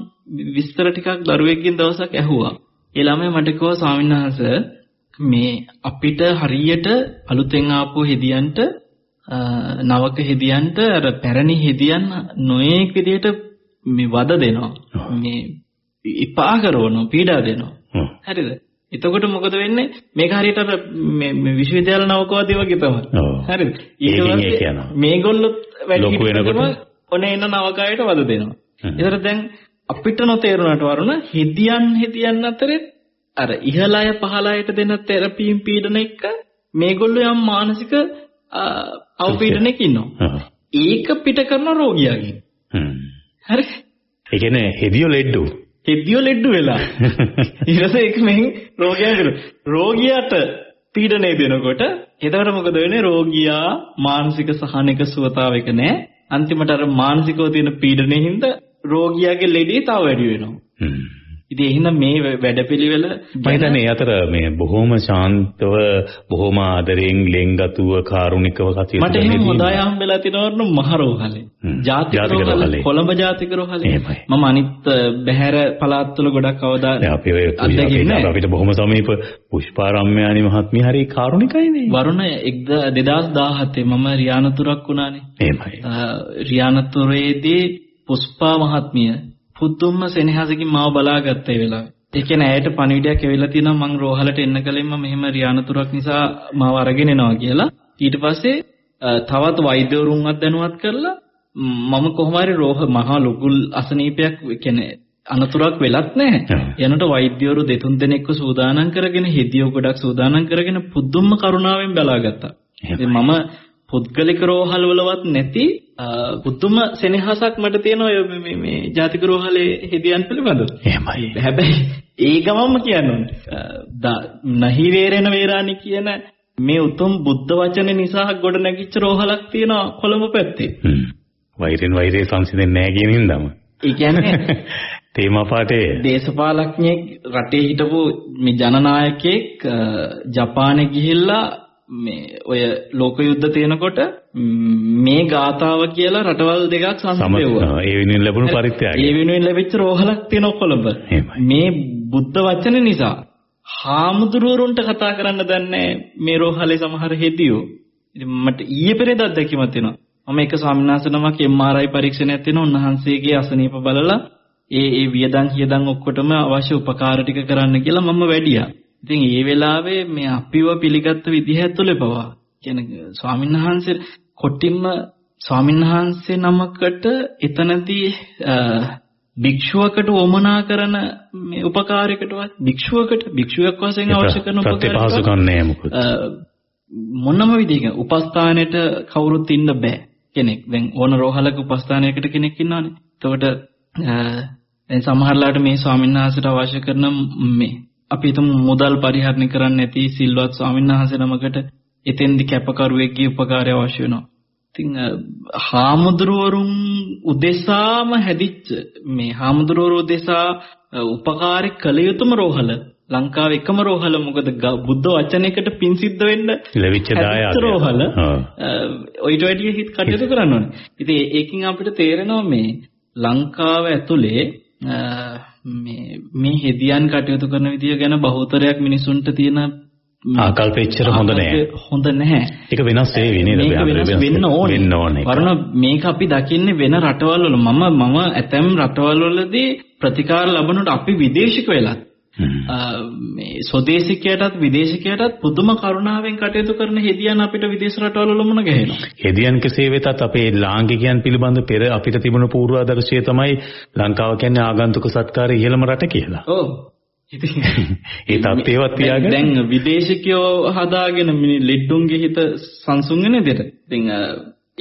විස්තර ටිකක් දරුවෙක්ගෙන් දවසක් ඇහුවා. ඒ ළමයා මට කිව්වා ස්වාමීන් වහන්සේ මේ අපිට හරියට අලුතෙන් ආපු හෙදියන්ට නවක හෙදියන්ට අර පැරණි හෙදියන් නොයේක් විදියට මේ වද දෙනවා. මේ ඉපා කරනවා පීඩා දෙනවා. හරිද? එතකොට මොකද වෙන්නේ? මේක හරියට අර මේ විශ්වවිද්‍යාල නවකවාදී වගේ තමයි. හරිද? ඒ කියනවා. මේගොල්ලොත් වැඩි ලොකු වෙනකොට? ඔන්න එන නවකයට වද දෙනවා. ඒතර දැන් අපිට නොතේරුණාට වරුණ හෙදියන් හෙදියන් අතරේ අර ඉහළ අය පහළ අයට දෙන තෙරපීම් පීඩන එක මේගොල්ලෝ යම් මානසික අවපීඩනයක ඉන්නවා. ඒක පිට කරන රෝගියාගෙන්. හරි? ඒ කියන්නේ හෙදියෝ ලෙඩ්ඩු. හෙදියෝ ලෙඩ්ඩු වෙලා ඊටසේ ඒක මෙහෙන් රෝගියා කරු. රෝගියාට පීඩනය දෙනකොට එතකොට මොකද වෙන්නේ? රෝගියා මානසික සහනයක සුවතාවයක නැහැ. අන්තිමට අර මානසිකව තියෙන පීඩනයෙන් හින්දා රෝගියාගේ ලෙඩේ තව වැඩි වෙනවා. ඉතින් එහෙනම් මේ වැඩපිළිවෙල මම අතර මේ බොහොම ශාන්තව බොහොම ආදරෙන් ලෙන්ගතුව කාරුණිකව කටයුතු මට එහෙම කරන හොඳ අය හම්බෙලා තිනවරු මහරෝහලේ. ජාතික රෝහලේ. කොළඹ ජාතික රෝහලේ. මම අනිත් බැහැර පළාත්වල ගොඩක් අවදා අපි අපිට බොහොම සමීප පුෂ්පාරම්මයානි මහත්මිය හරි කාරුණිකයිනේ. වරුණ 2017 මම රියානතුරක් වුණානේ. එහෙමයි. රියානතුරේදී පුෂ්පා මහත්මිය පුදුම සෙනෙහසකින් මාව බලාගත්ත ඒ වෙලාවේ. ඒ කියන්නේ ඇයට පණිවිඩයක් ඇවිල්ලා තියෙනවා මං රෝහලට එන්න කලින්ම මෙහෙම රියානතුරක් නිසා මාව අරගෙන එනවා කියලා. ඊට පස්සේ තවත් වෛද්‍යවරුන්වත් දැනුවත් කරලා මම කොහොම හරි රෝහ මහා ලොකු අසනීපයක් කියන්නේ අනතුරක් වෙලත් නැහැ. යනට වෛද්‍යවරු දෙතුන් දෙනෙක්ව සූදානම් කරගෙන හෙදියෝ ගොඩක් සූදානම් කරගෙන පුදුම කරුණාවෙන් බලාගත්තා. මම පුද්ගලික රෝහල් වලවත් නැති පුදුම සෙනෙහසක් මට තියෙනවා මේ- මේ ජාතික රෝහලේ හෙදියන් පිළිබඳව. එහෙමයි. හැබැයි ඒ ගමම්ම කියන්න නහි වේරෙන වේරානි කියන මේ උතුම් බුද්ධ වචන නිසා ගොඩ නැගිච්ච රෝහලක් තියෙනවා කොළඹ පැත්තේ. වෛරෙන් වෛරේ සංසිඳෙන්නේ නැහැ කියන හින්දාම. ඒ කියන්නේ තේමා පාටේ දේශපාලඥයෙක් රටේ හිටපු මේ ජනනායකයෙක් අ, ජපානයේ ගිහිල්ලා මේ ඔය ලෝක යුද්ධ තියෙනකොට ම්, ගාතාව කියලා රටවල් දෙකක් සම සංසිඳෙව්වා. ඒ වෙනුවෙන් ලැබුණු පරිත්‍යාගය. ඒ වෙනුවෙන් ලැබිච්ච රෝහලක් තියෙනවා කොළඹ. මේ බුද්ධ වචන නිසා හාමුදුරුවරුන්ට කතා කරන්න දන්නේ මේ රෝහලේ සමහර හෙදියෝ. ඉතින් මට ඊයේ පෙරේදා දැකීමක් තියෙනවා. මම එක ස්වාමීන් වහන්සේ නමක් MRI පරීක්ෂණයක් තියෙනවා. උන්වහන්සේගේ අසනීප බලලා ඒ ඒ වියදම් හියදම් ඔක්කොටම අවශ්‍ය උපකාර ටික කරන්න කියලා මම වැඩියා. ඉතින් ඒ වෙලාවේ මේ අපිව පිළිගත්ත විදිහ ඇතුලේ පවා කියන්නේ ස්වාමීන් වහන්සේ කොටින්ම ස්වාමීන් වහන්සේ නමකට එතනදී භික්ෂුවකට වමනා කරන මේ උපකාරයකටවත් භික්ෂුවකට භික්ෂුවක් වශයෙන් අවශ්‍ය කරන මොකද මොනම විදිහක උපස්ථානෙට කවුරුත් ඉන්න බෑ කෙනෙක්. දැන් ඕන රෝහලක උපස්ථානයකට කෙනෙක් ඉන්නවනේ. එතකොට දැන් සමහරලාට මේ ස්වාමීන් වහන්සේට අවශ්‍ය කරන මේ අපි හිතමු මුදල් පරිහරණය කරන්න නැති සිල්වත් ස්වාමීන් වහන්සේ නමකට එතෙන්දි කැපකරුවෙක්ගේ උපකාරය අවශ්‍ය වෙනවා. ඉතින් හාමුදුරුවරුන් උදෙසාම හැදිච්ච මේ හාමුදුරුවරු උදෙසා උපකාර කළ යුතුම රෝහල ලංකාවේ එකම රෝහල මොකද බුද්ධ වචනයකට පින් සිද්ධ වෙන්න ලැබිච්ච දායාද රෝහල ඔයිට වැඩිය හිත කටයුතු කරන්න ඕනේ. ඉතින් ඒකින් අපිට තේරෙනවා මේ ලංකාව ඇතුලේ මේ මේ හෙදියන් කටයුතු කරන විදිය ගැන බහුතරයක් මිනිසුන්ට තියෙන ආකල්ප එච්චර හොඳ නෑ. හොඳ නැහැ. ඒක වෙනස් වෙවි නේද? වෙන්න ඕනේ. වෙන්න ඕනේ. වරණ මේක අපි දකින්නේ වෙන රටවල් වල මම මම ඇතැම් රටවල් වලදී ප්‍රතිකාර ලැබුණොත් අපි විදේශික වෙලත් මේ ස්වදේශිකයටත් විදේශිකයටත් පුදුම කරුණාවෙන් කටයුතු කරන හෙදියන් අපිට විදේශ රටවල වල මුණ ගැහෙනවා. හෙදියන් කෙසේ වෙතත් අපේ ලාංකිකයන් පිළිබඳ පෙර අපිට තිබුණු පූර්වාදර්ශය තමයි ලංකාව කියන්නේ ආගන්තුක සත්කාරය ඉහළම රට කියලා. ඔව්. ඒ තත්ත්වේවත් තියාගෙන දැන් විදේශිකයෝ හදාගෙන ලෙඩ්ඩුන්ගේ හිත සංසුන් වෙන විදිහට. ඉතින්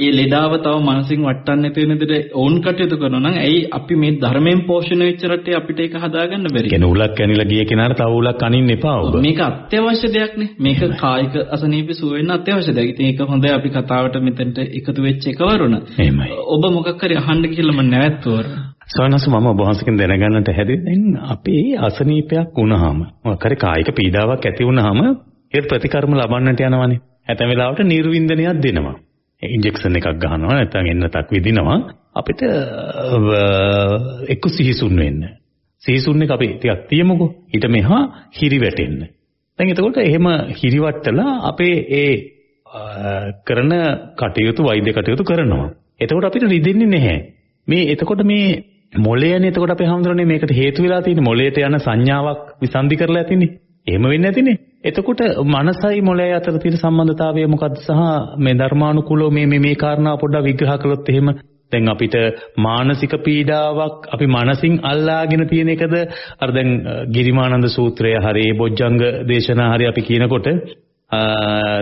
ඒ ලෙඩාව තව මනසින් වටන්න තියෙන විදිහට ඕන් කටයුතු කරනවා නම් ඇයි අපි මේ ධර්මයෙන් පෝෂණය වෙච්ච රටේ අපිට ඒක හදාගන්න බැරි? කියන උලක් කැනිලා ගිය කෙනාට තව උලක් අනින්න එපා ඔබ. මේක අත්‍යවශ්‍ය දෙයක් නේ. මේක කායික අසනීප සුව වෙන්න අත්‍යවශ්‍ය දෙයක්. ඉතින් ඒක හොඳයි අපි කතාවට මෙතෙන්ට එකතු වෙච්ච එකවරුණ. එහෙමයි. ඔබ මොකක් හරි අහන්න කියලා මම නැවැත්තුවර. සවනස මම ඔබ වහන්සේගෙන් දැනගන්නට හැදෙන්නේ අපේ අසනීපයක් වුණාම මොකක් හරි කායික පීඩාවක් ඇති වුණාම ඒ ප්‍රතිකර්ම ලබන්නට යනවනේ. ඇතැම් වෙලාවට නිර්වින්දනයක් දෙනවා. ඉන්ජෙක්ෂන් එකක් ගහනවා නැත්නම් එන්නතක් විදිනවා අපිට එක්ක සිහිසුන් වෙන්න. සිහිසුන් එක අපි ටිකක් තියමුකෝ. ඊට මෙහා හිරි වැටෙන්න. දැන් එතකොට එහෙම හිරිවට්ටලා අපේ ඒ කරන කටයුතු වෛද්‍ය කටයුතු කරනවා. එතකොට අපිට රිදෙන්නේ නැහැ. මේ එතකොට මේ මොළයනේ එතකොට අපේ හැමදෙරෝනේ මේකට හේතු වෙලා තියෙන්නේ මොළයට යන සංඥාවක් විසන්ධි කරලා ඇතිනේ. එහෙම වෙන්නේ නැතිනේ. එතකොට මනසයි මොළයයි අතර තියෙන සම්බන්ධතාවය මොකක්ද සහ මේ ධර්මානුකූලව මේ මේ මේ කාරණා පොඩ්ඩක් විග්‍රහ කළොත් එහෙම දැන් අපිට මානසික පීඩාවක් අපි මනසින් අල්ලාගෙන තියෙන එකද අර දැන් ගිරිමානන්ද සූත්‍රය හරි බොජ්ජංග දේශනා හරි අපි කියනකොට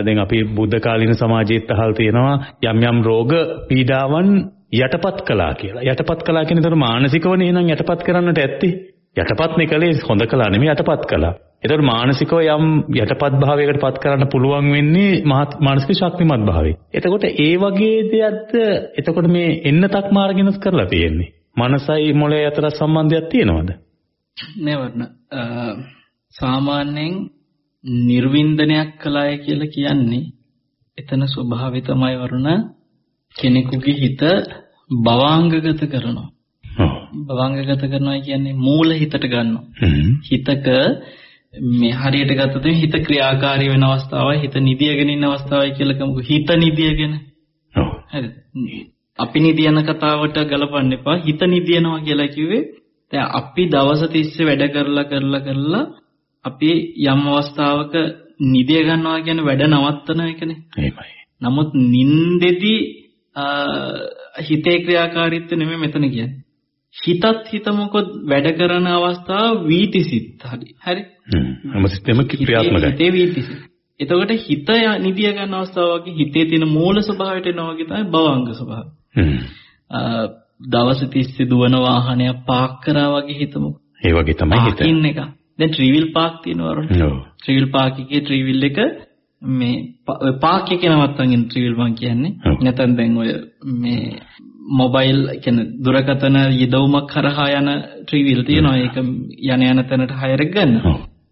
දැන් අපි බුද්ධ කාලීන සමාජයේත් අහල් තියෙනවා යම් යම් රෝග පීඩාවන් යටපත් කළා කියලා. යටපත් කළා කියන එතකොට මානසිකවනේ එහෙනම් යටපත් කරන්නට ඇත්තේ. යටපත්නේ කලේ හොඳ කළා නෙමෙයි යටපත් කළා. එතකොට මානසිකව යම් යටපත් භාවයකට පත් කරන්න පුළුවන් වෙන්නේ මානසික ශක්තිමත් භාවය. එතකොට ඒ වගේ දෙයක්ද එතකොට මේ එන්නතක් මාර්ගිනස් කරලා තියෙන්නේ. මනසයි මොළය අතර සම්බන්ධයක් තියෙනවද? නෑවරණ. සාමාන්‍යයෙන් නිර්වින්දනයක් කළාය කියලා කියන්නේ එතන ස්වභාවය තමයි වරුණ කෙනෙකුගේ හිත භවාංගගත කරනවා. භවංගගත කරනවා කියන්නේ මූල හිතට ගන්නවා. හිතක මේ හරියට ගත්තොත් හිත ක්‍රියාකාරී වෙන අවස්ථාවයි හිත නිදියගෙන ඉන්න අවස්ථාවයි කියලා කමුකෝ. හිත නිදියගෙන. ඔව්. හරිද? අපි නිදියන කතාවට ගලපන්න එපා. හිත නිදියනවා කියලා කිව්වේ දැන් අපි දවස් 30 වැඩ කරලා කරලා කරලා අපි යම් අවස්ථාවක නිදිය ගන්නවා කියන වැඩ නවත්තන එකනේ. එහෙමයි. නමුත් නින්දෙදී හිතේ ක්‍රියාකාරීත්වය නෙමෙයි මෙතන කියන්නේ. හිතත් හිතමුකොත් වැඩ කරන අවස්ථාව වීතිසිත හරි. හරි? හැම සිස්ටම ක්‍රියාත්මකයි. හිතේ වීතිසිත. එතකොට හිත නිදිය ගන්න අවස්ථාව වගේ හිතේ තියෙන මූල ස්වභාවයට එනවා වගේ තමයි භවංග ස්වභාවය. දවස් 30 දුවන වාහනයක් පාක් කරා වගේ හිතමු. ඒ වගේ තමයි හිත. පාකින් එක. දැන් ට්‍රිවිල් පාක් තියෙනවා වරුණ. ඔව්. ට්‍රිවිල් පාක් එකේ ට්‍රිවිල් එක මේ පාක් එකේ නවත්තන් ඉන්න ට්‍රිවිල් මං කියන්නේ. නැත්නම් දැන් ඔය මේ මොබයිල් කියන්නේ දුරකථන යෙදවුමක් කරහා යන ට්‍රිවිල් තියෙනවා. ඒක යන යන තැනට හයර් ගන්න.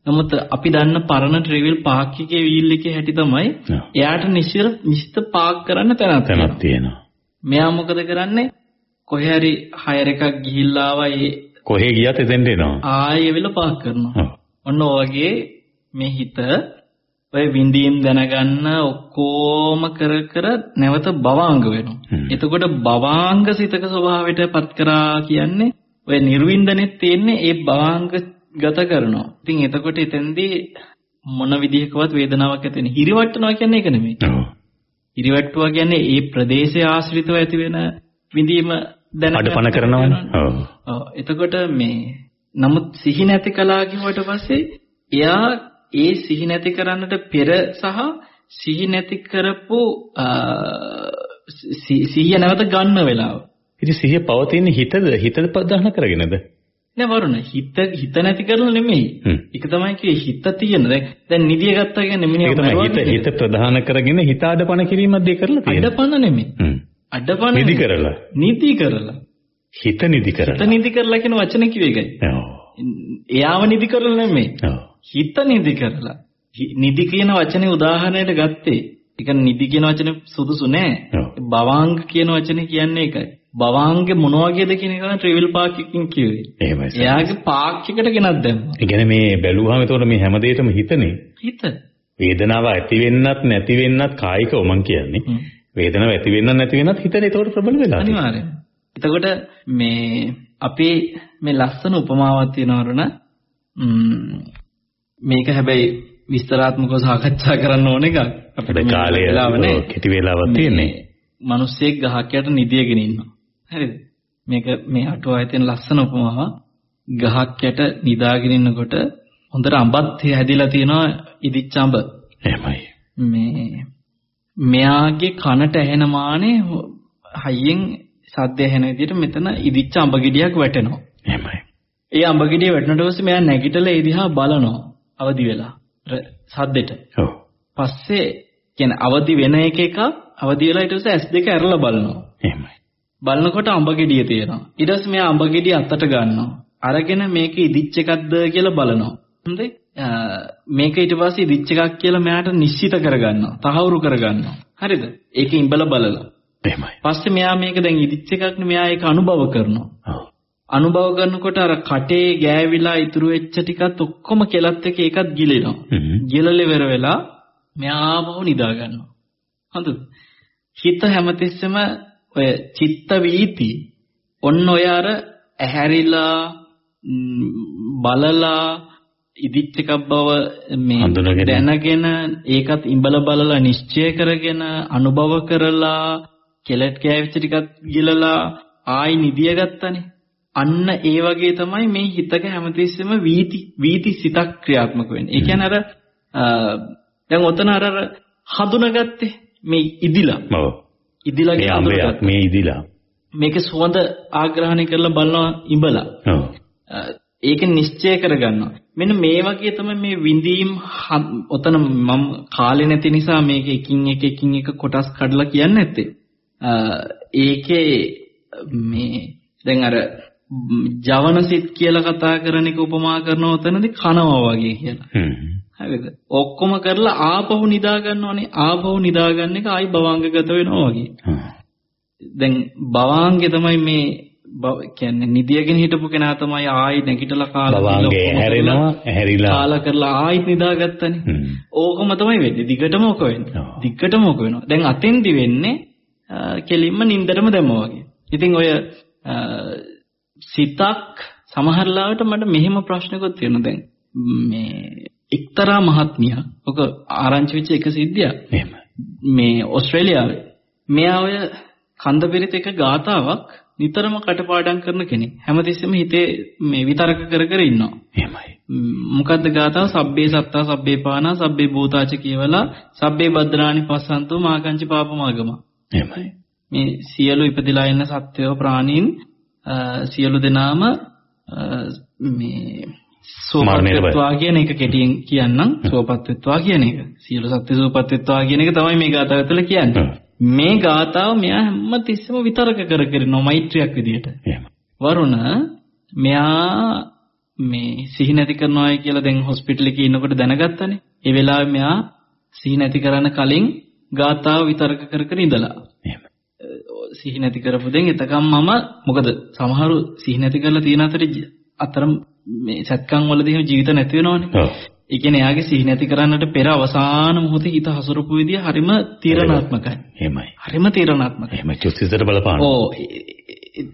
නමුත් අපි දන්න පරණ ට්‍රිවිල් පාක් එකේ වීල් එකේ හැටි තමයි එයාට නිශ්චිත නිශ්චිත පාක් කරන්න තැනක් තැනක් තියෙනවා. මෙයා මොකද කරන්නේ? කොහේ හරි හයර් එකක් ගිහිල්ලා ආවා ඒ කොහේ ගියත් එතෙන්ට එනවා. ආයෙ වෙල පාක් කරනවා. ඔන්න ඔය වගේ මේ හිත ඔය විඳීම් දැනගන්න ඔක්කොම කර කර නැවත භවාංග වෙනවා. එතකොට භවාංග සිතක ස්වභාවයට පත් කරා කියන්නේ ඔය නිර්වින්දනෙත් තියෙන්නේ ඒ භවාංග ගත කරනවා. ඉතින් එතකොට එතෙන්දී මොන විදිහකවත් වේදනාවක් ඇති වෙන්නේ. හිරිවට්ටනවා කියන්නේ ඒක නෙමෙයි. ඔව්. හිරිවට්ටුවා කියන්නේ ඒ ප්‍රදේශය ආශ්‍රිතව ඇති වෙන විඳීම දැනගන්න. අඩපණ කරනවනේ. ඔව්. ඔව් එතකොට මේ නමුත් සිහි නැති කලා කිව්වට පස්සේ එයා ඒ සිහි නැති කරන්නට පෙර සහ සිහි නැති කරපු සිහිය නැවත ගන්න වෙලාව. ඉතින් සිහිය පවතින හිතද හිතද ප්‍රධාන කරගෙනද? නෑ වරුණ හිත හිත නැති කරලා නෙමෙයි. ඒක තමයි කියේ හිත තියෙන. දැන් දැන් නිදිය ගත්තා කියන්නේ මිනිහා ඒක තමයි හිත හිත ප්‍රධාන කරගෙන හිත ආඩපණ කිරීමක් දෙය කරලා තියෙනවා. අඩපණ නෙමෙයි. හ්ම්. අඩපණ නිදි. කරලා. නිදි කරලා. හිත නිදි හිත කරලා. නිදි කරලා කියන වචන කිව්වේ ඒකයි. ඔව්. එයාව නිදි කරලා නෙමෙයි. ඔව්. හිත නිදි කරලා. නිදි කියන වචනේ උදාහරණයට ගත්තේ. ඒක නිදි කියන වචනේ සුදුසු නෑ. භවාංග කියන වචනේ කියන්නේ ඒකයි. භවාංගේ මොන වගේද කියන එක ට්‍රිවිල් පාක් එකකින් කිව්වේ. එහෙමයි. එයාගේ පාක් එකට ගෙනත් දැම්මා. ඒ කියන්නේ මේ බැලුවාම එතකොට මේ හැම දෙයකම හිතනේ. හිත. වේදනාව ඇති වෙන්නත් නැති වෙන්නත් කායිකව මං කියන්නේ. වේදනාව ඇති වෙන්නත් නැති වෙන්නත් හිතනේ එතකොට ප්‍රබල වෙලා. අනිවාර්යෙන්. එතකොට මේ අපේ මේ ලස්සන උපමාවක් තියෙනවරුණ මේක හැබැයි විස්තරාත්මකව සාකච්ඡා කරන්න ඕන එකක්. අපිට කාලය වෙලාව නැහැ. ඔව්, කෙටි වෙලාවක් තියෙන්නේ. මිනිස්සෙක් ගහක් යට නිදියගෙන ඉන්නවා. හරිද? මේක මේ අටුවාවේ තියෙන ලස්සන උපමාව. ගහක් යට නිදාගෙන ඉන්නකොට හොඳට අඹත් හැදිලා තියෙනවා ඉදිච්ච අඹ. එහෙමයි. මේ මෙයාගේ කනට ඇහෙන මානේ හයියෙන් සද්ද ඇහෙන විදිහට මෙතන ඉදිච්ච අඹ ගෙඩියක් වැටෙනවා. එහෙමයි. ඒ අඹ ගෙඩිය වැටෙනට පස්සේ මෙයා නැගිටලා ඒ දිහා බලනවා අවදි වෙලා. සද්දෙට. ඔව්. පස්සේ කියන්නේ අවදි වෙන එක එක අවදි වෙලා ඊට පස්සේ S2 ඇරලා බලනවා. එහෙමයි. බලනකොට අඹ ගෙඩිය තියෙනවා. ඊට පස්සේ මෙයා අඹ ගෙඩිය අතට ගන්නවා. අරගෙන මේක ඉදිච්ච එකක්ද කියලා බලනවා. හොඳේ? අ, මේක ඊට පස්සේ ඉදිච්ච එකක් කියලා මෙයාට නිශ්චිත කරගන්නවා. තහවුරු කරගන්නවා. හරිද? ඒක ඉඹලා බලලා. එහෙමයි. පස්සේ මෙයා මේක දැන් ඉදිච්ච එකක් නේ මෙයා ඒක අනුභව කරනවා. ඔව්. අනුභව කරනකොට අර කටේ ගෑවිලා ඉතුරු වෙච්ච ටිකත් ඔක්කොම කෙලත් එක ඒකත් ගිලිනවා. හ්ම්. ගිලල ඉවර වෙලා මෙයා ආපහු නිදා ගන්නවා. හරිද? හිත හැමතිස්සෙම ඔය චිත්ත වීති ඔන්න ඔය අර ඇහැරිලා බලලා ඉදිච්ච එකක් බව මේ. දැනගෙන ඒකත් ඉඹල බලලා නිශ්චය කරගෙන අනුභව කරලා කෙලට් කෑවිච්ච ටිකක් ගිලලා ආයි නිදිය ගත්තනේ අන්න ඒ වගේ තමයි මේ හිතක හැමතිස්සෙම වීති වීති සිතක් ක්‍රියාත්මක වෙන්නේ. ඒ කියන්නේ අර දැන් ඔතන අර හඳුනාගත්තේ මේ ඉදිලා ඔව්. ඉදිලා මේ අඹයක් මේ ඉදිලා. මේකේ සුවඳ ආග්‍රහණය කරලා බලනවා ඉඹලා. ඔව්. ඒක නිශ්චය කරගන්නවා. මෙන්න මේ වගේ තමයි මේ විඳීම් ඔතන මම කාලේ නැති නිසා මේක එකින් එක එකින් එක කොටස් කඩලා කියන්නේ නැත්තේ. ඒකේ මේ දැන් අර ම්, ජවනසිට කියලා කතා කරන එක උපමා කරනවා ඔතනදී කනවා වගේ කියලා. හරිද? ඔක්කොම කරලා ආපහු නිදා ගන්නවනේ. ආපහු නිදා ගන්න එක ආයි භවංගගත වෙනවා වගේ. දැන් භවංගේ තමයි මේ කියන්නේ නිදියගෙන හිටපු කෙනා තමයි ආයි නැගිටලා කාලා භවංගේ ඇහැරෙනවා ඇහැරිලා කාලා කරලා ආයිත් නිදාගත්තනේ. ඕකම තමයි වෙන්නේ. දිගටම ඕක වෙන්නේ. දිගටම ඕක වෙනවා. දැන් අතෙන්දි වෙන්නේ කෙලින්ම නින්දටම දැම්මා වගේ. ඉතින් ඔය සිතක් සමහර ලාවට මට මෙහෙම ප්‍රශ්නකුත් තියෙනවා දැන් මේ එක්තරා මහත්මියක් ඔක ආරංචි වෙච්ච එක සිද්ධියක්. එහෙම. මේ ඕස්ට්‍රේලියාවේ මෙයා ඔය කන්ද පිරිත එක ගාතාවක් නිතරම කටපාඩම් කරන කෙනෙක්. හැමතිස්සෙම හිතේ මේ විතරක කර කර ඉන්නවා. එහෙමයි. මොකද්ද ගාතාව? සබ්බේ සත්තා සබ්බේ පානා සබ්බේ භූතාච කියවලා සබ්බේ බද්දරාණි පස්සන්තෝ මාකංච පාපමාගම. එහෙමයි. මේ සියලු ඉපදිලා ඉන්න සත්වයෝ ප්‍රාණීන් සියලු දෙනාම මේ. සෝපත්ත්වා කියන එක කෙටියෙන් කියන්නම් සෝපත්ත්වා කියන එක. සියලු සත්ත්ව සෝපත්ත්වා කියන එක තමයි මේ ගාතාව ඇතුළ කියන්නේ. මේ ගාතාව මෙයා හැම තිස්සෙම විතරක කර කර ඉන්නවා මෛත්‍රියක් විදියට. වරුණ මෙයා මේ සිහි නැති කරනවායි කියලා දැන් හොස්පිටල් එකේ ඉන්නකොට දැනගත්තනේ. ඒ වෙලාවේ මෙයා සිහි නැති කරන්න කලින් ගාතාව විතරක කර කර ඉඳලා. සිහි නැති කරපු දෙන් එතකම් මම මොකද සමහරු සිහි නැති කරලා තියෙන අතරේ ජ- අතර මේ සත්කම් වලදී එහෙම ජීවිත නැති වෙනවනේ. ඒ කියන්නේ එයාගේ සිහි නැති කරන්නට පෙර අවසාන මොහොතේ හිත හසුරපු විදිය හරිම තීරණාත්මකයි. එහෙමයි. හරිම තීරණාත්මකයි. එහෙමයි චුස්සිතට බලපාන. ඕ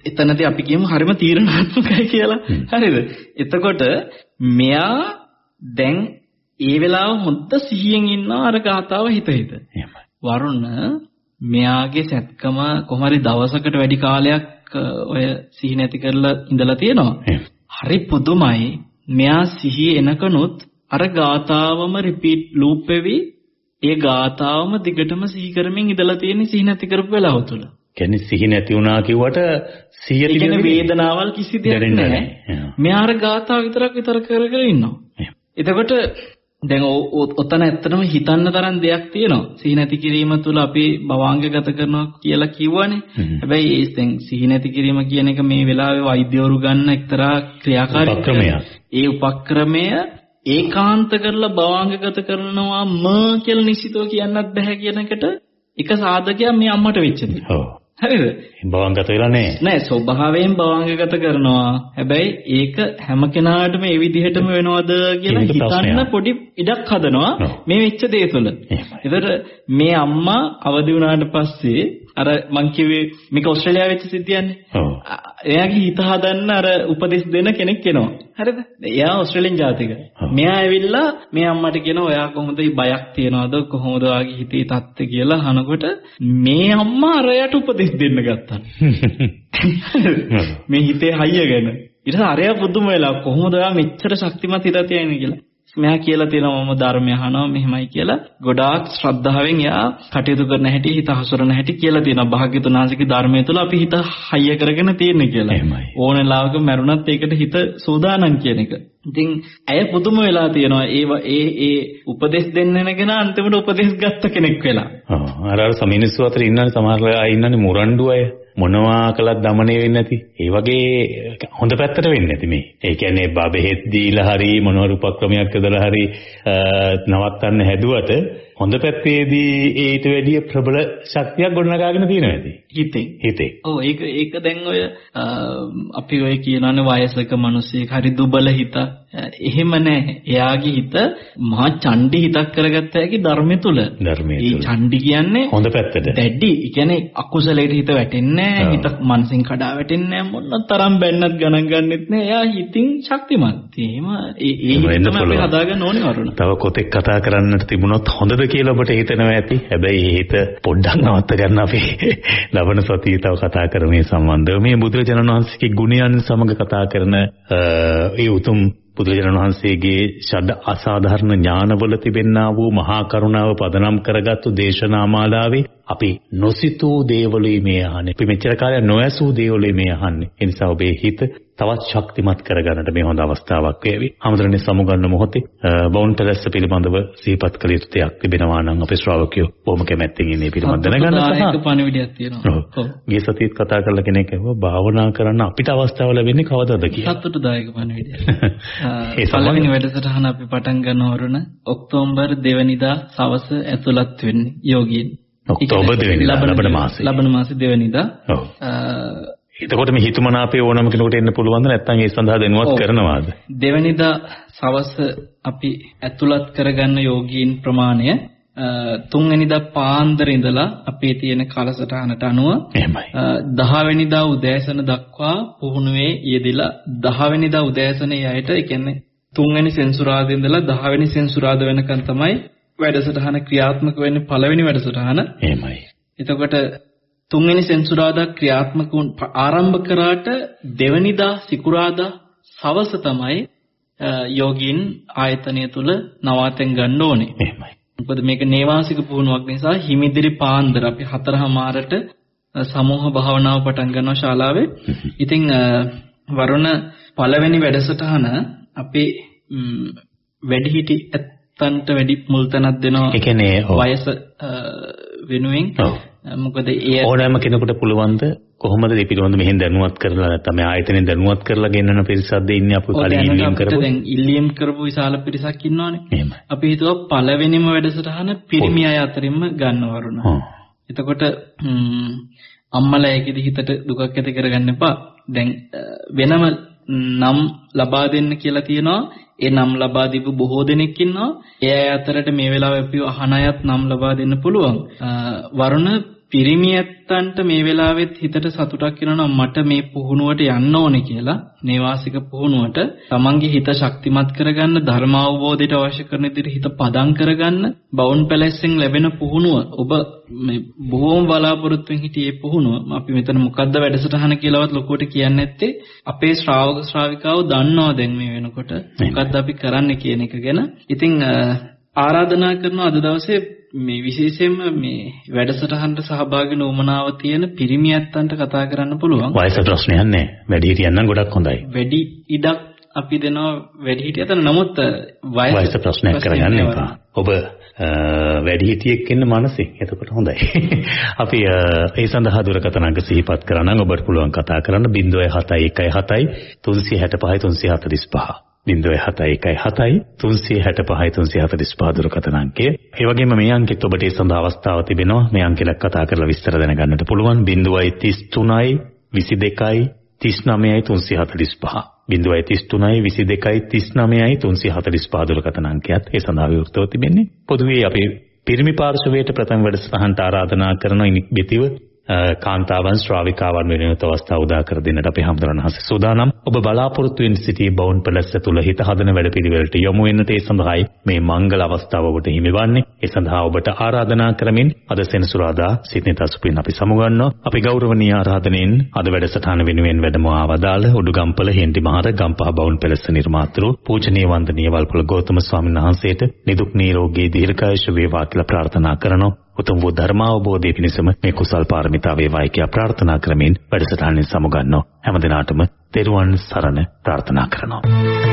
එතනදී අපි කියමු හරිම තීරණාත්මකයි කියලා. හරිද? එතකොට මෙයා දැන් ඒ වෙලාව හොඳ සිහියෙන් ඉන්නවා අර ගාතාව හිත හිත. එහෙමයි. වරුණ මෙයාගේ සැත්කම කොහමරි දවසකට වැඩි කාලයක් ඔය සිහි නැති කරලා ඉඳලා තියෙනවා. හරි පුදුමයි. මෙයා සිහිය එනකනුත් අර ගාතාවම රිපීට් ලූප් වෙවි ඒ ගාතාවම දිගටම සිහි කරමින් ඉඳලා තියෙන සිහි නැති කරපු වෙලාව තුල. කියන්නේ සිහි නැති වුණා කිව්වට සිහිය තිබෙන්නේ වේදනාවල් කිසි දෙයක් නැහැ. මෙයා අර ගාතාව විතරක් විතර කර කර ඉන්නවා. එතකොට දැන් ඔතන ඇත්තටම හිතන්න තරම් දෙයක් තියෙනවා. සිහි නැති කිරීම තුළ අපි භවාංගගත කරනවා කියලා කිව්වනේ. හැබැයි ඒ දැන් සිහි නැති කිරීම කියන එක මේ වෙලාවේ වෛද්‍යවරු ගන්න එක්තරා ක්‍රියාකාරීත්වයක්. උපක්‍රමයක්. ඒ උපක්‍රමය ඒකාන්ත කරලා භවාංගගත කරනවා ම කියලා නිශ්චිතව කියන්නත් බෑ කියන එකට එක සාධකයක් මේ අම්මට වෙච්ච දේ. හරිද? භවංගත වෙලා නැහැ. නෑ ස්වභාවයෙන් භවංගගත කරනවා. හැබැයි ඒක හැම කෙනාටම ඒ විදිහටම වෙනවද කියලා. හිතන්න පොඩි ඉඩක් හදනවා. මේ වෙච්ච දේ තුළ. ඒතර මේ අම්මා අවදි වුණාට පස්සේ අර මං කිව්වේ මේක ඕස්ට්‍රේලියාවේ වෙච්ච සිද්ධියන්නේ. ඔව්. එයාගේ හිත හදන්න අර උපදෙස් දෙන කෙනෙක් එනවා. හරිද? එයා ඕස්ට්‍රේලියානු ජාතික. මෙයා ඇවිල්ලා මේ අම්මට කියනවා ඔයා කොහොමද බයක් තියනවද කොහොමද ඔයාගේ හිතේ තත්ත්වය කියලා අහනකොට මේ අම්මා අරයට උපදෙස් දෙන්න ගත්තා. මේ හිතේ හයිය ගැන. ඊට පස්සේ අරයා පුදුම වෙලා කොහොමද ඔයා මෙච්චර ශක්තිමත් හිතක් තියන්නේ කියලා. මෙයා කියලා තියෙනවා මම ධර්මය අහනවා මෙහෙමයි කියලා ගොඩාක් ශ්‍රද්ධාවෙන් එයා කටයුතු කරන හැටි හිත හසුරන හැටි කියලා තියෙනවා භාග්‍යතුන් වහන්සේගේ ධර්මය තුළ අපි හිත හයිය කරගෙන තියෙන්නේ කියලා. ඕන ලාවක මරුණත් ඒකට හිත සූදානම් කියන එක. ඉතින් ඇය පුදුම වෙලා තියෙනවා ඒ ඒ ඒ උපදේශ දෙන්න නැගෙන අන්තිමට උපදේශ ගත්ත කෙනෙක් වෙලා. ඔව්. අර අර සමිනිස්සු අතර ඉන්නනේ සමහර අය ඉන්නනේ මුරණ්ඩු අය. මොනවා කළත් দমনය වෙන්නේ නැති. ඒ වගේ හොඳ පැත්තට වෙන්නේ නැති මේ. ඒ කියන්නේ බබෙහෙත් දීලා හරි මොනවා උපක්‍රමයක් යොදලා හරි නවත්තන්න හැදුවට හොඳ පැත්තේදී ඊට වැඩිය ප්‍රබල ශක්තියක් ගොඩනගාගෙන තියෙනවා ඇති. හිතෙන්. හිතේ. ඔව් ඒක ඒක දැන් ඔය අපි ඔය කියනවානේ වයසක මිනිස්සෙක් හරි දුබල හිත එහෙම නැහැ. එයාගේ හිත මහා චණ්ඩි හිතක් කරගත්ත හැකි ධර්මය තුල. ධර්මයේ තුල. චණ්ඩි කියන්නේ හොඳ පැත්තට. දැඩි. ඒ කියන්නේ අකුසලයට හිත වැටෙන්නේ නැහැ. හිත මනසින් කඩා වැටෙන්නේ නැහැ. මොන තරම් බැන්නත් ගණන් ගන්නෙත් නැහැ. එයා හිතින් ශක්තිමත්. එහෙම ඒ ඒ හිතම අපි. හදාගන්න ඕනේ වරුණ. තව කොතෙක් කතා කරන්නට තිබුණොත් හොඳද කියලා ඔබට හිතෙනවා ඇති. හැබැයි ඒ හිත පොඩ්ඩක් නවත්ත ගන්න අපි ලබන සතියේ තව කතා කරමු මේ සම්බන්ධව. මේ බුදුරජාණන් වහන්සේගේ ගුණයන් සමග කතා කරන අ, ඒ උතුම් බුදුරජාණන් වහන්සේගේ ෂඩ අසාධාරණ ඥානවල තිබෙන්නා වූ මහා කරුණාව පදනම් කරගත්තු දේශනා මාලාවේ අපි නොසිතූ දේවලුයි මේ අහන්නේ. අපි මෙච්චර කාලයක් නොඇසූ දේවලුයි මේ අහන්නේ. ඒ නිසා ඔබේ හිත තවත් ශක්තිමත් කරගන්නට මේ හොඳ අවස්ථාවක් වේවි. අමතරනේ සමුගන්න මොහොතේ බවුන් පැලස්ස පිළිබඳව සිහිපත් කළ යුතු දෙයක් තිබෙනවා නම් අපේ ශ්‍රාවකයෝ බොහොම කැමැත්තෙන් ඉන්නේ පිළිබඳව දැනගන්න සහ පණිවිඩයක් තියෙනවා. ඔව්. ගිය සතියේත් කතා කරලා කෙනෙක් ඇහුවා භාවනා කරන්න අපිට අවස්ථාව ලැබෙන්නේ කවදාද කියලා. සතුටුදායක පණිවිඩයක්. ඒ පළවෙනි වැඩසටහන අපි පටන් ගන්නවරුන ඔක්තෝබර් දෙවනිදා සවස ඇතුළත් වෙන්නේ යෝගීන්. ඔක්තෝබර් දෙවෙනිදා, ලබන මාසේ. ලබන මාසේ දෙවනිදා. ඔව්. එතකොට මේ හිතුමනාපේ ඕනම කෙනෙකුට එන්න පුළුවන්ද නැත්නම් ඒ සඳහා දැනුවත්. කරනවාද? දෙවනිදා සවස අපි ඇතුළත් කරගන්න යෝගීන් ප්‍රමාණය තුන්වෙනිදා පාන්දර ඉඳලා අපේ තියෙන කාලසටහනට අනුව එහෙමයි. අ, දහවෙනිදා උදෑසන දක්වා පුහුණුවේ යෙදিলা දහවෙනිදා උදෑසන යයට ඒ කියන්නේ තුන්වෙනි සෙන්සුරාදා ඉඳලා දහවෙනි සෙන්සුරාදා වෙනකන් තමයි වැඩසටහන ක්‍රියාත්මක වෙන්නේ පළවෙනි වැඩසටහන. එහෙමයි. එතකොට තුන්වෙනි සෙන්සුරාදා ක්‍රියාත්මක ආරම්භ කරාට දෙවනිදා සිකුරාදා සවස තමයි යෝගීන් ආයතනය තුල නවාතැන් ගන්න ඕනේ. එහෙමයි. මොකද මේක නේවාසික පුහුණුවක් නිසා හිමිදිරි පාන්දර අපි හතරමාරට සමූහ භාවනාව පටන් ගන්නවා ශාලාවේ. ඉතින් වරුණ පළවෙනි වැඩසටහන අපි වැඩිහිටි ඇත්තන්ට වැඩි මුල් තැනක් දෙනවා ඒ කියන්නේ. වයස වෙනුවෙන්. මොකද ඒ ඕනෑම කෙනෙකුට පුළුවන්ද කොහොමද මේ පිළිබඳව මෙහෙන් දැනුවත් කරලා නැත්නම් මේ ආයතනෙන් දැනුවත් කරලා ගෙන්නන පිරිසක්ද ඉන්නේ අපි කලින් ඉල්ලීම් කරපු දැන් ඉල්ලීම් කරපු විශාල පිරිසක් ඉන්නවනේ. එහෙමයි. අපි හිතුවා පළවෙනිම වැඩසටහන පිරිමි අය අතරින්ම ගන්න වරුණ. එතකොට අම්මලා ඒකෙදි හිතට දුකක් ඇති කරගන්න එපා. දැන් වෙනම නම් ලබා දෙන්න කියලා තියෙනවා. ඒ නම් ලබා දීපු බොහෝ දෙනෙක් ඉන්නවා. ඒ අය අතරට මේ වෙලාවේ අපි අහන අයත් නම් ලබා දෙන්න පුළුවන්. වරුණ පිරිමි ඇත්තන්ට මේ වෙලාවෙත් හිතට සතුටක් වෙනවා මට මේ පුහුණුවට යන්න ඕනේ කියලා. නේවාසික පුහුණුවට තමන්ගේ හිත ශක්තිමත් කරගන්න ධර්ම අවබෝධයට අවශ්‍ය කරන විදිහට හිත පදම් කරගන්න බවුන් පැලැස්සෙන් ලැබෙන පුහුණුව ඔබ මේ බොහෝම බලාපොරොත්තුෙන් හිටියේ පුහුණුව. අපි මෙතන මොකද්ද වැඩසටහන කියලාවත් ලොකුවට කියන්නේ නැත්තේ. අපේ ශ්‍රාවක ශ්‍රාවිකාව දන්නවා දැන් මේ වෙනකොට. මොකද්ද අපි කරන්න කියන එක ගැන. ඉතින් ආරාධනා කරනවා අද දවසේ මේ විශේෂයෙන්ම මේ වැඩසටහනට සහභාගී නොවමනාව තියෙන පිරිමි ඇත්තන්ට කතා කරන්න පුළුවන්. වයස ප්‍රශ්නයක් නැහැ. වැඩිහිටියන් නම් ගොඩක් හොඳයි. වැඩි ඉඩක් අපි දෙනවා වැඩිහිටියතන නමුත් වයස ප්‍රශ්නයක් කරගන්න එපා. ඔබ වැඩිහිටියෙක් ඉන්න මානසික. එතකොට හොඳයි. අපි ඒ සඳහා දුරකථන අංක සිහිපත් කරා නම් ඔබට පුළුවන් කතා කරන්න 07117 365 345 07117 365 345 දුරකථන අංකය. ඒ වගේම මේ අංකෙත් ඔබට ඒ සඳහා අවස්ථාව තිබෙනවා. මේ අංකෙල කතා කරලා විස්තර දැනගන්නට පුළුවන් 033යි 22යි 39යි 345. 033යි 22යි 39යි 345 දුරකථන අංකයත් ඒ සඳහා විවෘතව තිබෙන්නේ. පොදුවේ අපි පිරිමි පාර්ශවයට ප්‍රථම වැඩසටහනට ආරාධනා කරන ඉනිබ්බෙතිව කාන්තාවන් ශ්‍රාවිකාවන් වෙනුවට අවස්ථාව උදා කර දෙන්නට අපේ හැමදෙරණහස සූදානම්. ඔබ බලාපොරොත්තු වෙන සිටි බවුන් පැලැස්ස තුල හිත හදන වැඩපිළිවෙලට යොමු වෙන්නට ඒ සඳහායි මේ මංගල අවස්ථාව ඔබට හිමිවන්නේ. ඒ සඳහා ඔබට ආරාධනා කරමින් අද සෙනසුරාදා සිටින තසුපින් අපි සමුගන්නවා. අපි ගෞරවනීය ආරාධනෙන් අද වැඩසටහන වෙනුවෙන් වැඩම ආවදාළ උඩුගම්පල හෙන්ඩි මහර ගම්පහ බවුන් පැලැස්ස නිර්මාතෘ පූජනීය වන්දනීය වල්පොල ගෞතම ස්වාමීන් වහන්සේට නිදුක් නිරෝගී දීර්ඝායුෂ වේවා කියලා ප්‍රාර්ථනා කරනවා. උතුම් වූ ධර්මාවබෝධය පිණිසම මේ කුසල් පාරමිතා වේවායි කියා ප්‍රාර්ථනා කරමින් වැඩසටහනින් සමුගන්නවා. හැම දිනාටම තෙරුවන් සරණ ප්‍රාර්ථනා කරනවා.